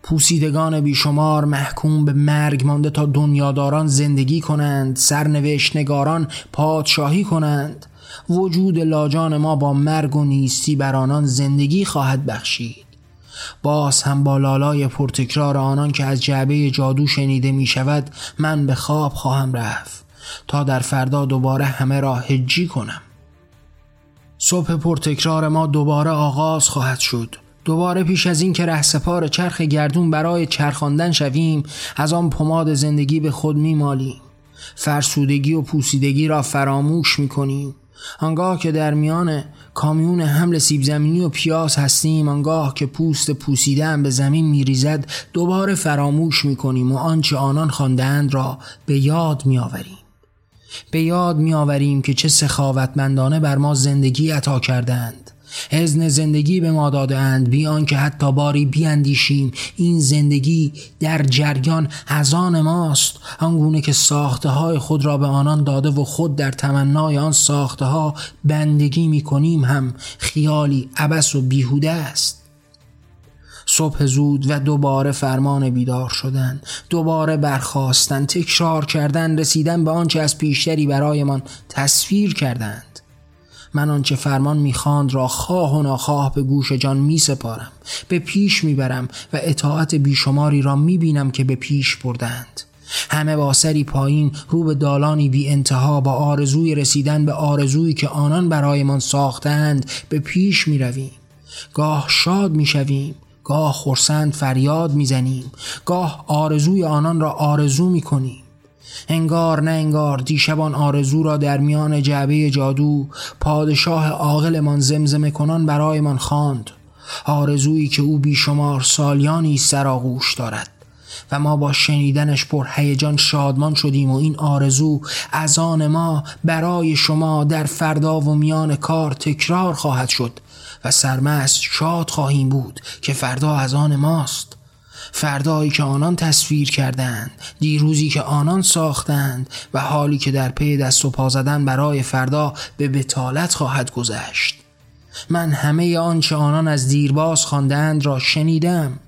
پوسیدگان بیشمار محکوم به مرگ مانده تا دنیاداران زندگی کنند سرنوشت نگاران پادشاهی کنند. وجود لاجان ما با مرگ و نیستی بر آنان زندگی خواهد بخشید. باز هم با لالای پرتکرار آنان که از جعبه جادو شنیده می شود من به خواب خواهم رفت. تا در فردا دوباره همه را هجی کنم. صبح پرتکرار ما دوباره آغاز خواهد شد. دوباره پیش از این که رهسپار چرخ گردون برای چرخاندن شویم از آن پماد زندگی به خود میمالیم. فرسودگی و پوسیدگی را فراموش می‌کنیم. آنگاه که در میان کامیون حمل سیب زمینی و پیاز هستیم آنگاه که پوست پوسیده هم به زمین میریزد دوباره فراموش می‌کنیم و آنچه آنان خواندند را به یاد میآوریم. به یاد میآوریم که چه سخاوتمندانه بر ما زندگی عطا کردند. ازن زندگی به ما دادهاند بیان که حتی باری بیاندیشیم. این زندگی در جریان از آن ماست. آنگونه که ساخته های خود را به آنان داده و خود در تمنای آن ساخته ها بندگی می کنیم هم خیالی عبس و بیهوده است. صبح زود و دوباره فرمان بیدار شدن دوباره برخواستن تکرار کردن رسیدن به آنچه از پیشتری برایمان تصویر کردند. من آنچه فرمان می‌خواند را خواه و ناخواه به گوش جان میسپارم به پیش می‌برم و اطاعت بیشماری را می‌بینم که به پیش بردند. همه با سری پایین رو به دالانی بی انتها با آرزوی رسیدن به آرزویی که آنان برایمان ساختند به پیش می رویم. گاه شاد می شویم گاه خورسند فریاد می‌زنیم. گاه آرزوی آنان را آرزو می کنیم انگار نه انگار دیشبان آرزو را در میان جعبه جادو پادشاه عاقلمان زمزمه کنان برایمان خواند. آرزویی که او بیشمار سالیانی سراغوش دارد. و ما با شنیدنش پر هیجان شادمان شدیم و این آرزو از آن ما برای شما در فردا و میان کار تکرار خواهد شد. و سرمست شاد خواهیم بود که فردا از آن ماست. فردایی که آنان تصویر کردند دیروزی که آنان ساختند و حالی که در پی دست و پا زدن برای فردا به بتالت خواهد گذشت. من همه آنچه آنان از دیرباز خواندند را شنیدم.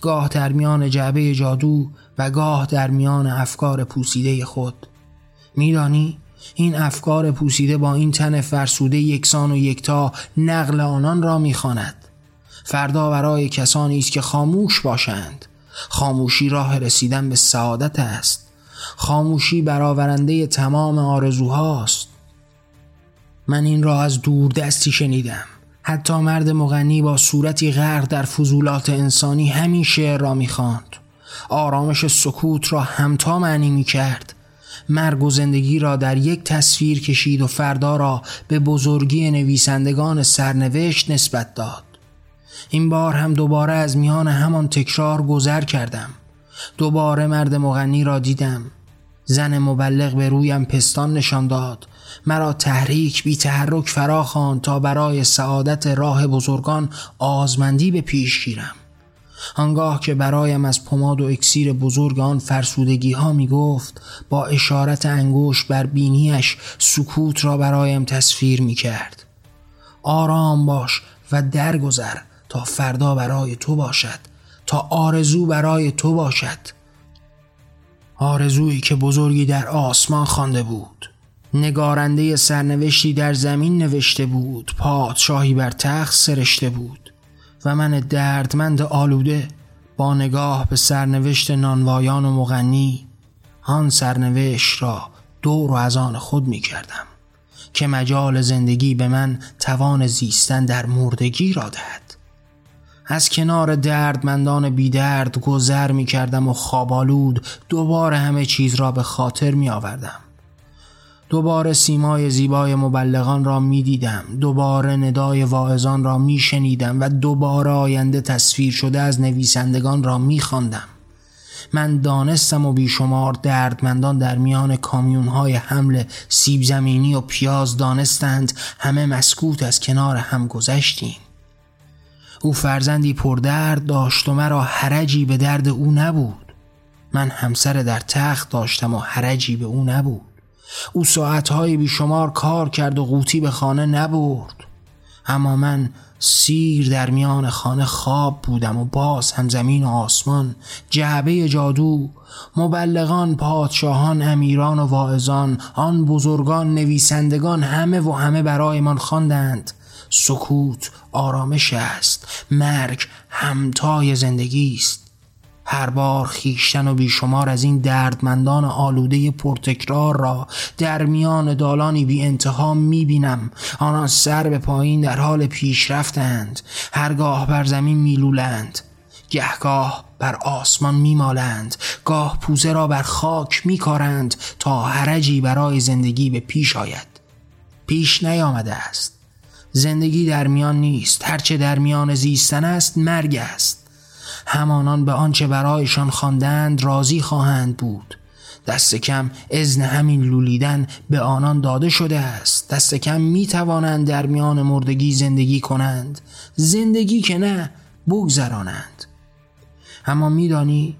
گاه در میان جعبه جادو و گاه در میان افکار پوسیده خود. میدانی؟ این افکار پوسیده با این تن فرسوده یکسان و یکتا نقل آنان را می‌خواند. فردا برای کسانی است که خاموش باشند. خاموشی راه رسیدن به سعادت است. خاموشی برآورنده تمام آرزوهاست. من این را از دور دستی شنیدم. حتی مرد مغنی با صورتی غرق در فضولات انسانی همین شعر را می‌خواند. آرامش سکوت را همتا معنی می کرد مرگ و زندگی را در یک تصویر کشید و فردا را به بزرگی نویسندگان سرنوشت نسبت داد. این بار هم دوباره از میان همان تکرار گذر کردم. دوباره مرد مغنی را دیدم. زن مبلغ به رویم پستان نشان داد. مرا تحریک بی تحرک فراخوان تا برای سعادت راه بزرگان آزمندی به پیش گیرم. آنگاه که برایم از پماد و اکسیر بزرگ آن فرسودگی ها می گفت با اشارت انگوش بر بینیش سکوت را برایم تصویر می کرد آرام باش و درگذر تا فردا برای تو باشد تا آرزو برای تو باشد. آرزویی که بزرگی در آسمان خوانده بود. نگارنده سرنوشتی در زمین نوشته بود. پادشاهی بر تخت سرشته بود. و من دردمند آلوده با نگاه به سرنوشت نانوایان و مغنی آن سرنوشت را دور و از آن خود می کردم که مجال زندگی به من توان زیستن در مردگی را دهد. از کنار دردمندان بی درد گذر می کردم و خوابالود دوباره همه چیز را به خاطر می آوردم. دوباره سیمای زیبای مبلغان را می دیدم دوباره ندای واعظان را می شنیدم و دوباره آینده تصویر شده از نویسندگان را می خواندم. من دانستم و بیشمار دردمندان در میان کامیون های حمل سیب زمینی و پیاز دانستند همه مسکوت از کنار هم گذشتیم. او فرزندی پردرد داشت و مرا حرجی به درد او نبود. من همسر در تخت داشتم و حرجی به او نبود. او ساعتهای بیشمار کار کرد و قوطی به خانه نبرد. اما من سیر در میان خانه خواب بودم و باز هم زمین و آسمان جعبه جادو مبلغان پادشاهان امیران و واعظان آن بزرگان نویسندگان همه و همه برایمان خواندند. سکوت آرامش است. مرگ همتای زندگی است. هر بار خیشتن و بیشمار از این دردمندان آلوده پرتکرار را در میان دالانی بی انتها می بینم آنان سر به پایین در حال پیشرفتند. هرگاه بر زمین میلولند. گهگاه بر آسمان میمالند. گاه پوزه را بر خاک میکارند تا هرجی برای زندگی به پیش آید. پیش نیامده است. زندگی در میان نیست. هرچه در میان زیستن است مرگ است. همانان به آنچه برایشان خواندند راضی خواهند بود. دست کم ازن همین لولیدن به آنان داده شده است. دست کم می توانند در میان مردگی زندگی کنند. زندگی که نه بگذرانند. اما میدانی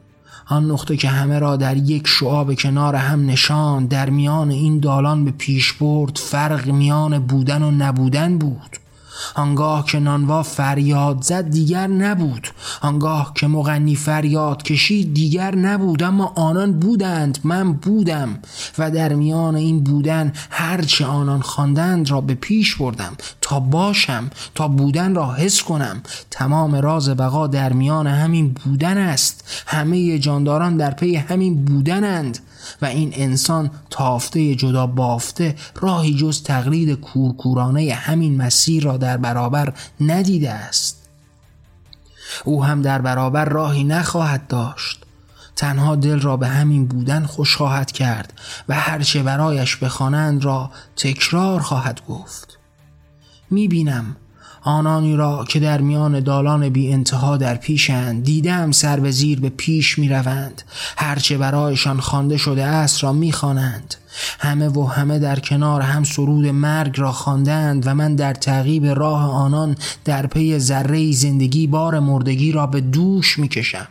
آن نقطه که همه را در یک شعاب کنار هم نشان در میان این دالان به پیش برد فرق میان بودن و نبودن بود. آنگاه که نانوا فریاد زد دیگر نبود. آنگاه که مغنی فریاد کشید دیگر نبود. اما آنان بودند من بودم و در میان این بودن هرچه آنان خواندند را به پیش بردم. تا باشم تا بودن را حس کنم. تمام راز بقا در میان همین بودن است. همه جانداران در پی همین بودنند. و این انسان تافته جدا بافته راهی جز تقلید کورکورانه همین مسیر را در برابر ندیده است. او هم در برابر راهی نخواهد داشت. تنها دل را به همین بودن خوش خواهد کرد و هرچه برایش بخوانند را تکرار خواهد گفت. می‌بینم آنانی را که در میان دالان بی انتها در پیشند دیدم سر به زیر به پیش می روند هرچه برایشان خوانده شده است را می خوانند. همه و همه در کنار هم سرود مرگ را خواندند و من در تعقیب راه آنان در پی ذره زندگی بار مردگی را به دوش می کشم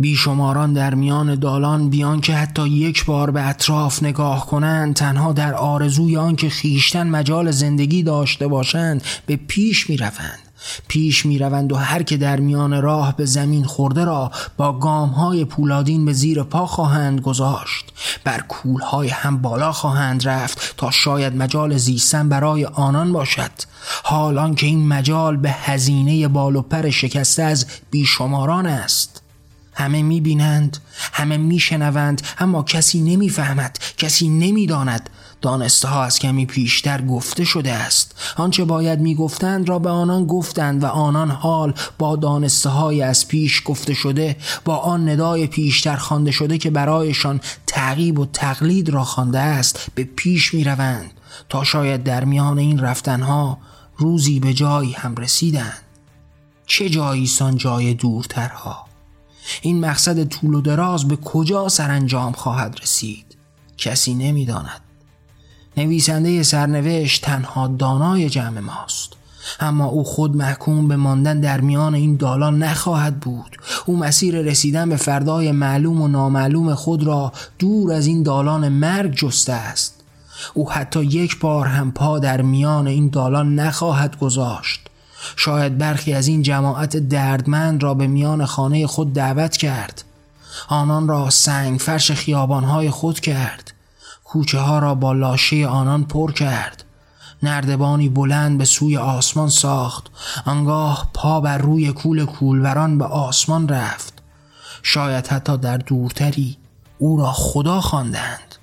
بیشماران در میان دالان بیان که حتی یک بار به اطراف نگاه کنند تنها در آرزوی آنکه خیشتن مجال زندگی داشته باشند به پیش می روند. پیش می روند و هر که در میان راه به زمین خورده را با گام های پولادین به زیر پا خواهند گذاشت. بر کول های هم بالا خواهند رفت تا شاید مجال زیستن برای آنان باشد. حال که این مجال به هزینه بال و پر شکسته از بیشماران است. همه می‌بینند همه میشنوند اما کسی نمی‌فهمد کسی نمی‌داند. دانسته ها از کمی پیشتر گفته شده است. آنچه باید می‌گفتند را به آنان گفتند و آنان حال با دانسته های از پیش گفته شده با آن ندای پیشتر خوانده شده که برایشان تعقیب و تقلید را خوانده است به پیش می‌روند. تا شاید در میان این رفتنها روزی به جایی هم رسیدند. چه جایی سان جای دورترها؟ این مقصد طول و دراز به کجا سرانجام خواهد رسید؟ کسی نمی‌داند. نویسنده سرنوشت تنها دانای جمع ماست. اما او خود محکوم به ماندن در میان این دالان نخواهد بود. او مسیر رسیدن به فردای معلوم و نامعلوم خود را دور از این دالان مرگ جسته است. او حتی یک بار هم پا در میان این دالان نخواهد گذاشت. شاید برخی از این جماعت دردمند را به میان خانه خود دعوت کرد. آنان را سنگ فرش خیابانهای خود کرد. کوچه ها را با لاشه آنان پر کرد. نردبانی بلند به سوی آسمان ساخت. آنگاه پا بر روی کول کولوران به آسمان رفت. شاید حتی در دورتری او را خدا خواندند.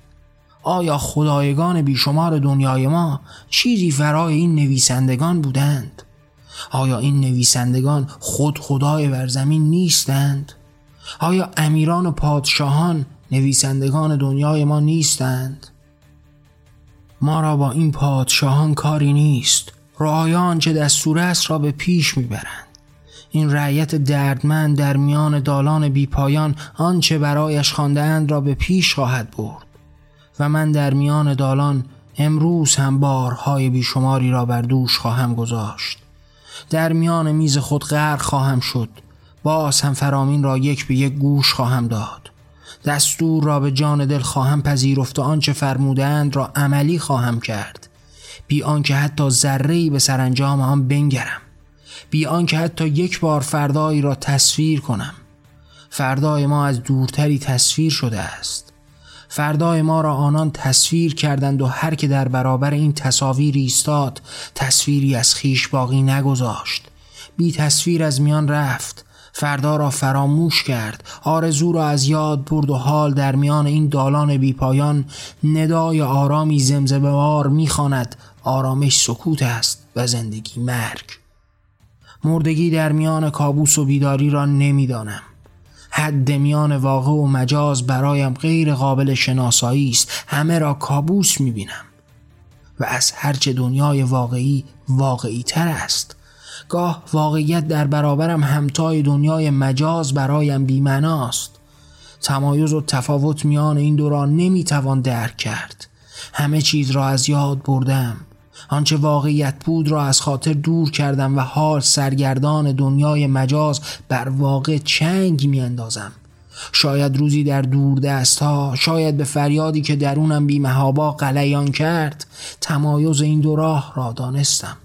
آیا خدایگان بیشمار دنیای ما چیزی فرای این نویسندگان بودند؟ آیا این نویسندگان خود خدای بر زمین نیستند؟ آیا امیران و پادشاهان نویسندگان دنیای ما نیستند؟ ما را با این پادشاهان کاری نیست. رعایان چه دستور است را به پیش می‌برند. این رعیت دردمند در میان دالان بیپایان آنچه برایش خواندهاند را به پیش خواهد برد. و من در میان دالان امروز هم بارهای بیشماری را بر دوش خواهم گذاشت. در میان میز خود غرق خواهم شد. باز هم فرامین را یک به یک گوش خواهم داد. دستور را به جان دل خواهم پذیرفت و آنچه فرمودند را عملی خواهم کرد. بی آنکه حتی ذره‌ای به سرانجام آن بنگرم. بی آنکه حتی یک بار فردایی را تصویر کنم. فردای ما از دورتری تصویر شده است. فردای ما را آنان تصویر کردند و هر که در برابر این تصاویر ایستاد تصویری از خیش باقی نگذاشت. بی تصویر از میان رفت. فردا را فراموش کرد. آرزو را از یاد برد و حال در میان این دالان بیپایان ندای آرامی زمزمه بار می‌خواند. آرامش سکوت است و زندگی مرگ. مردگی در میان کابوس و بیداری را نمی‌دانم. حد میان واقع و مجاز برایم غیر قابل شناسایی است. همه را کابوس می‌بینم. و از هرچه دنیای واقعی واقعی تر است. گاه واقعیت در برابرم همتای دنیای مجاز برایم بیمناست تمایز و تفاوت میان این دو را نمی‌توان درک کرد. همه چیز را از یاد بردم. آنچه واقعیت بود را از خاطر دور کردم و حال سرگردان دنیای مجاز بر واقع چنگ میاندازم. شاید روزی در دور دست ها شاید به فریادی که درونم بی محابا قلیان کرد تمایز این دو راه را دانستم.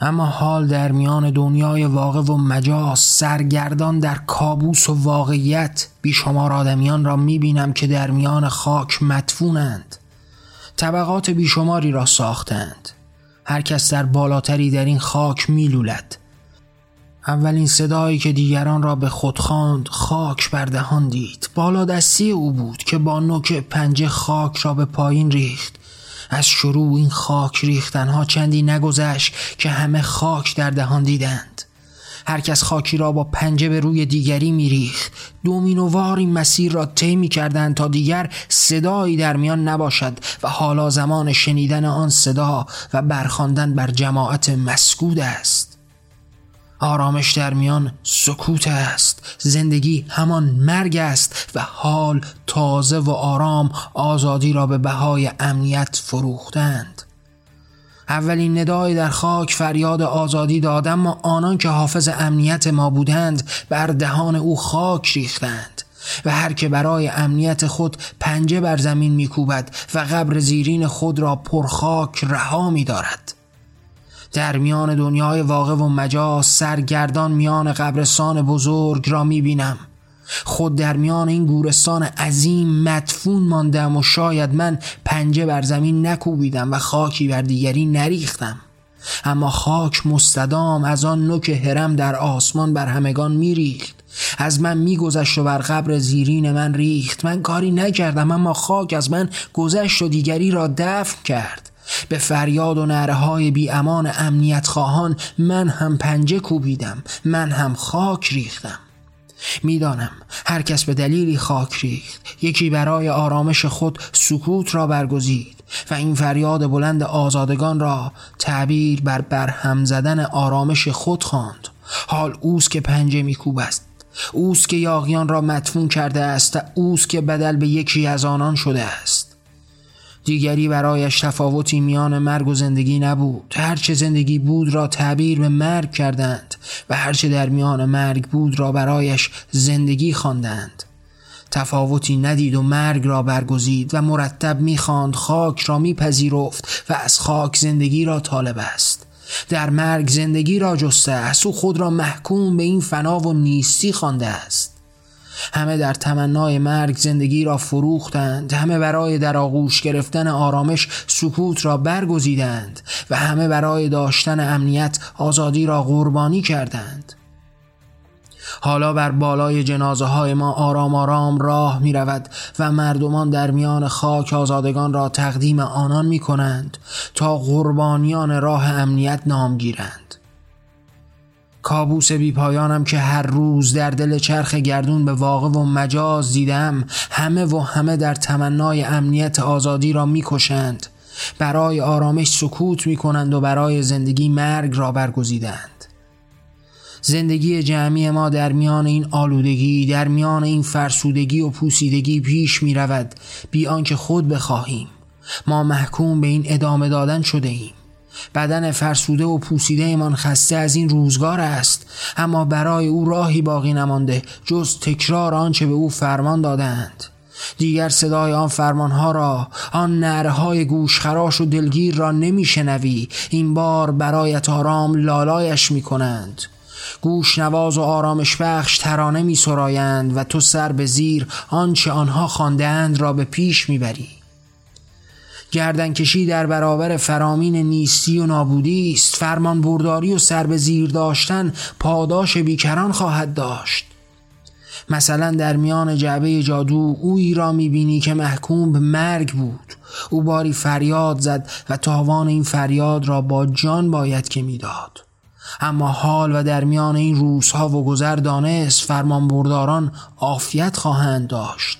اما حال در میان دنیای واقع و مجاز سرگردان در کابوس و واقعیت بیشمار آدمیان را می‌بینم که در میان خاک مدفونند. طبقات بیشماری را ساختند. هر کس در بالاتری در این خاک میلولد. اولین صدایی که دیگران را به خود خواند خاک بر دهان دید. بالا دستی او بود که با نوک پنجه خاک را به پایین ریخت. از شروع این خاک ریختنها چندی نگذشت که همه خاک در دهان دیدند. هر کس خاکی را با پنجه به روی دیگری میریخت. دومینووار این مسیر را طی کردند تا دیگر صدایی در میان نباشد و حالا زمان شنیدن آن صدا و برخواندن بر جماعت مسکود است. آرامش در میان سکوت است. زندگی همان مرگ است و حال تازه و آرام آزادی را به بهای امنیت فروختند. اولین ندای در خاک فریاد آزادی داد اما آنان که حافظ امنیت ما بودند بر دهان او خاک ریختند و هر که برای امنیت خود پنجه بر زمین میکوبد و قبر زیرین خود را پرخاک رها می دارد. در میان دنیای واقع و مجاز سرگردان میان قبرستان بزرگ را می بینم خود در میان این گورستان عظیم مدفون ماندم و شاید من پنجه بر زمین نکوبیدم و خاکی بر دیگری نریختم. اما خاک مستدام از آن نوک هرم در آسمان بر همگان میریخت. از من میگذشت و بر قبر زیرین من ریخت. من کاری نکردم اما خاک از من گذشت و دیگری را دفن کرد. به فریاد و نره های بی امان امنیت خواهان من هم پنجه کوبیدم من هم خاک ریختم. می‌دانم هر کس به دلیلی خاک ریخت. یکی برای آرامش خود سکوت را برگزید و این فریاد بلند آزادگان را تعبیر بر برهم زدن آرامش خود خواند. حال اوست که پنجه میکوب است. اوست که یاغیان را مدفون کرده است و اوست که بدل به یکی از آنان شده است. دیگری برایش تفاوتی میان مرگ و زندگی نبود. هرچه زندگی بود را تعبیر به مرگ کردند و هرچه در میان مرگ بود را برایش زندگی خواندند. تفاوتی ندید و مرگ را برگزید و مرتب می‌خواند خاک را میپذیرفت و از خاک زندگی را طالب است. در مرگ زندگی را جسته است. و خود را محکوم به این فنا و نیستی خوانده است. همه در تمنای مرگ زندگی را فروختند همه برای در آغوش گرفتن آرامش سکوت را برگزیدند و همه برای داشتن امنیت آزادی را قربانی کردند. حالا بر بالای جنازه های ما آرام آرام راه می رود و مردمان در میان خاک آزادگان را تقدیم آنان می کنند تا قربانیان راه امنیت نام گیرند. کابوس بی پایانم که هر روز در دل چرخ گردون به واقع و مجاز دیدم همه و همه در تمنای امنیت آزادی را می‌کشند. برای آرامش سکوت می کنند و برای زندگی مرگ را برگزیدند. زندگی جمعی ما در میان این آلودگی در میان این فرسودگی و پوسیدگی پیش می رود بی آنکه خود بخواهیم. ما محکوم به این ادامه دادن شده ایم. بدن فرسوده و پوسیده ایمان خسته از این روزگار است. اما برای او راهی باقی نمانده جز تکرار آنچه به او فرمان دادند دیگر صدای آن فرمانها را آن نرهای گوشخراش و دلگیر را نمیشنوی. این بار برایت آرام لالایش می کنند گوش نواز و آرامش بخش ترانه می سرایند و تو سر به زیر آنچه آنها خواندهاند را به پیش می‌بری. گردن کشی در برابر فرامین نیستی و نابودی است. فرمان برداری و سر به زیر داشتن پاداش بیکران خواهد داشت. مثلا در میان جعبه جادو اویی را می‌بینی که محکوم به مرگ بود. او باری فریاد زد و تاوان این فریاد را با جان باید که می‌داد. اما حال و در میان این روزها و گذر دانست فرمان برداران عافیت خواهند داشت.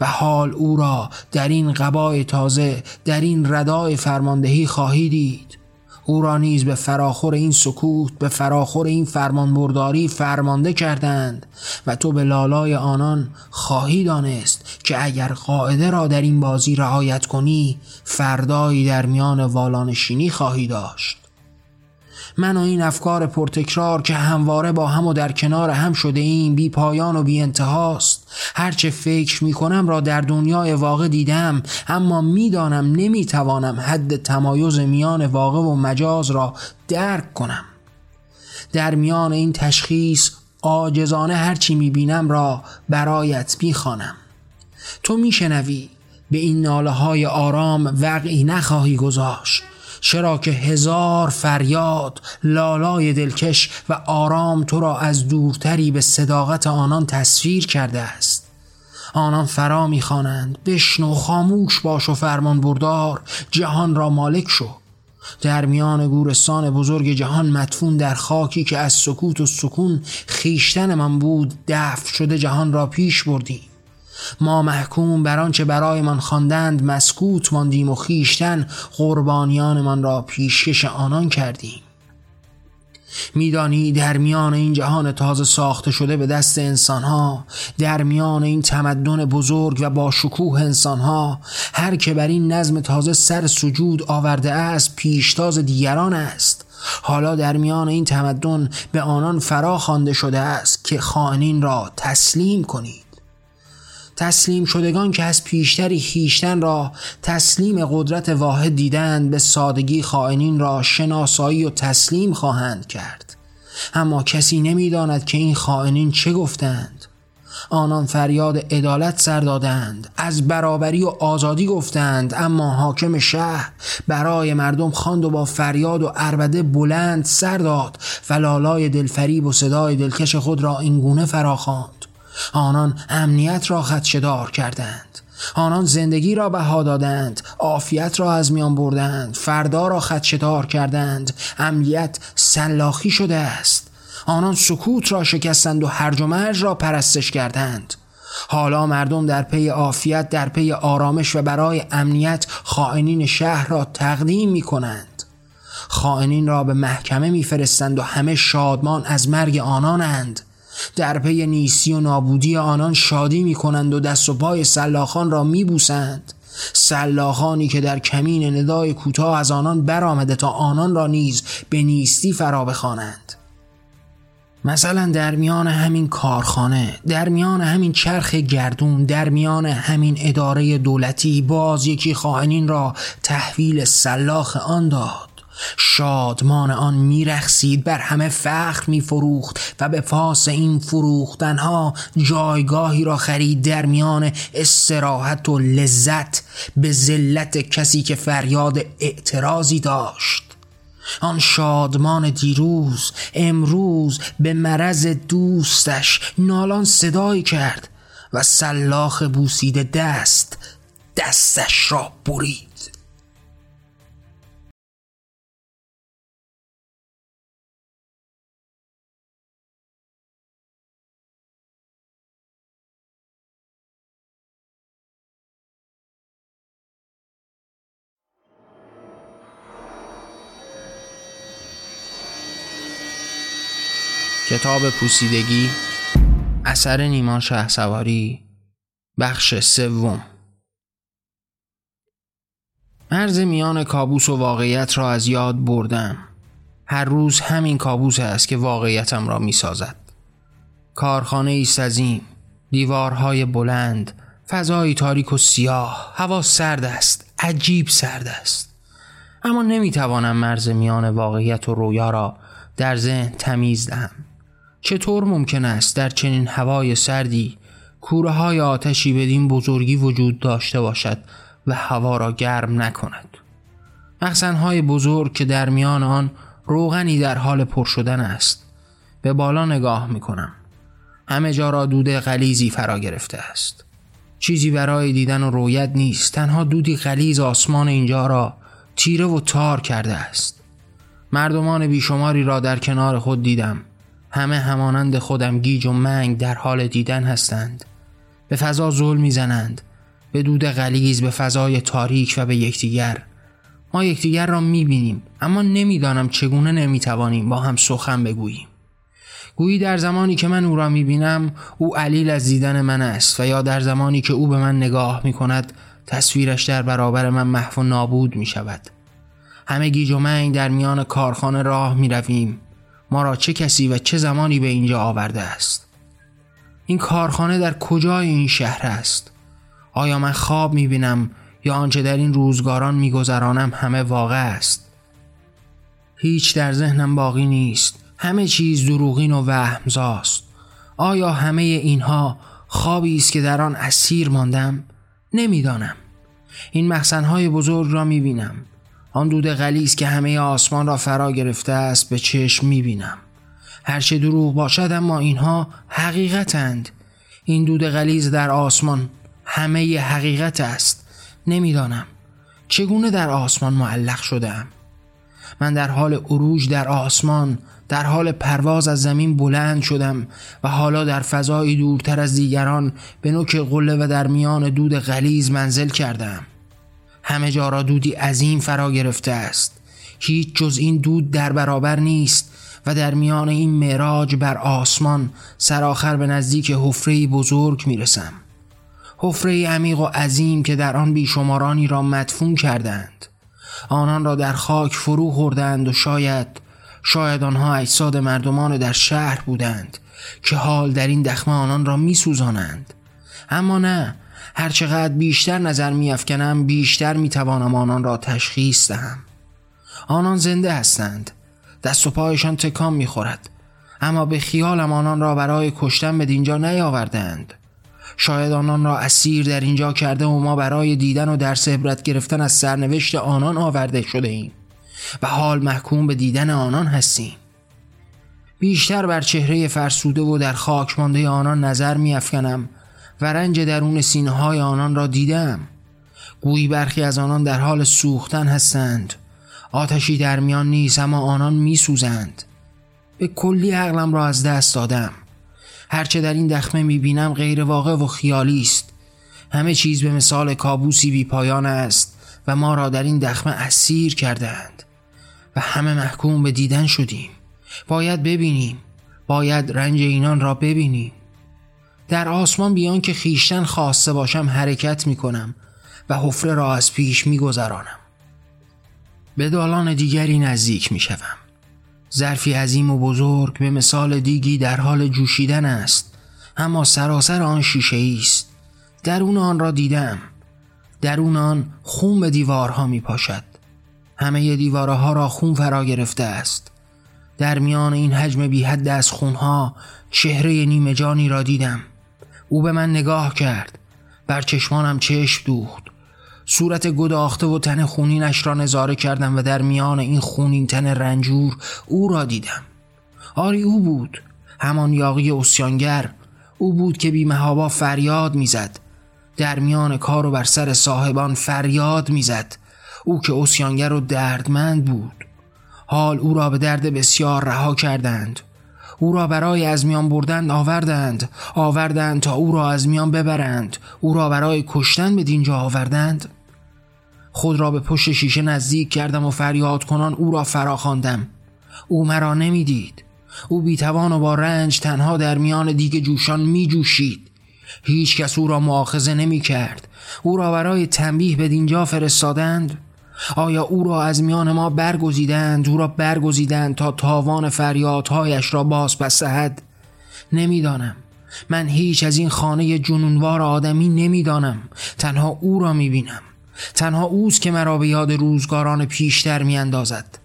و حال او را در این قبای تازه در این ردای فرماندهی خواهی دید. او را نیز به فراخور این سکوت به فراخور این فرمان برداری فرمانده کردند و تو به لالای آنان خواهی دانست که اگر قاعده را در این بازی رعایت کنی فردایی در میان والانشینی خواهی داشت. من و این افکار پرتکرار که همواره با هم و در کنار هم شده این بی پایان و بی انتهاست. هرچه فکر می کنم را در دنیای واقع دیدم اما می‌دانم نمی‌توانم حد تمایز میان واقع و مجاز را درک کنم. در میان این تشخیص آجزانه هرچی می‌بینم را برایت می‌خوانم تو میشنوی به این ناله های آرام وقعی نخواهی گذاشت. چرا که هزار فریاد لالای دلکش و آرام تو را از دورتری به صداقت آنان تصویر کرده است. آنان فرا می‌خوانند. بشنو خاموش باش و فرمان بردار. جهان را مالک شو. در میان گورستان بزرگ جهان مدفون در خاکی که از سکوت و سکون خیشتن من بود دفع شده جهان را پیش بردی ما محکوم بر آنچه برایمان خواندند مسکوت ماندیم و خیشتن قربانیانمان را پیشکش آنان کردیم. میدانی در میان این جهان تازه ساخته شده به دست انسانها در میان این تمدن بزرگ و با شکوه انسانها هر که بر این نظم تازه سر سجود آورده است پیشتاز دیگران است. حالا در میان این تمدن به آنان فرا خوانده شده است که خائنین را تسلیم کنید. تسلیم شدگان که از پیشتری خیشتن را تسلیم قدرت واحد دیدند به سادگی خائنین را شناسایی و تسلیم خواهند کرد. اما کسی نمی‌داند که این خائنین چه گفتند. آنان فریاد عدالت سر دادند از برابری و آزادی گفتند اما حاکم شهر برای مردم خواند و با فریاد و اربده بلند سر داد و لالای دلفریب و صدای دلکش خود را اینگونه فراخواند. آنان امنیت را خدشدار کردند. آنان زندگی را بها دادند عافیت را از میان بردند فردا را خدشدار کردند. امنیت سلاخی شده است. آنان سکوت را شکستند و هرج و مرج را پرستش کردند. حالا مردم در پی عافیت در پی آرامش و برای امنیت خائنین شهر را تقدیم می کنند خائنین را به محکمه میفرستند و همه شادمان از مرگ آنانند. در پی نیستی و نابودی آنان شادی می کنند و دست و پای سلاخان را می بوسند سلاخانی که در کمین ندای کوتاه از آنان برآمده تا آنان را نیز به نیستی فرا بخوانند. مثلا در میان همین کارخانه در میان همین چرخ گردون در میان همین اداره دولتی باز یکی خائنین را تحویل سلاخ آن داد. شادمان آن میرخسید بر همه فخر میفروخت و به پاس این فروختنها جایگاهی را خرید در میان استراحت و لذت به ذلت کسی که فریاد اعتراضی داشت. آن شادمان دیروز امروز به مرض دوستش نالان صدایی کرد و سلاخ بوسیده دست دستش را برید. کتاب پوسیدگی اثر نیما شه سواری بخش سوم. مرز میان کابوس و واقعیت را از یاد بردم. هر روز همین کابوس است که واقعیتم را می سازد کارخانه ایست عظیم دیوارهای بلند فضایی تاریک و سیاه هوا سرد است عجیب سرد است. اما نمی‌توانم مرز میان واقعیت و رویا را در ذهن تمیز دهم. چطور ممکن است در چنین هوای سردی کوره های آتشی بدین بزرگی وجود داشته باشد و هوا را گرم نکند؟ های بزرگ که در میان آن روغنی در حال پر شدن است. به بالا نگاه می کنم همه جا را دود غلیزی فرا گرفته است. چیزی برای دیدن و رویت نیست. تنها دودی غلیز آسمان اینجا را تیره و تار کرده است. مردمان بیشماری را در کنار خود دیدم. همه همانند خودم گیج و منگ در حال دیدن هستند. به فضا زل می‌زنند. به دود غلیز به فضای تاریک و به یکدیگر. ما یکدیگر را می‌بینیم اما نمی‌دانم چگونه نمی‌توانیم با هم سخن بگوییم. گویی در زمانی که من او را می‌بینم او علیل از دیدن من است و یا در زمانی که او به من نگاه می‌کند تصویرش در برابر من محو و نابود می شود همه گیج و منگ در میان کارخانه راه می رویم ما را چه کسی و چه زمانی به اینجا آورده است؟ این کارخانه در کجای این شهر است؟ آیا من خواب می‌بینم یا آنچه در این روزگاران میگذرانم همه واقع است؟ هیچ در ذهنم باقی نیست. همه چیز دروغین و وهمزاست. آیا همه اینها خوابی است که در آن اسیر ماندم؟ نمی‌دانم. این محسنهای بزرگ را می‌بینم. آن دود غلیز که همه آسمان را فرا گرفته است به چشم می‌بینم. هرچه دروغ باشد اما اینها حقیقتند. این دود غلیز در آسمان. همه حقیقت است. نمی‌دانم چگونه در آسمان معلق شدم من در حال عروج در آسمان در حال پرواز از زمین بلند شدم و حالا در فضایی دورتر از دیگران به نوک قله و در میان دود غلیز منزل کردم همه جا را دودی عظیم فرا گرفته است. هیچ جز این دود در برابر نیست و در میان این معراج بر آسمان سرآخر به نزدیک حفره بزرگ می‌رسم. حفره عمیق و عظیم که در آن بیشمارانی را مدفون کردند. آنان را در خاک فرو خوردند و شاید شاید آنها اجساد مردمان در شهر بودند که حال در این دخمه آنان را میسوزانند. اما نه هرچقدر بیشتر نظر میافکنم بیشتر می‌توانم آنان را تشخیص دهم. آنان زنده هستند. دست و پایشان تکان می‌خورد. اما به خیالم آنان را برای کشتن به دینجا نیاوردند شاید آنان را اسیر در اینجا کرده و ما برای دیدن و درس عبرت گرفتن از سرنوشت آنان آورده شده ایم و حال محکوم به دیدن آنان هستیم. بیشتر بر چهره فرسوده و در خاک مانده آنان نظر میافکنم. و رنج درون سینه های آنان را دیدم. گویی برخی از آنان در حال سوختن هستند. آتشی در میان نیست اما آنان میسوزند. به کلی عقلم را از دست دادم. هرچه در این دخمه می‌بینم غیر واقع و خیالی است. همه چیز به مثال کابوسی بی پایان است و ما را در این دخمه اسیر کردند و همه محکوم به دیدن شدیم. باید ببینیم. باید رنج اینان را ببینیم. در آسمان بیان که خیشتن خواسته باشم حرکت می کنم و حفره را از پیش میگذرانم. به دالان دیگری نزدیک می‌شوم. ظرفی عظیم و بزرگ به مثال دیگی در حال جوشیدن است اما سراسر آن شیشه است. درون آن را دیدم. درون آن خون به دیوارها می پاشد همه دیوارها را خون فرا گرفته است. در میان این حجم بی حد از خونها چهره نیمه جانی را دیدم. او به من نگاه کرد. بر چشمانم چشم دوخت. صورت گداخته و تن خونینش را نظاره کردم و در میان این خونین تن رنجور او را دیدم. آری او بود. همان یاقی اسیانگر. او بود که بیمهابا فریاد می‌زد. در میان کار و بر سر صاحبان فریاد می‌زد. او که اسیانگر و دردمند بود. حال او را به درد بسیار رها کردند. او را برای از میان بردن آوردند. آوردند تا او را از میان ببرند. او را برای کشتن به دینجا آوردند. خود را به پشت شیشه نزدیک کردم و فریاد کنان او را فراخواندم. او مرا نمی‌دید. او بیتوان و با رنج تنها در میان دیگه جوشان می جوشید هیچ کس او را معاخذه نمی کرد او را برای تنبیه به دینجا فرستادند. آیا او را از میان ما برگزیدند؟ او را برگزیدند تا تاوان فریادهایش را باز پسهد نمی‌دانم. من هیچ از این خانه جنونوار آدمی نمی‌دانم. تنها او را می‌بینم. تنها اوست که مرا به یاد روزگاران پیشتر میاندازد.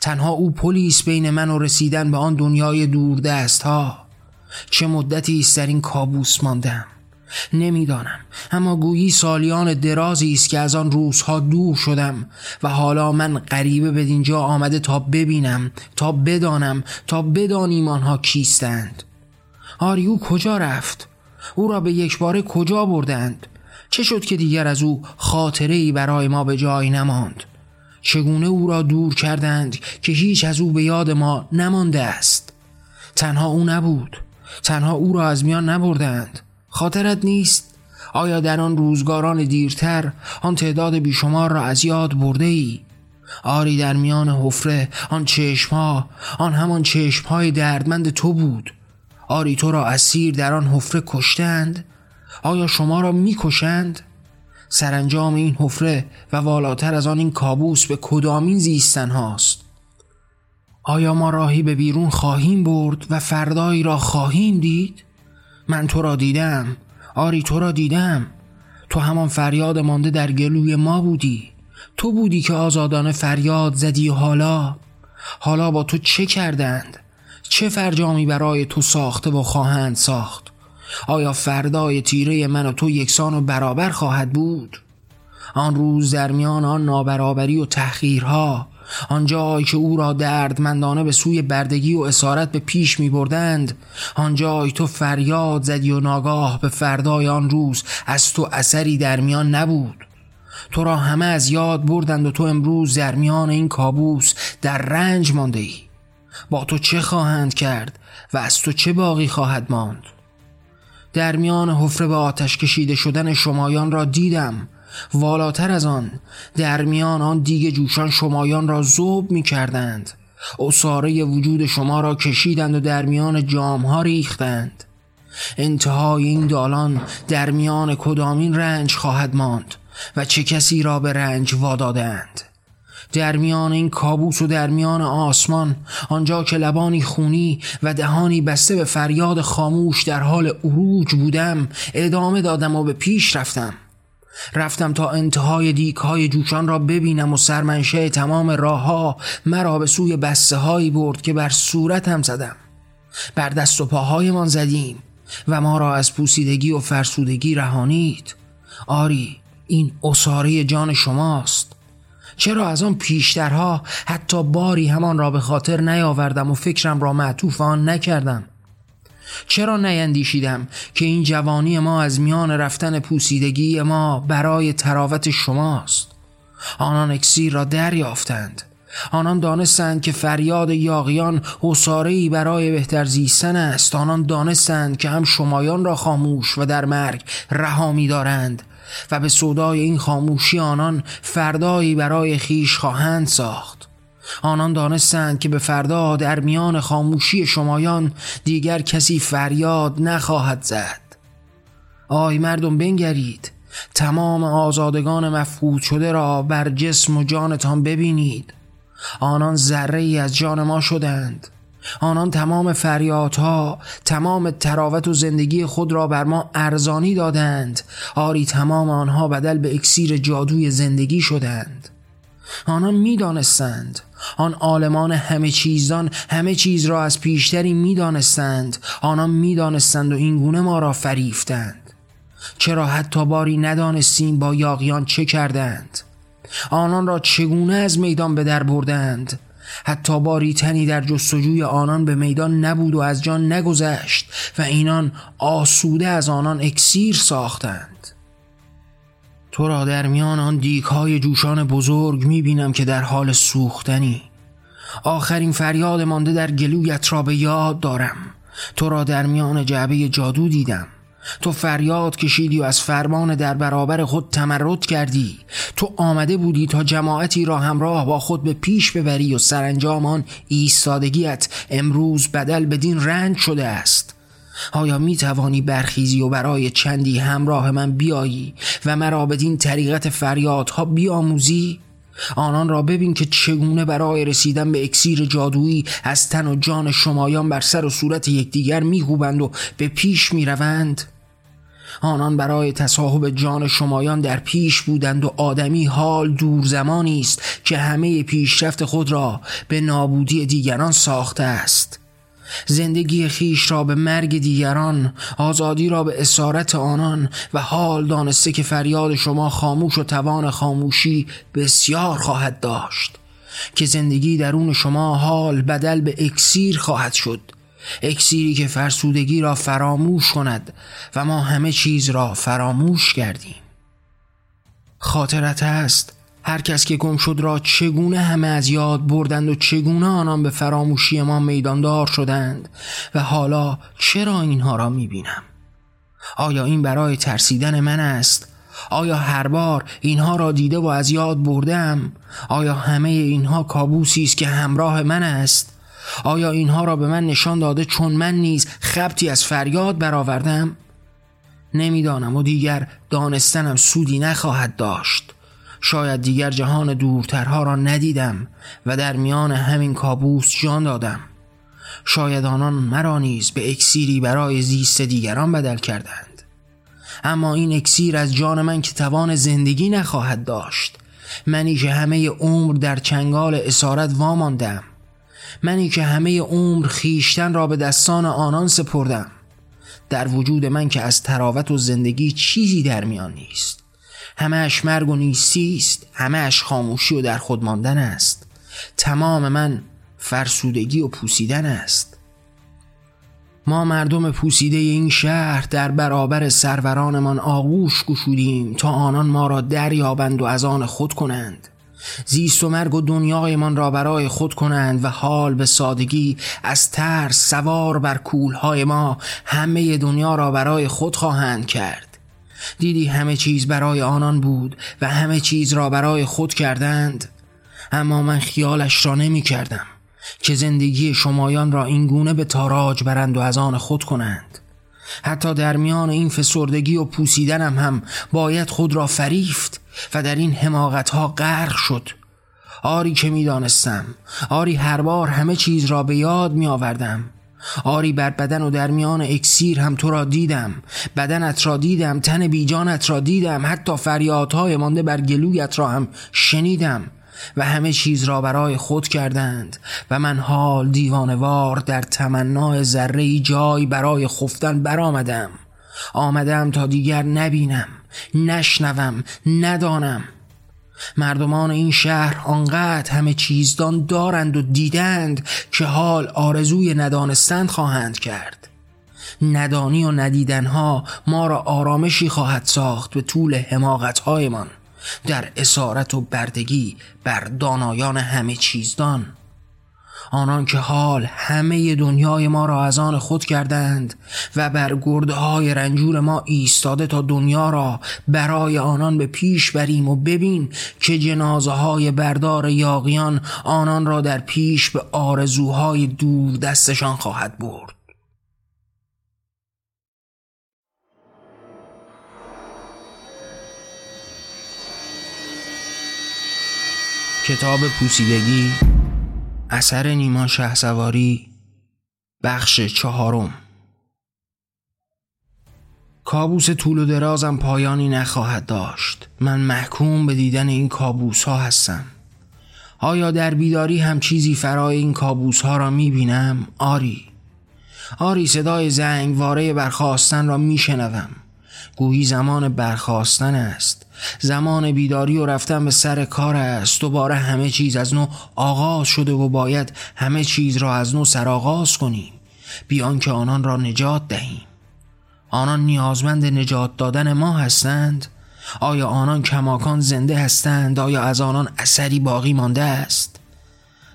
تنها او پلیس بین من و رسیدن به آن دنیای دوردست ها. چه مدتی است در این کابوس ماندم؟ نمی‌دانم. اما گویی سالیان درازی است که از آن روزها دور شدم و حالا من غریبه به اینجا آمده تا ببینم تا بدانم تا بدانیم آنها کیستند. آریو کجا رفت؟ او را به یک باره کجا بردند؟ چه شد که دیگر از او خاطره ای برای ما به جای نماند؟ چگونه او را دور کردند که هیچ از او به یاد ما نمانده است؟ تنها او نبود. تنها او را از میان نبردند. خاطرت نیست آیا در آن روزگاران دیرتر آن تعداد بیشمار را از یاد برده ای؟ آری در میان حفره آن چشمها آن همان چشمهای دردمند تو بود آری تو را اسیر در آن حفره کشتند آیا شما را می‌کشند؟ سرانجام این حفره و والاتر از آن این کابوس به کدامین زیستن هاست آیا ما راهی به بیرون خواهیم برد و فردایی را خواهیم دید؟ من تو را دیدم. آری تو را دیدم. تو همان فریاد مانده در گلوی ما بودی. تو بودی که آزادانه فریاد زدی حالا. حالا با تو چه کردند؟ چه فرجامی برای تو ساخته و خواهند ساخت؟ آیا فردای تیره من و تو یکسان و برابر خواهد بود؟ آن روز در میان آن نابرابری و تحقیرها آنجایی که او را دردمندانه به سوی بردگی و اسارت به پیش می بردند آنجای تو فریاد زدی و ناگاه به فردای آن روز از تو اثری در میان نبود. تو را همه از یاد بردند و تو امروز در میان این کابوس در رنج مانده ای. با تو چه خواهند کرد و از تو چه باقی خواهد ماند؟ در میان حفره به آتش کشیده شدن شمایان را دیدم. والاتر از آن در میان آن دیگه جوشان شمایان را زوب می کردند اصاره وجود شما را کشیدند و در میان جامها ریختند. انتهای این دالان در میان کدامین رنج خواهد ماند و چه کسی را به رنج وادادند در میان این کابوس و در میان آسمان آنجا که لبانی خونی و دهانی بسته به فریاد خاموش در حال عروج بودم ادامه دادم و به پیش رفتم. رفتم تا انتهای دیک های جوشان را ببینم و سرمنشه تمام راه ها مرا به سوی بسته هایی برد که بر صورتم زدم. بر دست و پاهایمان زدیم و ما را از پوسیدگی و فرسودگی رهانید. آری این اصاره جان شماست. چرا از آن پیشترها حتی باری همان را به خاطر نیاوردم و فکرم را معطوف آن نکردم؟ چرا نیندیشیدم که این جوانی ما از میان رفتن پوسیدگی ما برای تراوت شماست؟ آنان اکسیر را دریافتند. آنان دانستند که فریاد یاغیان حسارهی برای بهتر زیستن است. آنان دانستند که هم شمایان را خاموش و در مرگ رها دارند و به صدای این خاموشی آنان فردایی برای خیش خواهند ساخت. آنان دانستند که به فردا در میان خاموشی شمایان دیگر کسی فریاد نخواهد زد. آی مردم بنگرید. تمام آزادگان مفقود شده را بر جسم و جانتان ببینید. آنان ذره ای از جان ما شدند. آنان تمام فریادها تمام تراوت و زندگی خود را بر ما ارزانی دادند. آری تمام آنها بدل به اکسیر جادوی زندگی شدند. آنان می‌دانستند آن عالمان همه چیزان همه چیز را از پیشتری می‌دانستند. آنان می‌دانستند و اینگونه ما را فریفتند. چرا حتی باری ندانستیم با یاقیان چه کردند. آنان را چگونه از میدان به در بردند. حتی باری تنی در جستجوی آنان به میدان نبود و از جان نگذشت و اینان آسوده از آنان اکسیر ساختند. تو را در میان آن دیک های جوشان بزرگ می بینم که در حال سوختنی. آخرین فریاد مانده در گلویت را به یاد دارم. تو را در میان جعبه جادو دیدم. تو فریاد کشیدی و از فرمان در برابر خود تمرد کردی. تو آمده بودی تا جماعتی را همراه با خود به پیش ببری و سرانجام آن ایستادگیت امروز بدل بدین رنج شده است. آیا می توانی برخیزی و برای چندی همراه من بیایی و مرا بدین طریقت فریادها بیاموزی؟ آنان را ببین که چگونه برای رسیدن به اکسیر جادویی از تن و جان شمایان بر سر و صورت یکدیگر میگوبند و به پیش می‌روند آنان برای تصاحب جان شمایان در پیش بودند و آدمی حال دور زمانی است که همه پیشرفت خود را به نابودی دیگران ساخته است زندگی خیش را به مرگ دیگران آزادی را به اسارت آنان و حال دانسته که فریاد شما خاموش و توان خاموشی بسیار خواهد داشت که زندگی درون شما حال بدل به اکسیر خواهد شد اکسیری که فرسودگی را فراموش کند و ما همه چیز را فراموش کردیم. خاطرت است هر کس که گم شد را چگونه همه از یاد بردند و چگونه آنان به فراموشی ما میداندار شدند و حالا چرا اینها را می‌بینم؟ آیا این برای ترسیدن من است؟ آیا هر بار اینها را دیده و از یاد بردم؟ آیا همه اینها کابوسی است که همراه من است؟ آیا اینها را به من نشان داده چون من نیز خبتی از فریاد برآوردم؟ نمی‌دانم و دیگر دانستنم سودی نخواهد داشت. شاید دیگر جهان دورترها را ندیدم و در میان همین کابوس جان دادم. شاید آنان مرا نیز به اکسیری برای زیست دیگران بدل کردند. اما این اکسیر از جان من که توان زندگی نخواهد داشت. منی که همه عمر در چنگال اسارت واماندم. منی که همه عمر خیشتن را به دستان آنان سپردم. در وجود من که از تراوت و زندگی چیزی در میان نیست. همهش مرگ و نیستی است همهش خاموشی و در خود ماندن است. تمام من فرسودگی و پوسیدن است. ما مردم پوسیده این شهر در برابر سرورانمان آغوش گشودیم تا آنان ما را دریابند و از آن خود کنند. زیست و مرگ و دنیایمان را برای خود کنند و حال به سادگی از ترس سوار بر کولهای ما همه دنیا را برای خود خواهند کرد. دیدی همه چیز برای آنان بود و همه چیز را برای خود کردند. اما من خیالش را نمی کردم که زندگی شمایان را اینگونه به تاراج برند و از آن خود کنند. حتی در میان این فسردگی و پوسیدنم هم باید خود را فریفت و در این حماقت ها غرق شد. آری که می‌دانستم آری هر بار همه چیز را به یاد می آوردم آری بر بدن و در میان اکسیر هم تو را دیدم. بدنت را دیدم تن بیجانت را دیدم. حتی فریادهای مانده بر گلویت را هم شنیدم. و همه چیز را برای خود کردند. و من حال دیوانوار در تمنای ذره جای برای خفتن برآمدم. آمدم تا دیگر نبینم نشنوم ندانم. مردمان این شهر آنقدر همه چیزدان دارند و دیدند که حال آرزوی ندانستند خواهند کرد. ندانی و ندیدنها ما را آرامشی خواهد ساخت به طول حماقتهایمان. در اسارت و بردگی بر دانایان همه چیزدان. آنان که حال همه دنیای ما را از آن خود کردند و بر گردهای رنجور ما ایستاده تا دنیا را برای آنان به پیش بریم و ببین که جنازه های بردار یاقیان آنان را در پیش به آرزوهای دور دستشان خواهد برد. کتاب پوسیدگی اثر نیما شهسواری بخش چهارم. کابوس طول و درازم پایانی نخواهد داشت. من محکوم به دیدن این کابوس ها هستم. آیا در بیداری هم چیزی فرای این کابوس ها را می بینم؟ آری. آری صدای زنگواره برخواستن را می شنوم گویی زمان برخواستن است. زمان بیداری و رفتن به سر کار است. دوباره همه چیز از نو آغاز شده و باید همه چیز را از نو سرآغاز کنیم. بیان که آنان را نجات دهیم. آنان نیازمند نجات دادن ما هستند. آیا آنان کماکان زنده هستند؟ آیا از آنان اثری باقی مانده است؟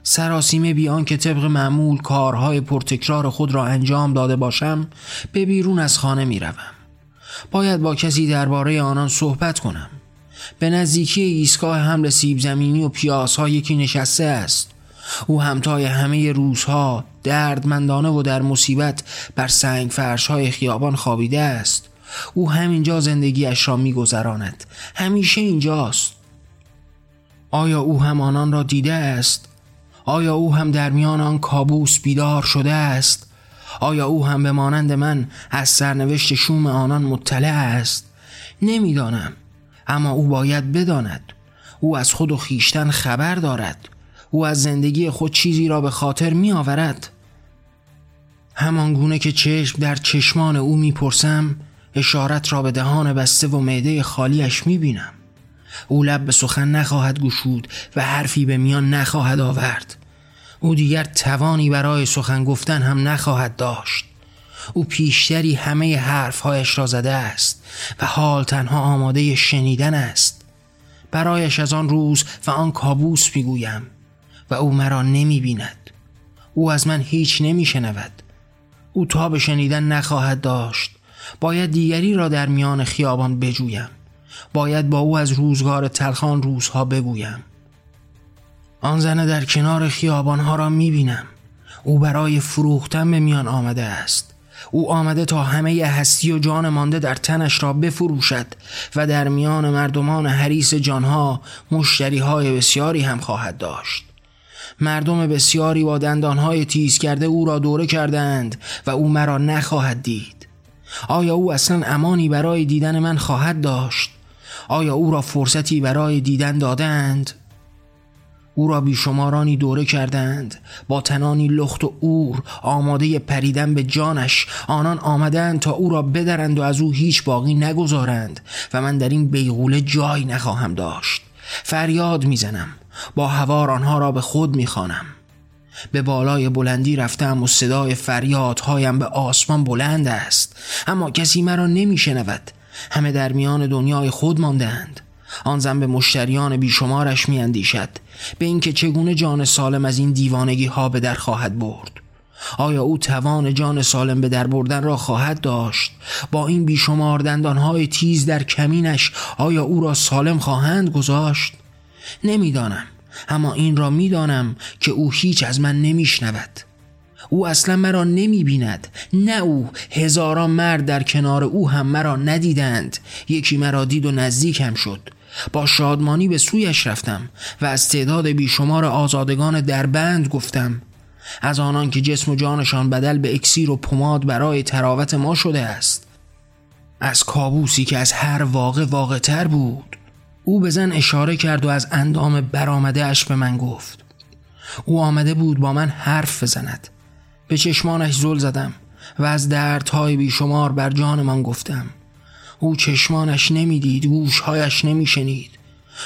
سراسیمه بیان که طبق معمول کارهای پرتکرار خود را انجام داده باشم به بیرون از خانه می روم. باید با کسی درباره آنان صحبت کنم. به نزدیکی ایستگاه حمل سیب زمینی و پیازها یکی نشسته است. او همتای همه روزها دردمندانه و در مصیبت بر سنگ فرش های خیابان خوابیده است. او همینجا زندگیش را میگذراند. همیشه اینجاست. آیا او هم آنان را دیده است؟ آیا او هم در میان آن کابوس بیدار شده است؟ آیا او هم به مانند من از سرنوشت شوم آنان مطلع است؟ نمی‌دانم. اما او باید بداند. او از خود و خیشتن خبر دارد. او از زندگی خود چیزی را به خاطر می آورد همان گونه که چشم در چشمان او می‌پرسم اشارت را به دهان بسته و معده خالیش می بینم او لب به سخن نخواهد گشود و حرفی به میان نخواهد آورد. او دیگر توانی برای سخن گفتن هم نخواهد داشت. او پیشتری همه حرفهایش را زده است و حال تنها آماده شنیدن است. برایش از آن روز و آن کابوس می‌گویم و او مرا نمی بیند او از من هیچ نمی شنود او تا به شنیدن نخواهد داشت. باید دیگری را در میان خیابان بجویم. باید با او از روزگار تلخان روزها بگویم. آن زن در کنار خیابانها را می بینم او برای فروختن به میان آمده است. او آمده تا همه هستی و جان مانده در تنش را بفروشد و در میان مردمان حریس جانها مشتری های بسیاری هم خواهد داشت مردم بسیاری با دندانهای تیز کرده او را دوره کردند و او مرا نخواهد دید آیا او اصلا امانی برای دیدن من خواهد داشت؟ آیا او را فرصتی برای دیدن دادند؟ او را بیشمارانی دوره کردند. با تنانی لخت و اور آماده پریدن به جانش آنان آمدند تا او را بدرند و از او هیچ باقی نگذارند و من در این بیغوله جای نخواهم داشت. فریاد می‌زنم. با هوار آنها را به خود می‌خوانم. به بالای بلندی رفتم و صدای فریادهایم به آسمان بلند است. اما کسی مرا نمیشنود. همه در میان دنیای خود ماندند. آن زن به مشتریان بیشمارش میاندیشد به اینکه چگونه جان سالم از این دیوانگی ها به در خواهد برد. آیا او توان جان سالم به در بردن را خواهد داشت؟ با این بیشمار دندانهای تیز در کمینش آیا او را سالم خواهند گذاشت؟ نمی‌دانم اما این را می‌دانم که او هیچ از من نمیشنود. او اصلا مرا نمی بیند نه او هزاران مرد در کنار او هم مرا ندیدند. یکی مرا دید و نزدیکم شد. با شادمانی به سویش رفتم و از تعداد بیشمار آزادگان در بند گفتم. از آنان که جسم و جانشان بدل به اکسیر و پماد برای تراوت ما شده است. از کابوسی که از هر واقع واقع تر بود. او به زن اشاره کرد و از اندام برآمده اش به من گفت. او آمده بود با من حرف بزند. به چشمانش زل زدم و از دردهای بیشمار بر جانمان گفتم. او چشمانش نمی‌دید گوشهایش نمیشنید.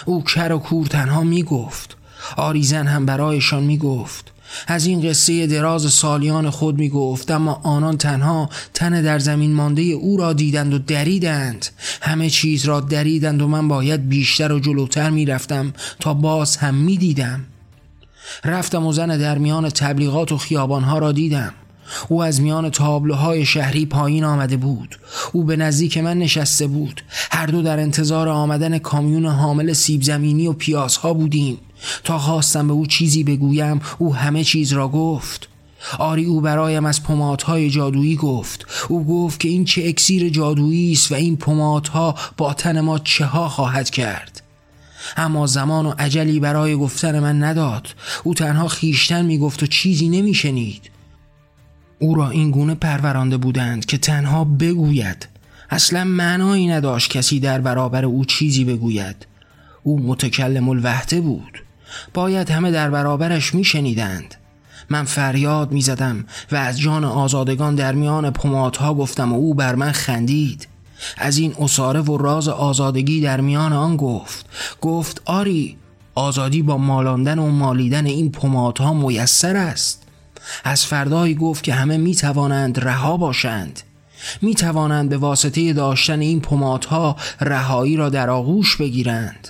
او کر و کور تنها می‌گفت. آریزن هم برایشان می‌گفت. از این قصه دراز سالیان خود می گفت اما آنان تنها تن در زمین مانده او را دیدند و دریدند. همه چیز را دریدند و من باید بیشتر و جلوتر می رفتم تا باز هم می دیدم رفتم و زن در میان تبلیغات و خیابانها را دیدم. او از میان تابلوهای شهری پایین آمده بود. او به نزدیک من نشسته بود. هر دو در انتظار آمدن کامیون حامل سیب زمینی و پیازها بودیم. تا خواستم به او چیزی بگویم او همه چیز را گفت. آری او برایم از پمادهای جادویی گفت. او گفت که این چه اکسیر جادویی است و این پمادها با تن ما چه ها خواهد کرد. اما زمان و عجلی برای گفتن من نداد. او تنها خیشتن می‌گفت و چیزی نمیشنید. او را این گونه پرورانده بودند که تنها بگوید اصلا معنایی نداشت کسی در برابر او چیزی بگوید. او متکلم الوحده بود. باید همه در برابرش میشنیدند. من فریاد می‌زدم و از جان آزادگان در میان پماتها گفتم و او بر من خندید. از این اصاره و راز آزادگی در میان آن گفت گفت آری آزادی با مالاندن و مالیدن این پماتها میسر است. از فردایی گفت که همه می توانند رها باشند. می توانند به واسطه داشتن این پماتها رهایی را در آغوش بگیرند.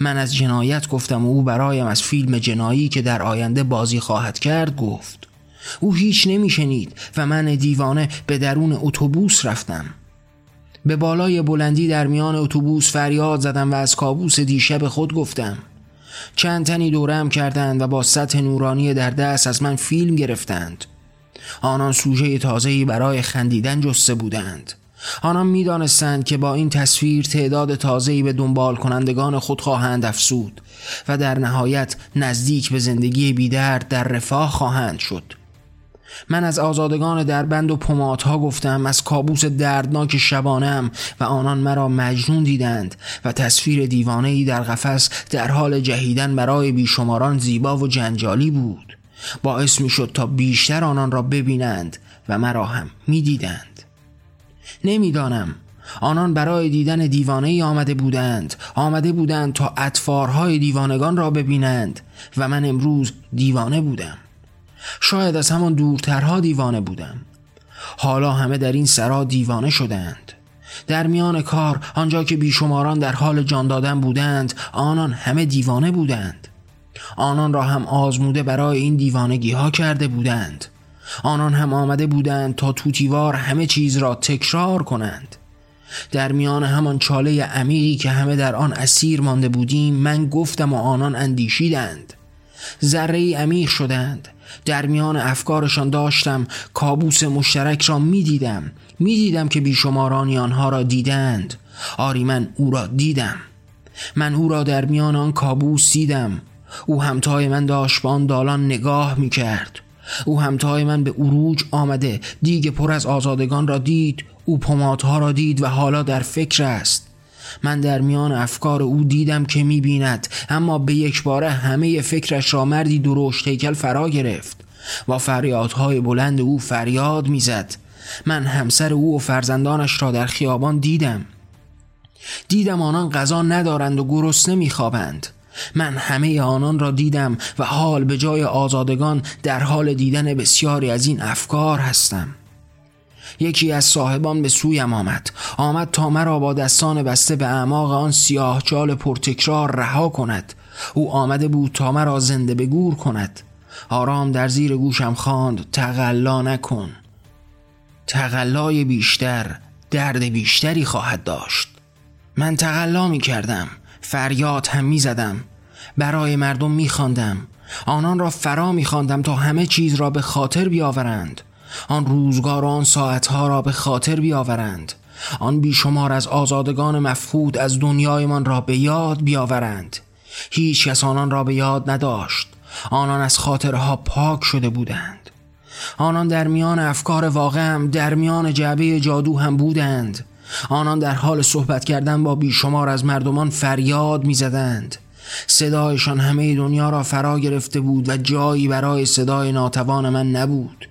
من از جنایت گفتم و او برایم از فیلم جنایی که در آینده بازی خواهد کرد گفت. او هیچ نمیشنید و من دیوانه به درون اتوبوس رفتم. به بالای بلندی در میان اتوبوس فریاد زدم و از کابوس دیشب خود گفتم چند تنی دورم کردند و با سطح نورانی در دست از من فیلم گرفتند. آنان سوژه تازه‌ای برای خندیدن جسته بودند. آنان می‌دانستند که با این تصویر تعداد تازه‌ای به دنبال کنندگان خود خواهند افسود و در نهایت نزدیک به زندگی بیدرد در رفاه خواهند شد. من از آزادگان در بند و پماتها گفتم از کابوس دردناک شبانم و آنان مرا مجنون دیدند و تصویر دیوانه در قفس در حال جهیدن برای بیشماران زیبا و جنجالی بود. باعث می شد تا بیشتر آنان را ببینند و مرا هم می دیدند نمی‌دانم. آنان برای دیدن دیوانه ای آمده بودند. آمده بودند تا اطفارهای دیوانگان را ببینند و من امروز دیوانه بودم. شاید از همان دورترها دیوانه بودم. حالا همه در این سرا دیوانه شدند. در میان کار آنجا که بیشماران در حال جان دادن بودند آنان همه دیوانه بودند. آنان را هم آزموده برای این دیوانگی ها کرده بودند. آنان هم آمده بودند تا توتیوار همه چیز را تکرار کنند. در میان همان چاله عمیقی که همه در آن اسیر مانده بودیم من گفتم و آنان اندیشیدند. ذره عمیق شدند. در میان افکارشان داشتم. کابوس مشترک را می‌دیدم. می‌دیدم که بیشمارانی آنها را دیدند. آری من او را دیدم. من او را در میان آن کابوس دیدم. او همتای من داشت به آن دالان نگاه می‌کرد. او همتای من به اروج آمده. دیگ پر از آزادگان را دید. او پماتها را دید و حالا در فکر است. من در میان افکار او دیدم که می‌بیند. اما به یک باره همه فکرش را مردی درشت هیکل فرا گرفت با فریادهای بلند او فریاد می‌زد. من همسر او و فرزندانش را در خیابان دیدم. دیدم آنان غذا ندارند و گرسنه میخوابند. من همه آنان را دیدم و حال به جای آزادگان در حال دیدن بسیاری از این افکار هستم. یکی از صاحبان به سویم آمد. آمد تا مرا با دستان بسته به اعماق آن سیاه چال پرتکرار رها کند. او آمده بود تا مرا زنده به گور کند. آرام در زیر گوشم خواند تقلا نکن. تقلای بیشتر درد بیشتری خواهد داشت. من تقلا می کردم فریاد هم می زدم. برای مردم می خواندم. آنان را فرا می تا همه چیز را به خاطر بیاورند. آن روزگار و آن ساعتها را به خاطر بیاورند. آن بیشمار از آزادگان مفقود از دنیایمان را به یاد بیاورند. هیچ کس آنان را به یاد نداشت. آنان از خاطرها پاک شده بودند. آنان در میان افکار واقعم در میان جعبه جادو هم بودند. آنان در حال صحبت کردن با بیشمار از مردمان فریاد می‌زدند. صدایشان همه دنیا را فرا گرفته بود و جایی برای صدای ناتوان من نبود.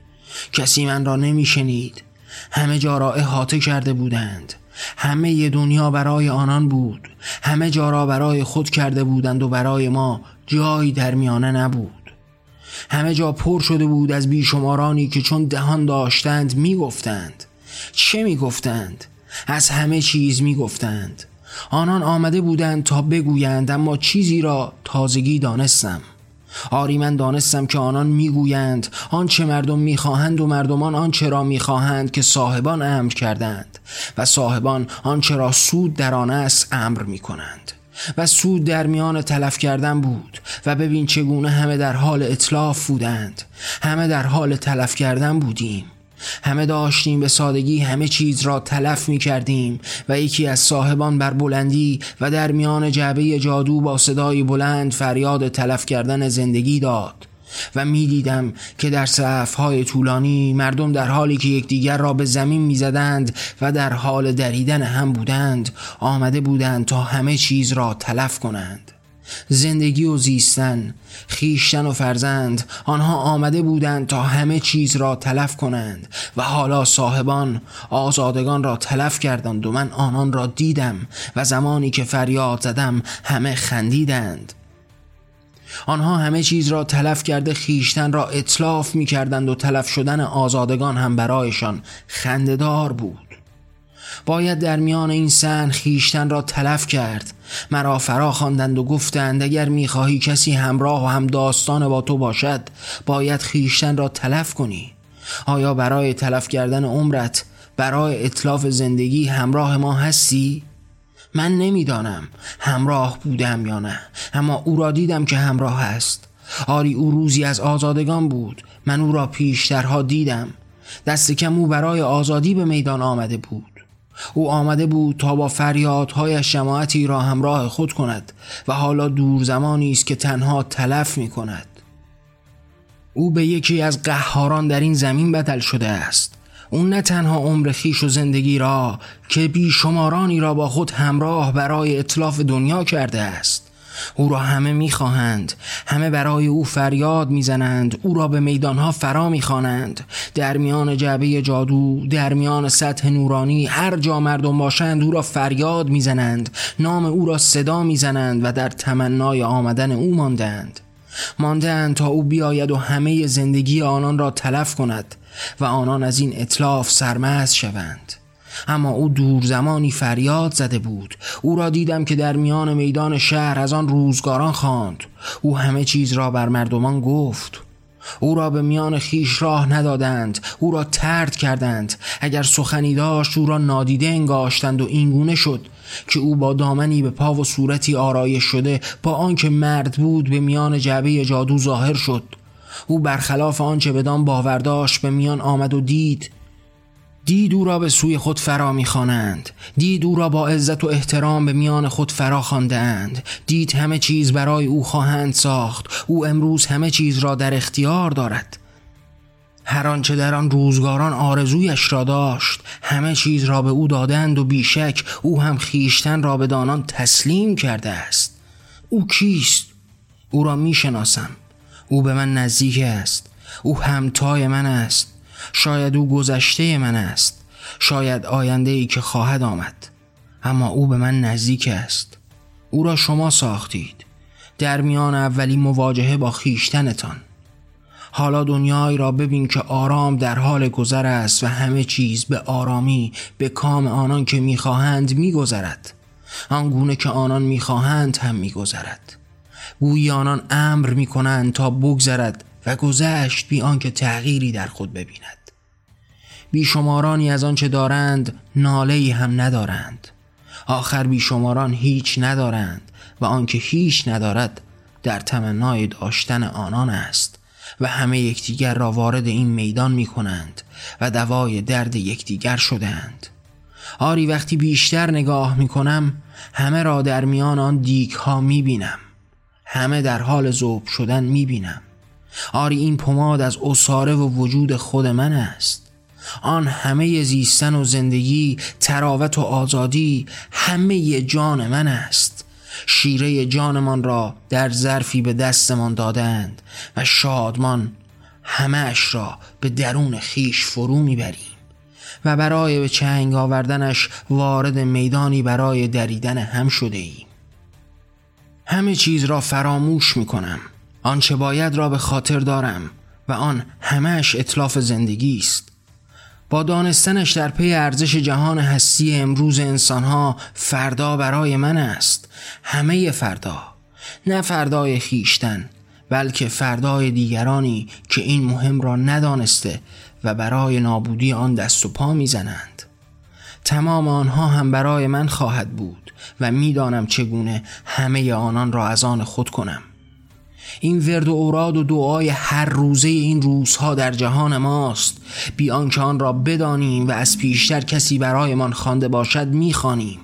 کسی من را نمیشنید. همه جا را احاطه کرده بودند. همه دنیا برای آنان بود. همه جا را برای خود کرده بودند و برای ما جایی در میانه نبود. همه جا پر شده بود از بیشمارانی که چون دهان داشتند می‌گفتند. چه می‌گفتند؟ از همه چیز می‌گفتند. آنان آمده بودند تا بگویند اما چیزی را تازگی دانستم. آری من دانستم که آنان می‌گویند آنچه مردم می‌خواهند و مردمان آنچه را می‌خواهند که صاحبان امر کردند و صاحبان آنچه را سود در آن است امر می‌کنند و سود در میان تلف کردن بود و ببین چگونه همه در حال اطلاف بودند همه در حال تلف کردن بودیم. همه داشتیم به سادگی همه چیز را تلف می کردیم و یکی از صاحبان بر بلندی و در میان جعبه جادو با صدای بلند فریاد تلف کردن زندگی داد و می‌دیدم که در صفهای طولانی مردم در حالی که یکدیگر را به زمین می‌زدند و در حال دریدن هم بودند آمده بودند تا همه چیز را تلف کنند. زندگی و زیستن خیشتن و فرزند آنها آمده بودند تا همه چیز را تلف کنند و حالا صاحبان آزادگان را تلف کردند و من آنان را دیدم و زمانی که فریاد زدم همه خندیدند. آنها همه چیز را تلف کرده خیشتن را اطلاف می کردند و تلف شدن آزادگان هم برایشان خنددار بود. باید در میان این سن خیشتن را تلف کرد مرا فرا خواندند و گفتند اگر می‌خواهی کسی همراه و هم داستان با تو باشد باید خیشتن را تلف کنی. آیا برای تلف کردن عمرت برای اطلاف زندگی همراه ما هستی؟ من نمی‌دانم همراه بودم یا نه اما او را دیدم که همراه است. آری او روزی از آزادگان بود. من او را پیشترها دیدم. دست کم او برای آزادی به میدان آمده بود. او آمده بود تا با فریادهای جماعتی را همراه خود کند و حالا دور زمانی است که تنها تلف می کند. او به یکی از قهاران در این زمین بدل شده است. او نه تنها عمر خیش و زندگی را که بیشمارانی را با خود همراه برای اطلاف دنیا کرده است او را همه می‌خواهند. همه برای او فریاد می‌زنند. او را به میدانها فرا می‌خوانند. در میان جعبه جادو در میان سطح نورانی هر جا مردم باشند او را فریاد می‌زنند. نام او را صدا می‌زنند و در تمنای آمدن او ماندند. ماندند تا او بیاید و همه زندگی آنان را تلف کند و آنان از این اطلاف سرمز شوند. اما او دور زمانی فریاد زده بود. او را دیدم که در میان میدان شهر از آن روزگاران خواند. او همه چیز را بر مردمان گفت. او را به میان خیش راه ندادند. او را ترد کردند. اگر سخنی داشت او را نادیده انگاشتند و اینگونه شد که او با دامنی به پا و صورتی آرایش شده با آنکه مرد بود به میان جعبه جادو ظاهر شد. او برخلاف آنچه بدان باور داشت به میان آمد و دید دید او را به سوی خود فرا می‌خوانند. دید او را با عزت و احترام به میان خود فرا خواندند دید همه چیز برای او خواهند ساخت. او امروز همه چیز را در اختیار دارد. هر آنچه در آن روزگاران آرزویش را داشت همه چیز را به او دادند و بیشک او هم خیشتن را به دانان تسلیم کرده است. او کیست؟ او را می‌شناسم. او به من نزدیک است. او همتای من است. شاید او گذشته من است. شاید آینده ای که خواهد آمد. اما او به من نزدیک است. او را شما ساختید. در میان اولی مواجهه با خیشتنتان حالا دنیایی را ببین که آرام در حال گذر است و همه چیز به آرامی به کام آنان که می‌خواهند میگذرد. آنگونه که آنان می‌خواهند هم میگذرد. گویی آنان امر می‌کنند تا بگذرد. و گذشت بی آنکه تغییری در خود ببیند. بیشمارانی از آنچه دارند ناله هم ندارند. آخر بیشماران هیچ ندارند و آنکه هیچ ندارد در تمنای داشتن آنان است و همه یکدیگر را وارد این میدان می کنند و دوای درد یکدیگر شدند آری وقتی بیشتر نگاه می کنم همه را در میان آن دیگ ها می بینم همه در حال زوب شدن می بینم آری این پماد از اصاره و وجود خود من است. آن همه زیستن و زندگی تراوت و آزادی همه جان من است. شیره جانمان را در ظرفی به دستمان دادند و شادمان همهش را به درون خیش فرو می‌بریم و برای به چنگ آوردنش وارد میدانی برای دریدن هم شده ایم همه چیز را فراموش می کنم آنچه باید را به خاطر دارم و آن همهش اطلاف زندگی است. با دانستنش در پی ارزش جهان هستی امروز انسانها فردا برای من است. همه فردا نه فردای خیشتن بلکه فردای دیگرانی که این مهم را ندانسته و برای نابودی آن دست و پا می‌زنند. تمام آنها هم برای من خواهد بود و می‌دانم چگونه همه آنان را از آن خود کنم. این ورد و اوراد و دعای هر روزه این روزها در جهان ماست. بیان که آن را بدانیم و از پیشتر کسی برایمان خوانده باشد می‌خوانیم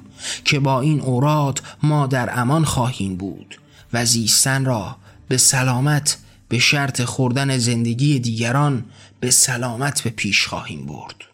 که با این اوراد ما در امان خواهیم بود و زیستن را به سلامت به شرط خوردن زندگی دیگران به سلامت به پیش خواهیم برد.